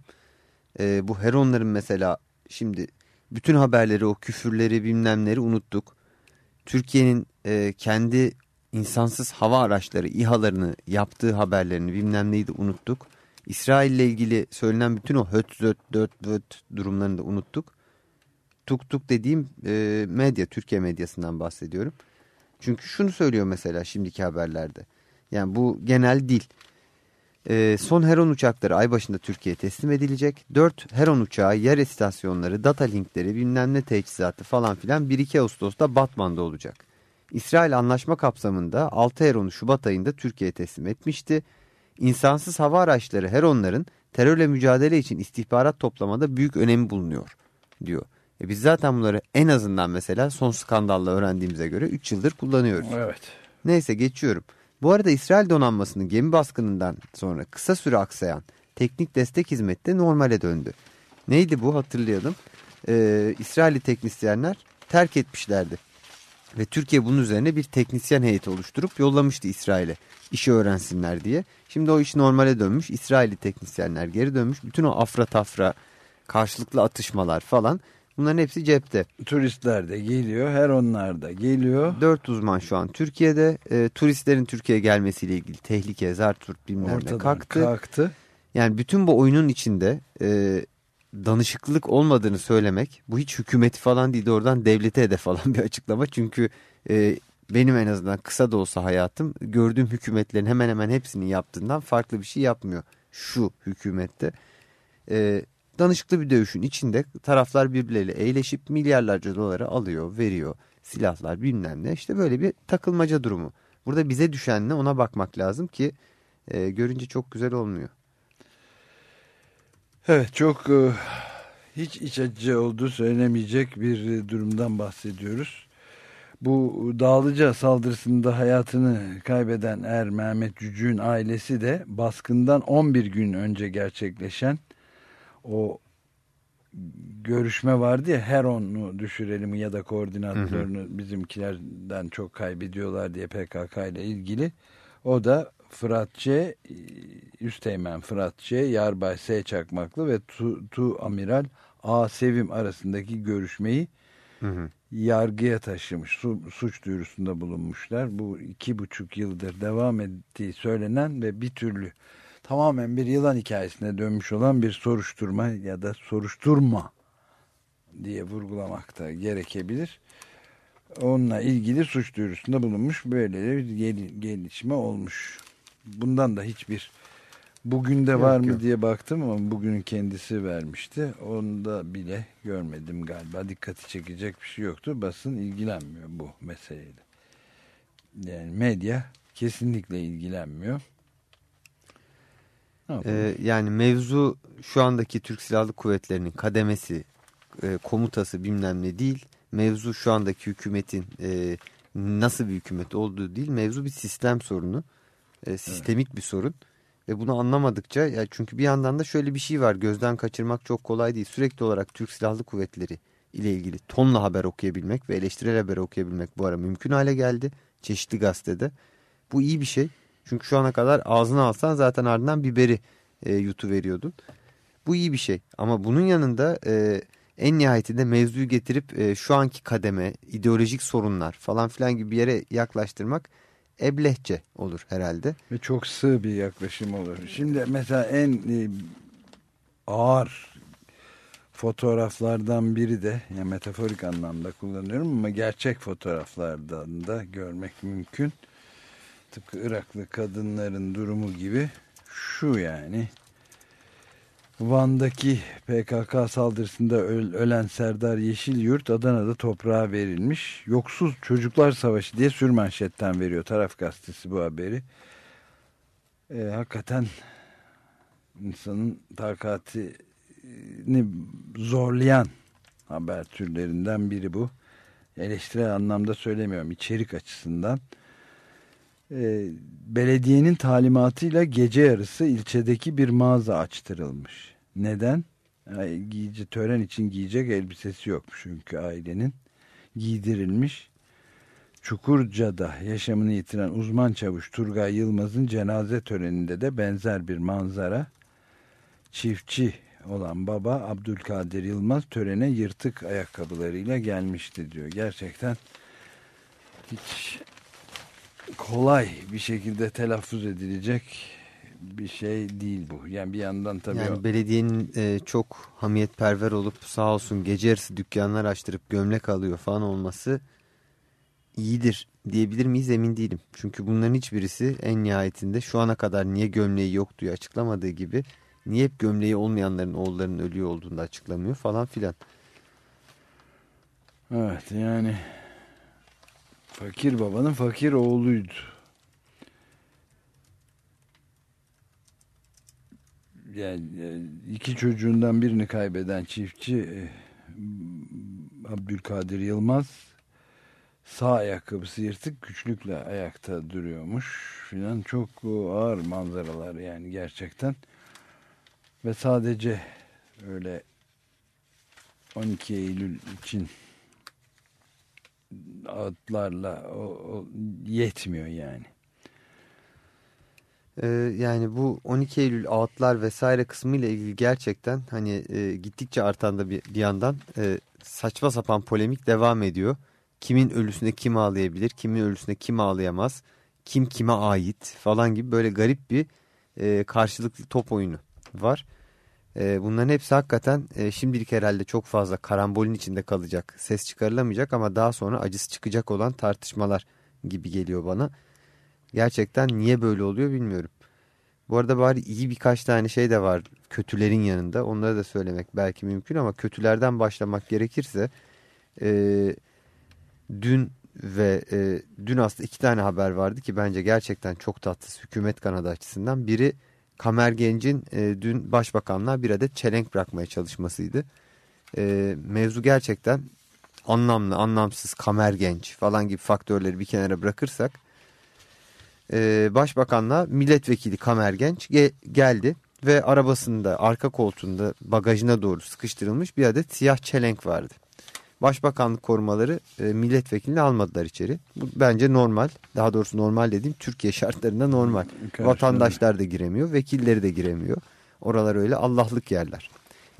[SPEAKER 3] E, bu Heronların mesela şimdi bütün haberleri o küfürleri bilmemleri unuttuk. Türkiye'nin e, kendi insansız hava araçları İHA'larını yaptığı haberlerini bilmem neydi unuttuk. İsrail ile ilgili söylenen bütün o höt zöt döt vöt durumlarını da unuttuk. Tuk tuk dediğim e, medya Türkiye medyasından bahsediyorum. Çünkü şunu söylüyor mesela şimdiki haberlerde. Yani bu genel dil. Ee, son Heron uçakları ay başında Türkiye'ye teslim edilecek. 4 Heron uçağı, yer istasyonları, data linkleri, bilmem ne teçhizatı falan filan 1-2 Ağustos'ta Batman'da olacak. İsrail anlaşma kapsamında 6 Heron'u Şubat ayında Türkiye'ye teslim etmişti. İnsansız hava araçları Heron'ların terörle mücadele için istihbarat toplamada büyük önemi bulunuyor diyor. E biz zaten bunları en azından mesela son skandalla öğrendiğimize göre 3 yıldır kullanıyoruz.
[SPEAKER 2] Evet.
[SPEAKER 3] Neyse geçiyorum. Bu arada İsrail donanmasının gemi baskınından sonra kısa süre aksayan teknik destek hizmeti de normale döndü. Neydi bu hatırlayalım. Ee, İsrailli teknisyenler terk etmişlerdi. Ve Türkiye bunun üzerine bir teknisyen heyeti oluşturup yollamıştı İsrail'e işi öğrensinler diye. Şimdi o iş normale dönmüş. İsrailli teknisyenler geri dönmüş. Bütün o afra tafra karşılıklı atışmalar falan Bunların hepsi cepte.
[SPEAKER 2] Turistler de geliyor, her onlar da geliyor.
[SPEAKER 3] Dört uzman şu an Türkiye'de. E, turistlerin Türkiye'ye gelmesiyle ilgili tehlike, zarturt bilmem ne kalktı.
[SPEAKER 2] kalktı.
[SPEAKER 3] Yani bütün bu oyunun içinde e, danışıklık olmadığını söylemek bu hiç hükümeti falan değil doğrudan devlete hedef alan bir açıklama. Çünkü e, benim en azından kısa da olsa hayatım gördüğüm hükümetlerin hemen hemen hepsinin yaptığından farklı bir şey yapmıyor şu hükümette. E, danışıklı bir dövüşün içinde taraflar birbirleriyle eğleşip milyarlarca doları alıyor, veriyor. Silahlar bilmem ne işte böyle bir takılmaca durumu. Burada bize düşen ne ona bakmak lazım ki e, görünce çok güzel olmuyor.
[SPEAKER 2] Evet çok e, hiç iç açıcı olduğu söylenemeyecek bir durumdan bahsediyoruz. Bu Dağlıca saldırısında hayatını kaybeden Er Mehmet Cücü'nün ailesi de baskından 11 gün önce gerçekleşen o görüşme vardı ya Heron'u düşürelim ya da koordinatörünü bizimkilerden çok kaybediyorlar diye PKK ile ilgili. O da Fırat C, Üsteğmen Fırat C, Yarbay S Çakmaklı ve Tu, tu Amiral A Sevim arasındaki görüşmeyi
[SPEAKER 3] Hı hı.
[SPEAKER 2] yargıya taşımış, su, suç duyurusunda bulunmuşlar. Bu iki buçuk yıldır devam ettiği söylenen ve bir türlü tamamen bir yılan hikayesine dönmüş olan bir soruşturma ya da soruşturma diye vurgulamak da gerekebilir. Onunla ilgili suç duyurusunda bulunmuş. Böyle bir gel- gelişme olmuş. Bundan da hiçbir bugün de
[SPEAKER 3] Yok,
[SPEAKER 2] var mı
[SPEAKER 3] yok.
[SPEAKER 2] diye baktım ama bugünün kendisi vermişti. Onu da bile görmedim galiba. Dikkati çekecek bir şey yoktu. Basın ilgilenmiyor bu meseleyle. Yani medya kesinlikle ilgilenmiyor.
[SPEAKER 3] Ee, yani mevzu şu andaki Türk Silahlı Kuvvetleri'nin kademesi, e, komutası bilmem ne değil. Mevzu şu andaki hükümetin e, nasıl bir hükümet olduğu değil. Mevzu bir sistem sorunu. E, sistemik bir sorun. Ve bunu anlamadıkça ya çünkü bir yandan da şöyle bir şey var. Gözden kaçırmak çok kolay değil. Sürekli olarak Türk Silahlı Kuvvetleri ile ilgili tonla haber okuyabilmek ve eleştirel haber okuyabilmek bu ara mümkün hale geldi. Çeşitli gazetede. Bu iyi bir şey. Çünkü şu ana kadar ağzına alsan zaten ardından biberi e, yutu veriyordun. Bu iyi bir şey. Ama bunun yanında e, en nihayetinde mevzuyu getirip e, şu anki kademe, ideolojik sorunlar falan filan gibi bir yere yaklaştırmak eblehçe olur herhalde.
[SPEAKER 2] Ve çok sığ bir yaklaşım olur. Şimdi mesela en e, ağır fotoğraflardan biri de yani metaforik anlamda kullanıyorum ama gerçek fotoğraflardan da görmek mümkün. Tıpkı Iraklı kadınların durumu gibi şu yani. Van'daki PKK saldırısında öl- ölen Serdar Yeşilyurt Adana'da toprağa verilmiş. Yoksuz Çocuklar Savaşı diye sürmanşetten veriyor Taraf Gazetesi bu haberi. Ee, hakikaten insanın takatini zorlayan haber türlerinden biri bu. Eleştirel anlamda söylemiyorum içerik açısından. Ee, belediyenin talimatıyla gece yarısı ilçedeki bir mağaza açtırılmış. Neden? Ay, giyici, tören için giyecek elbisesi yokmuş çünkü ailenin giydirilmiş. Çukurca'da yaşamını yitiren uzman çavuş Turgay Yılmaz'ın cenaze töreninde de benzer bir manzara. Çiftçi olan baba Abdülkadir Yılmaz törene yırtık ayakkabılarıyla gelmişti diyor. Gerçekten hiç kolay bir şekilde telaffuz edilecek bir şey değil bu. Yani bir yandan tabii
[SPEAKER 3] Yani
[SPEAKER 2] o-
[SPEAKER 3] belediyenin e, çok hamiyetperver olup sağ olsun gece yarısı dükkanlar açtırıp gömlek alıyor falan olması iyidir diyebilir miyiz emin değilim. Çünkü bunların hiçbirisi en nihayetinde şu ana kadar niye gömleği yok diye açıklamadığı gibi niye hep gömleği olmayanların oğullarının ölüyor olduğunu da açıklamıyor falan filan.
[SPEAKER 2] Evet yani fakir babanın fakir oğluydu. Yani e, iki çocuğundan birini kaybeden çiftçi e, Abdülkadir Yılmaz sağ ayakkabısı yırtık güçlükle ayakta duruyormuş filan çok ağır manzaralar yani gerçekten ve sadece öyle 12 Eylül için ağıtlarla o, o yetmiyor yani.
[SPEAKER 3] Ee, yani bu 12 Eylül ağıtlar vesaire kısmı ile ilgili gerçekten hani e, gittikçe artan da bir, bir yandan e, saçma sapan polemik devam ediyor. Kimin ölüsüne kim ağlayabilir, kimin ölüsüne kim ağlayamaz, kim kime ait falan gibi böyle garip bir e, karşılıklı top oyunu var. E, bunların hepsi hakikaten e, şimdilik herhalde çok fazla karambolün içinde kalacak, ses çıkarılamayacak ama daha sonra acısı çıkacak olan tartışmalar gibi geliyor bana. Gerçekten niye böyle oluyor bilmiyorum. Bu arada bari iyi birkaç tane şey de var kötülerin yanında. Onları da söylemek belki mümkün ama kötülerden başlamak gerekirse e, dün ve e, dün aslında iki tane haber vardı ki bence gerçekten çok tatsız hükümet kanadı açısından. Biri Kamer Genç'in e, dün başbakanlığa bir adet çelenk bırakmaya çalışmasıydı. E, mevzu gerçekten anlamlı, anlamsız, Kamer Genç falan gibi faktörleri bir kenara bırakırsak e, başbakanla milletvekili Kamer Genç ge geldi ve arabasında arka koltuğunda bagajına doğru sıkıştırılmış bir adet siyah çelenk vardı. Başbakanlık korumaları e, milletvekilini almadılar içeri. Bu bence normal. Daha doğrusu normal dediğim Türkiye şartlarında normal.
[SPEAKER 2] Karşılığında.
[SPEAKER 3] Vatandaşlar da giremiyor, vekilleri de giremiyor. Oralar öyle Allah'lık yerler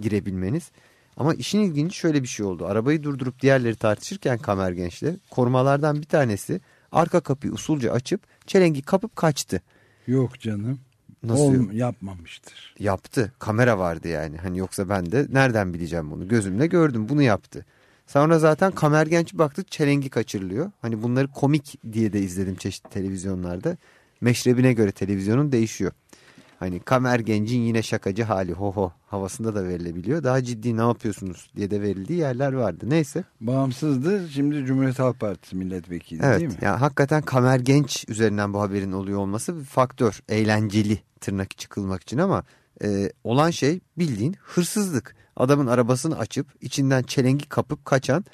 [SPEAKER 3] girebilmeniz. Ama işin ilginci şöyle bir şey oldu. Arabayı durdurup diğerleri tartışırken kamer gençler korumalardan bir tanesi arka kapıyı usulca açıp çelengi kapıp kaçtı.
[SPEAKER 2] Yok canım.
[SPEAKER 3] Nasıl
[SPEAKER 2] Olm-
[SPEAKER 3] yok?
[SPEAKER 2] yapmamıştır.
[SPEAKER 3] Yaptı. Kamera vardı yani. Hani yoksa ben de nereden bileceğim bunu? Gözümle gördüm. Bunu yaptı. Sonra zaten kamer genç baktı çelengi kaçırılıyor. Hani bunları komik diye de izledim çeşitli televizyonlarda. Meşrebine göre televizyonun değişiyor. Hani kamer gencin yine şakacı hali ho ho havasında da verilebiliyor. Daha ciddi ne yapıyorsunuz diye de verildiği yerler vardı. Neyse.
[SPEAKER 2] Bağımsızdı. Şimdi Cumhuriyet Halk Partisi milletvekili
[SPEAKER 3] Evet
[SPEAKER 2] değil mi?
[SPEAKER 3] yani hakikaten kamer genç üzerinden bu haberin oluyor olması bir faktör. Eğlenceli tırnak çıkılmak için ama e, olan şey bildiğin hırsızlık. Adamın arabasını açıp içinden çelengi kapıp kaçan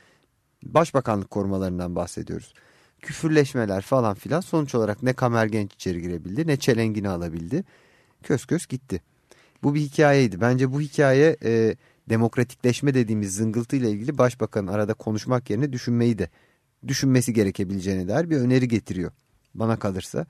[SPEAKER 3] başbakanlık korumalarından bahsediyoruz. Küfürleşmeler falan filan sonuç olarak ne kamer genç içeri girebildi ne çelengini alabildi. Kös kös gitti. Bu bir hikayeydi. Bence bu hikaye e, demokratikleşme dediğimiz zıngıltıyla ilgili başbakanın arada konuşmak yerine düşünmeyi de düşünmesi gerekebileceğine dair bir öneri getiriyor. Bana kalırsa.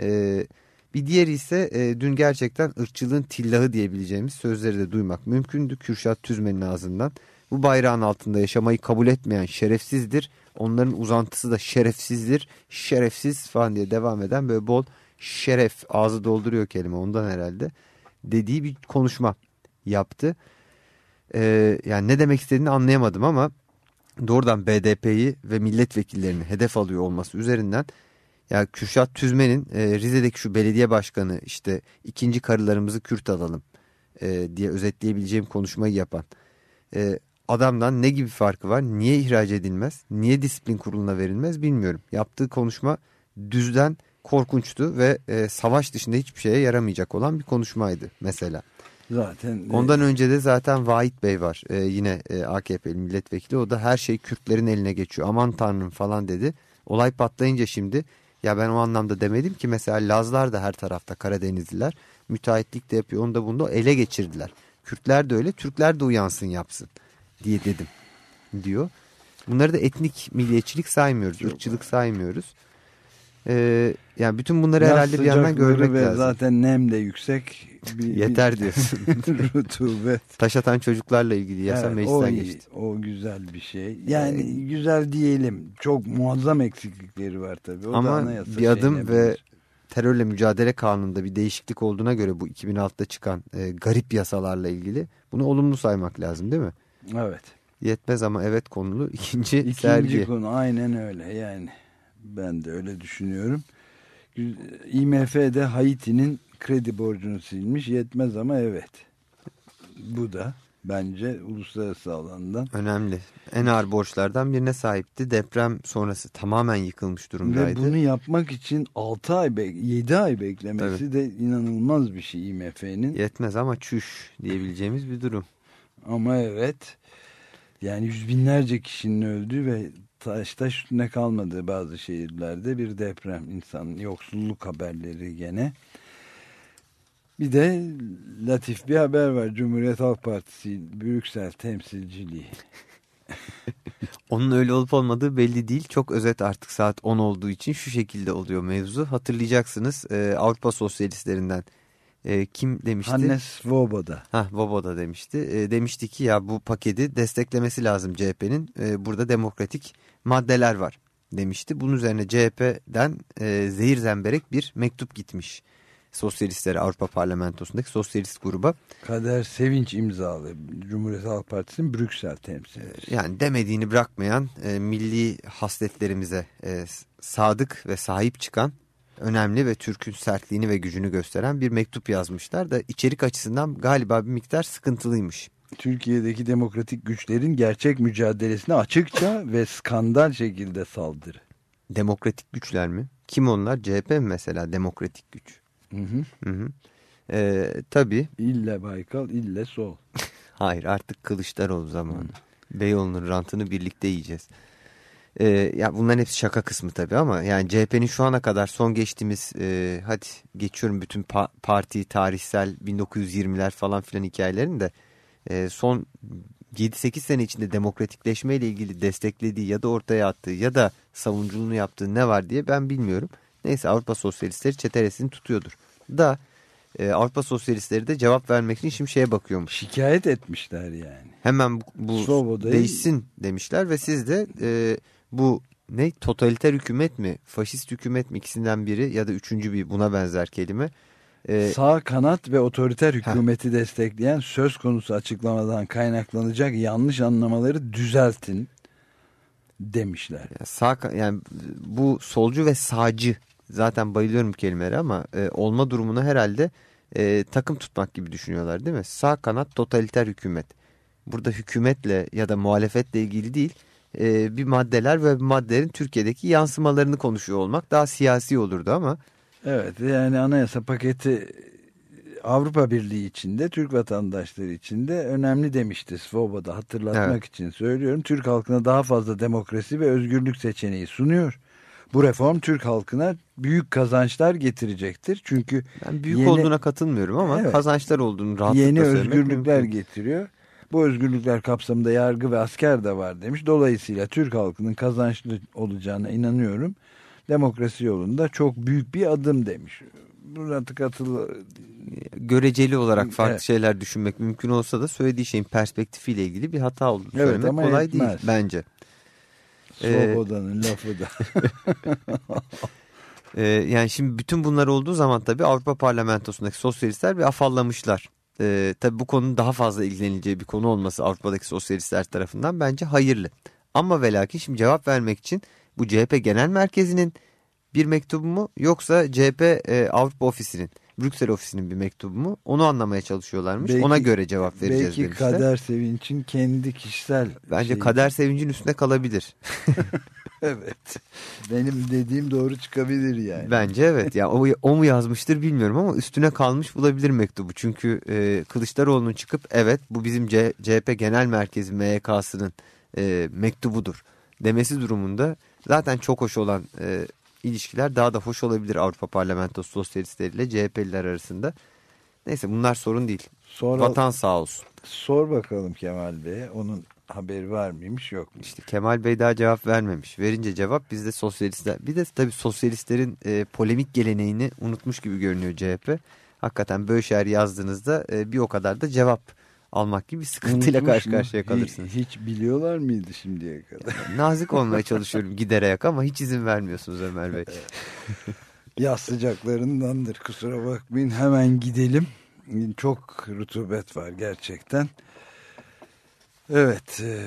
[SPEAKER 3] Ee, bir diğeri ise e, dün gerçekten ırkçılığın tillahı diyebileceğimiz sözleri de duymak mümkündü. Kürşat Tüzmen'in ağzından. Bu bayrağın altında yaşamayı kabul etmeyen şerefsizdir. Onların uzantısı da şerefsizdir. Şerefsiz falan diye devam eden böyle bol şeref ağzı dolduruyor kelime ondan herhalde. Dediği bir konuşma yaptı. Ee, yani ne demek istediğini anlayamadım ama doğrudan BDP'yi ve milletvekillerini hedef alıyor olması üzerinden ya Kürşat Tüzmen'in e, Rize'deki şu belediye başkanı işte ikinci karılarımızı Kürt alalım e, diye özetleyebileceğim konuşmayı yapan e, adamdan ne gibi farkı var? Niye ihraç edilmez? Niye disiplin kuruluna verilmez bilmiyorum. Yaptığı konuşma düzden korkunçtu ve e, savaş dışında hiçbir şeye yaramayacak olan bir konuşmaydı mesela.
[SPEAKER 2] Zaten e,
[SPEAKER 3] Ondan önce de zaten Vahit Bey var. Ee, yine e, AKP'li milletvekili. O da her şey Kürtlerin eline geçiyor. Aman tanrım falan dedi. Olay patlayınca şimdi ya ben o anlamda demedim ki mesela Lazlar da her tarafta Karadenizliler. Müteahhitlik de yapıyor. Onu da bunu da ele geçirdiler. Kürtler de öyle. Türkler de uyansın yapsın diye dedim diyor. Bunları da etnik milliyetçilik saymıyoruz. ırkçılık saymıyoruz. Ee, yani bütün bunları
[SPEAKER 2] yaz
[SPEAKER 3] herhalde bir yandan görmek
[SPEAKER 2] ve
[SPEAKER 3] lazım.
[SPEAKER 2] zaten nem de yüksek. Bir-
[SPEAKER 3] Yeter diyorsun. <laughs>
[SPEAKER 2] Rutubet.
[SPEAKER 3] Taş atan çocuklarla ilgili yasa
[SPEAKER 2] Evet,
[SPEAKER 3] meclisten
[SPEAKER 2] o,
[SPEAKER 3] geçti.
[SPEAKER 2] o güzel bir şey. Yani güzel diyelim. Çok muazzam eksiklikleri var tabii. O
[SPEAKER 3] Ama bir adım ve terörle mücadele kanununda bir değişiklik olduğuna göre bu 2006'da çıkan e, garip yasalarla ilgili bunu olumlu saymak lazım değil mi?
[SPEAKER 2] Evet.
[SPEAKER 3] Yetmez ama evet konulu ikinci,
[SPEAKER 2] İkinci
[SPEAKER 3] sergi.
[SPEAKER 2] konu aynen öyle yani. Ben de öyle düşünüyorum. IMF'de Haiti'nin kredi borcunu silmiş. Yetmez ama evet. Bu da bence uluslararası alandan.
[SPEAKER 3] Önemli. En ağır borçlardan birine sahipti. Deprem sonrası tamamen yıkılmış
[SPEAKER 2] Ve
[SPEAKER 3] durumdaydı.
[SPEAKER 2] bunu yapmak için 6 ay, 7 ay beklemesi de inanılmaz bir şey IMF'nin.
[SPEAKER 3] Yetmez ama çüş diyebileceğimiz bir durum.
[SPEAKER 2] Ama evet yani yüz binlerce kişinin öldüğü ve taş taş üstüne kalmadığı bazı şehirlerde bir deprem insan yoksulluk haberleri gene. Bir de latif bir haber var. Cumhuriyet Halk Partisi Brüksel temsilciliği. <laughs>
[SPEAKER 3] Onun öyle olup olmadığı belli değil. Çok özet artık saat 10 olduğu için şu şekilde oluyor mevzu. Hatırlayacaksınız e, Avrupa sosyalistlerinden E, kim demişti?
[SPEAKER 2] Hannes Svoboda.
[SPEAKER 3] Ha, Voboda demişti. E, demişti ki ya bu paketi desteklemesi lazım CHP'nin. E, burada demokratik maddeler var demişti. Bunun üzerine CHP'den e, zehir zemberek bir mektup gitmiş. Sosyalistlere Avrupa Parlamentosu'ndaki sosyalist gruba.
[SPEAKER 2] Kader Sevinç imzalı Cumhuriyet Halk Partisi'nin Brüksel temsilcisi.
[SPEAKER 3] Yani demediğini bırakmayan e, milli hasletlerimize e, sadık ve sahip çıkan önemli ve Türk'ün sertliğini ve gücünü gösteren bir mektup yazmışlar da içerik açısından galiba bir miktar sıkıntılıymış.
[SPEAKER 2] Türkiye'deki demokratik güçlerin gerçek mücadelesine açıkça <laughs> ve skandal şekilde saldırı.
[SPEAKER 3] Demokratik güçler mi? Kim onlar? CHP mi mesela demokratik güç?
[SPEAKER 2] Hı hı.
[SPEAKER 3] Hı hı. Ee, tabii.
[SPEAKER 2] İlle Baykal, ille sol. <laughs>
[SPEAKER 3] Hayır artık Kılıçdaroğlu zamanı. Beyoğlu'nun rantını birlikte yiyeceğiz. Ee, ya bunların hepsi şaka kısmı tabii ama yani CHP'nin şu ana kadar son geçtiğimiz e, hadi geçiyorum bütün pa parti tarihsel 1920'ler falan filan hikayelerini de e, son 7-8 sene içinde demokratikleşme ile ilgili desteklediği ya da ortaya attığı ya da savunuculuğunu yaptığı ne var diye ben bilmiyorum. Neyse Avrupa Sosyalistleri çeteresini tutuyordur. Da e, Avrupa Sosyalistleri de cevap vermek için şimdi şeye bakıyormuş.
[SPEAKER 2] Şikayet etmişler yani.
[SPEAKER 3] Hemen bu, bu değişsin demişler ve siz de e, bu ne totaliter hükümet mi faşist hükümet mi ikisinden biri ya da üçüncü bir buna benzer kelime. E,
[SPEAKER 2] Sağ kanat ve otoriter hükümeti destekleyen söz konusu açıklamadan kaynaklanacak yanlış anlamaları düzeltin demişler.
[SPEAKER 3] sağ ka- yani bu solcu ve sağcı zaten bayılıyorum bu kelimelere ama e, olma durumunu herhalde e, takım tutmak gibi düşünüyorlar değil mi? Sağ kanat totaliter hükümet. Burada hükümetle ya da muhalefetle ilgili değil e, bir maddeler ve maddelerin Türkiye'deki yansımalarını konuşuyor olmak daha siyasi olurdu ama
[SPEAKER 2] Evet yani anayasa paketi Avrupa Birliği içinde Türk vatandaşları için de önemli demişti Svoboda hatırlatmak
[SPEAKER 3] Evet.
[SPEAKER 2] için söylüyorum. Türk halkına daha fazla demokrasi ve özgürlük seçeneği sunuyor. Bu reform Türk halkına büyük kazançlar getirecektir. Çünkü
[SPEAKER 3] ben büyük
[SPEAKER 2] Yeni-
[SPEAKER 3] olduğuna katılmıyorum ama
[SPEAKER 2] Evet.
[SPEAKER 3] kazançlar olduğunu rahatlıkla
[SPEAKER 2] yeni özgürlükler
[SPEAKER 3] mümkün.
[SPEAKER 2] getiriyor. Bu özgürlükler kapsamında yargı ve asker de var demiş. Dolayısıyla Türk halkının kazançlı olacağına inanıyorum. Demokrasi yolunda çok büyük bir adım demiş. Buna katıl
[SPEAKER 3] göreceli olarak farklı
[SPEAKER 2] Evet.
[SPEAKER 3] şeyler düşünmek mümkün olsa da söylediği şeyin perspektifiyle ilgili bir hata olduğunu
[SPEAKER 2] Evet,
[SPEAKER 3] söylemek
[SPEAKER 2] ama
[SPEAKER 3] kolay
[SPEAKER 2] etmez.
[SPEAKER 3] değil bence. Ee,
[SPEAKER 2] Svoboda'nın lafı da. <laughs>
[SPEAKER 3] Ee, yani şimdi bütün bunlar olduğu zaman tabii Avrupa Parlamentosu'ndaki sosyalistler bir afallamışlar. Ee, tabii bu konunun daha fazla ilgilenileceği bir konu olması Avrupa'daki sosyalistler tarafından bence hayırlı. Ama ve lakin şimdi cevap vermek için bu CHP Genel Merkezi'nin bir mektubu mu yoksa CHP e, Avrupa Ofisi'nin, Brüksel Ofisi'nin bir mektubu mu onu anlamaya çalışıyorlarmış.
[SPEAKER 2] Belki-
[SPEAKER 3] Ona göre cevap vereceğiz
[SPEAKER 2] Belki
[SPEAKER 3] demişler.
[SPEAKER 2] Kader Sevinç'in kendi kişisel
[SPEAKER 3] Bence
[SPEAKER 2] şeyi.
[SPEAKER 3] kader sevincin üstüne kalabilir. <laughs>
[SPEAKER 2] Evet. Benim dediğim doğru çıkabilir yani.
[SPEAKER 3] Bence evet. Ya o, o mu yazmıştır bilmiyorum ama üstüne kalmış bulabilir mektubu. Çünkü e, Kılıçdaroğlu'nun çıkıp evet bu bizim C- CHP Genel Merkezi MYK'sının e, mektubudur demesi durumunda zaten çok hoş olan e, ilişkiler daha da hoş olabilir Avrupa Parlamentosu sosyalistleriyle CHP'liler arasında. Neyse bunlar sorun değil.
[SPEAKER 2] Sonra
[SPEAKER 3] Vatan sağ olsun.
[SPEAKER 2] sor bakalım Kemal Bey'e. Onun haberi var mıymış yok mu?
[SPEAKER 3] İşte Kemal Bey daha cevap vermemiş. Verince cevap bizde sosyalistler. Bir de tabii sosyalistlerin e, polemik geleneğini unutmuş gibi görünüyor CHP. Hakikaten şeyler yazdığınızda e, bir o kadar da cevap almak gibi bir sıkıntıyla
[SPEAKER 2] Unutmuş
[SPEAKER 3] karşı
[SPEAKER 2] mu?
[SPEAKER 3] karşıya kalırsınız.
[SPEAKER 2] Hiç, hiç biliyorlar mıydı şimdiye kadar?
[SPEAKER 3] Nazik olmaya çalışıyorum gidere yak ama hiç izin vermiyorsunuz Ömer Bey. <laughs>
[SPEAKER 2] Yaz sıcaklarındandır kusura bakmayın. Hemen gidelim. Çok rutubet var gerçekten. Evet e,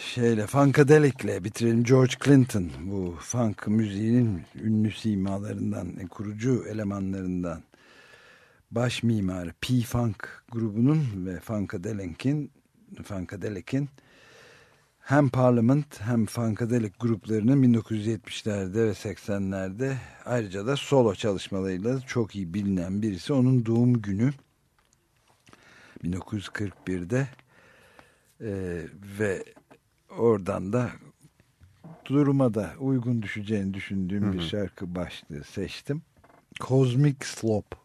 [SPEAKER 2] şeyle Funkadelic'le bitirelim. George Clinton bu funk müziğinin ünlü simalarından, e, kurucu elemanlarından baş mimarı P-Funk grubunun ve Funkadelic'in Funkadelic'in hem Parliament hem Funkadelic gruplarının 1970'lerde ve 80'lerde ayrıca da solo çalışmalarıyla çok iyi bilinen birisi. Onun doğum günü 1941'de Ee, ve oradan da duruma da uygun düşeceğini düşündüğüm bir şarkı başlığı seçtim. Cosmic Slope.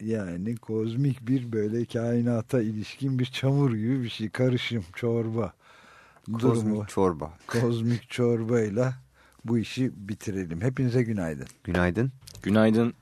[SPEAKER 2] Yani kozmik bir böyle kainata ilişkin bir çamur gibi bir şey. Karışım, çorba. Durumu,
[SPEAKER 3] Kozmik çorba.
[SPEAKER 2] kozmik çorbayla bu işi bitirelim. Hepinize günaydın.
[SPEAKER 3] Günaydın.
[SPEAKER 6] Günaydın.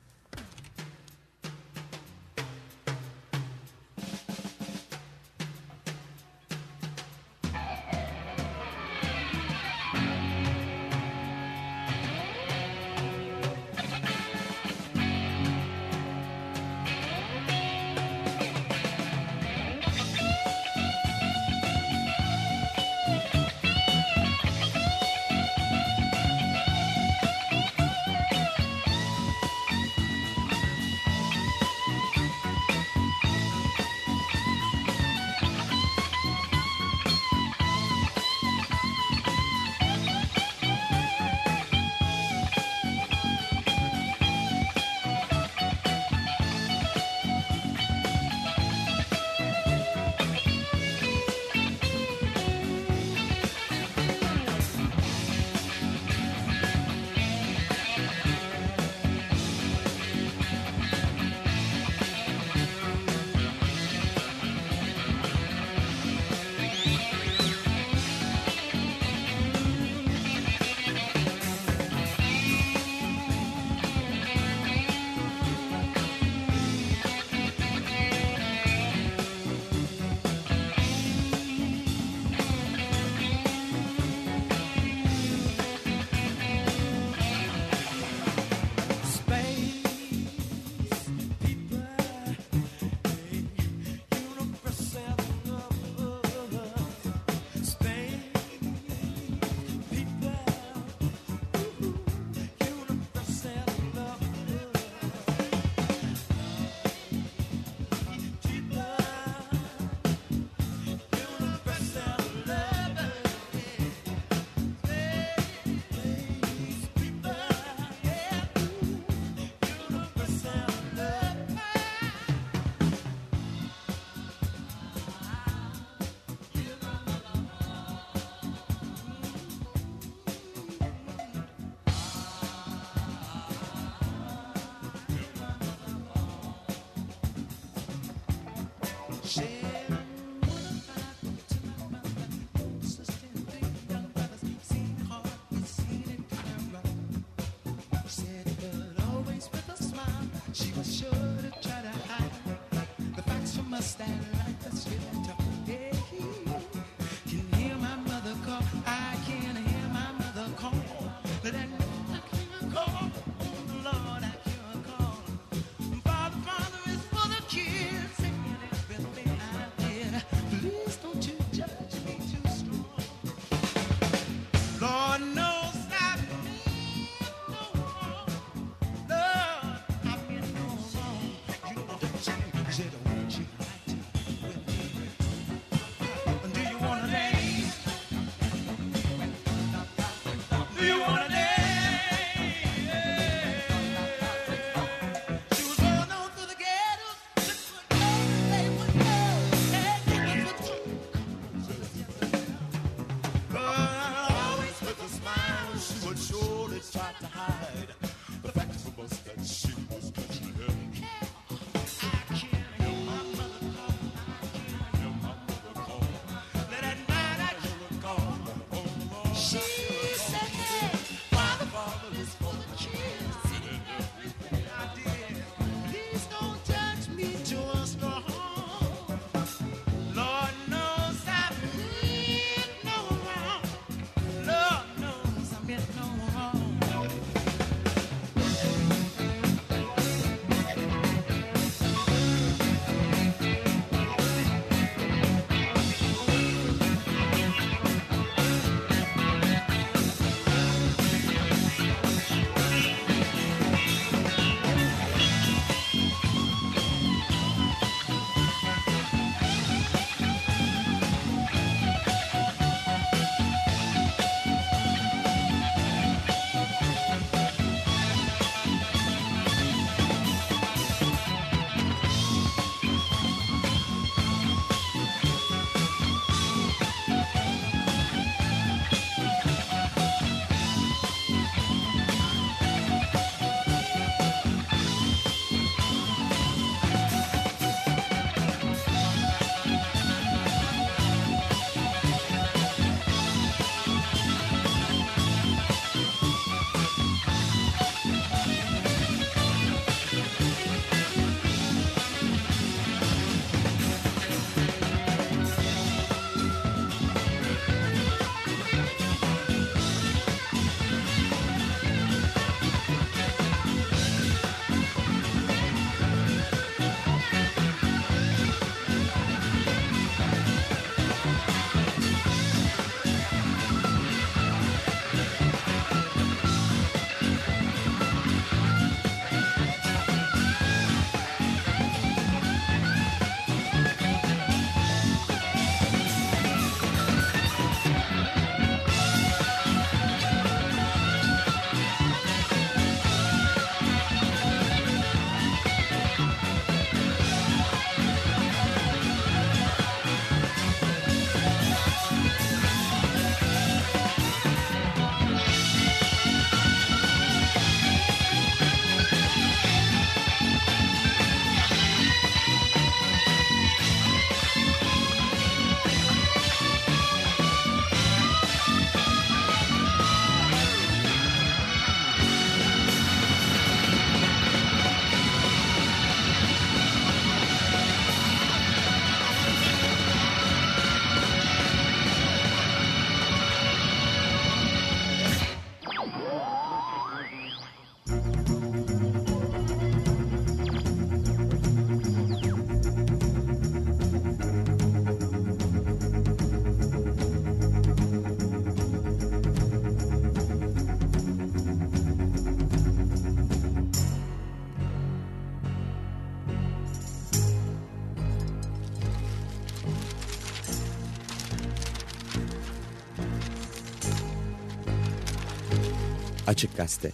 [SPEAKER 6] Açık Gazete.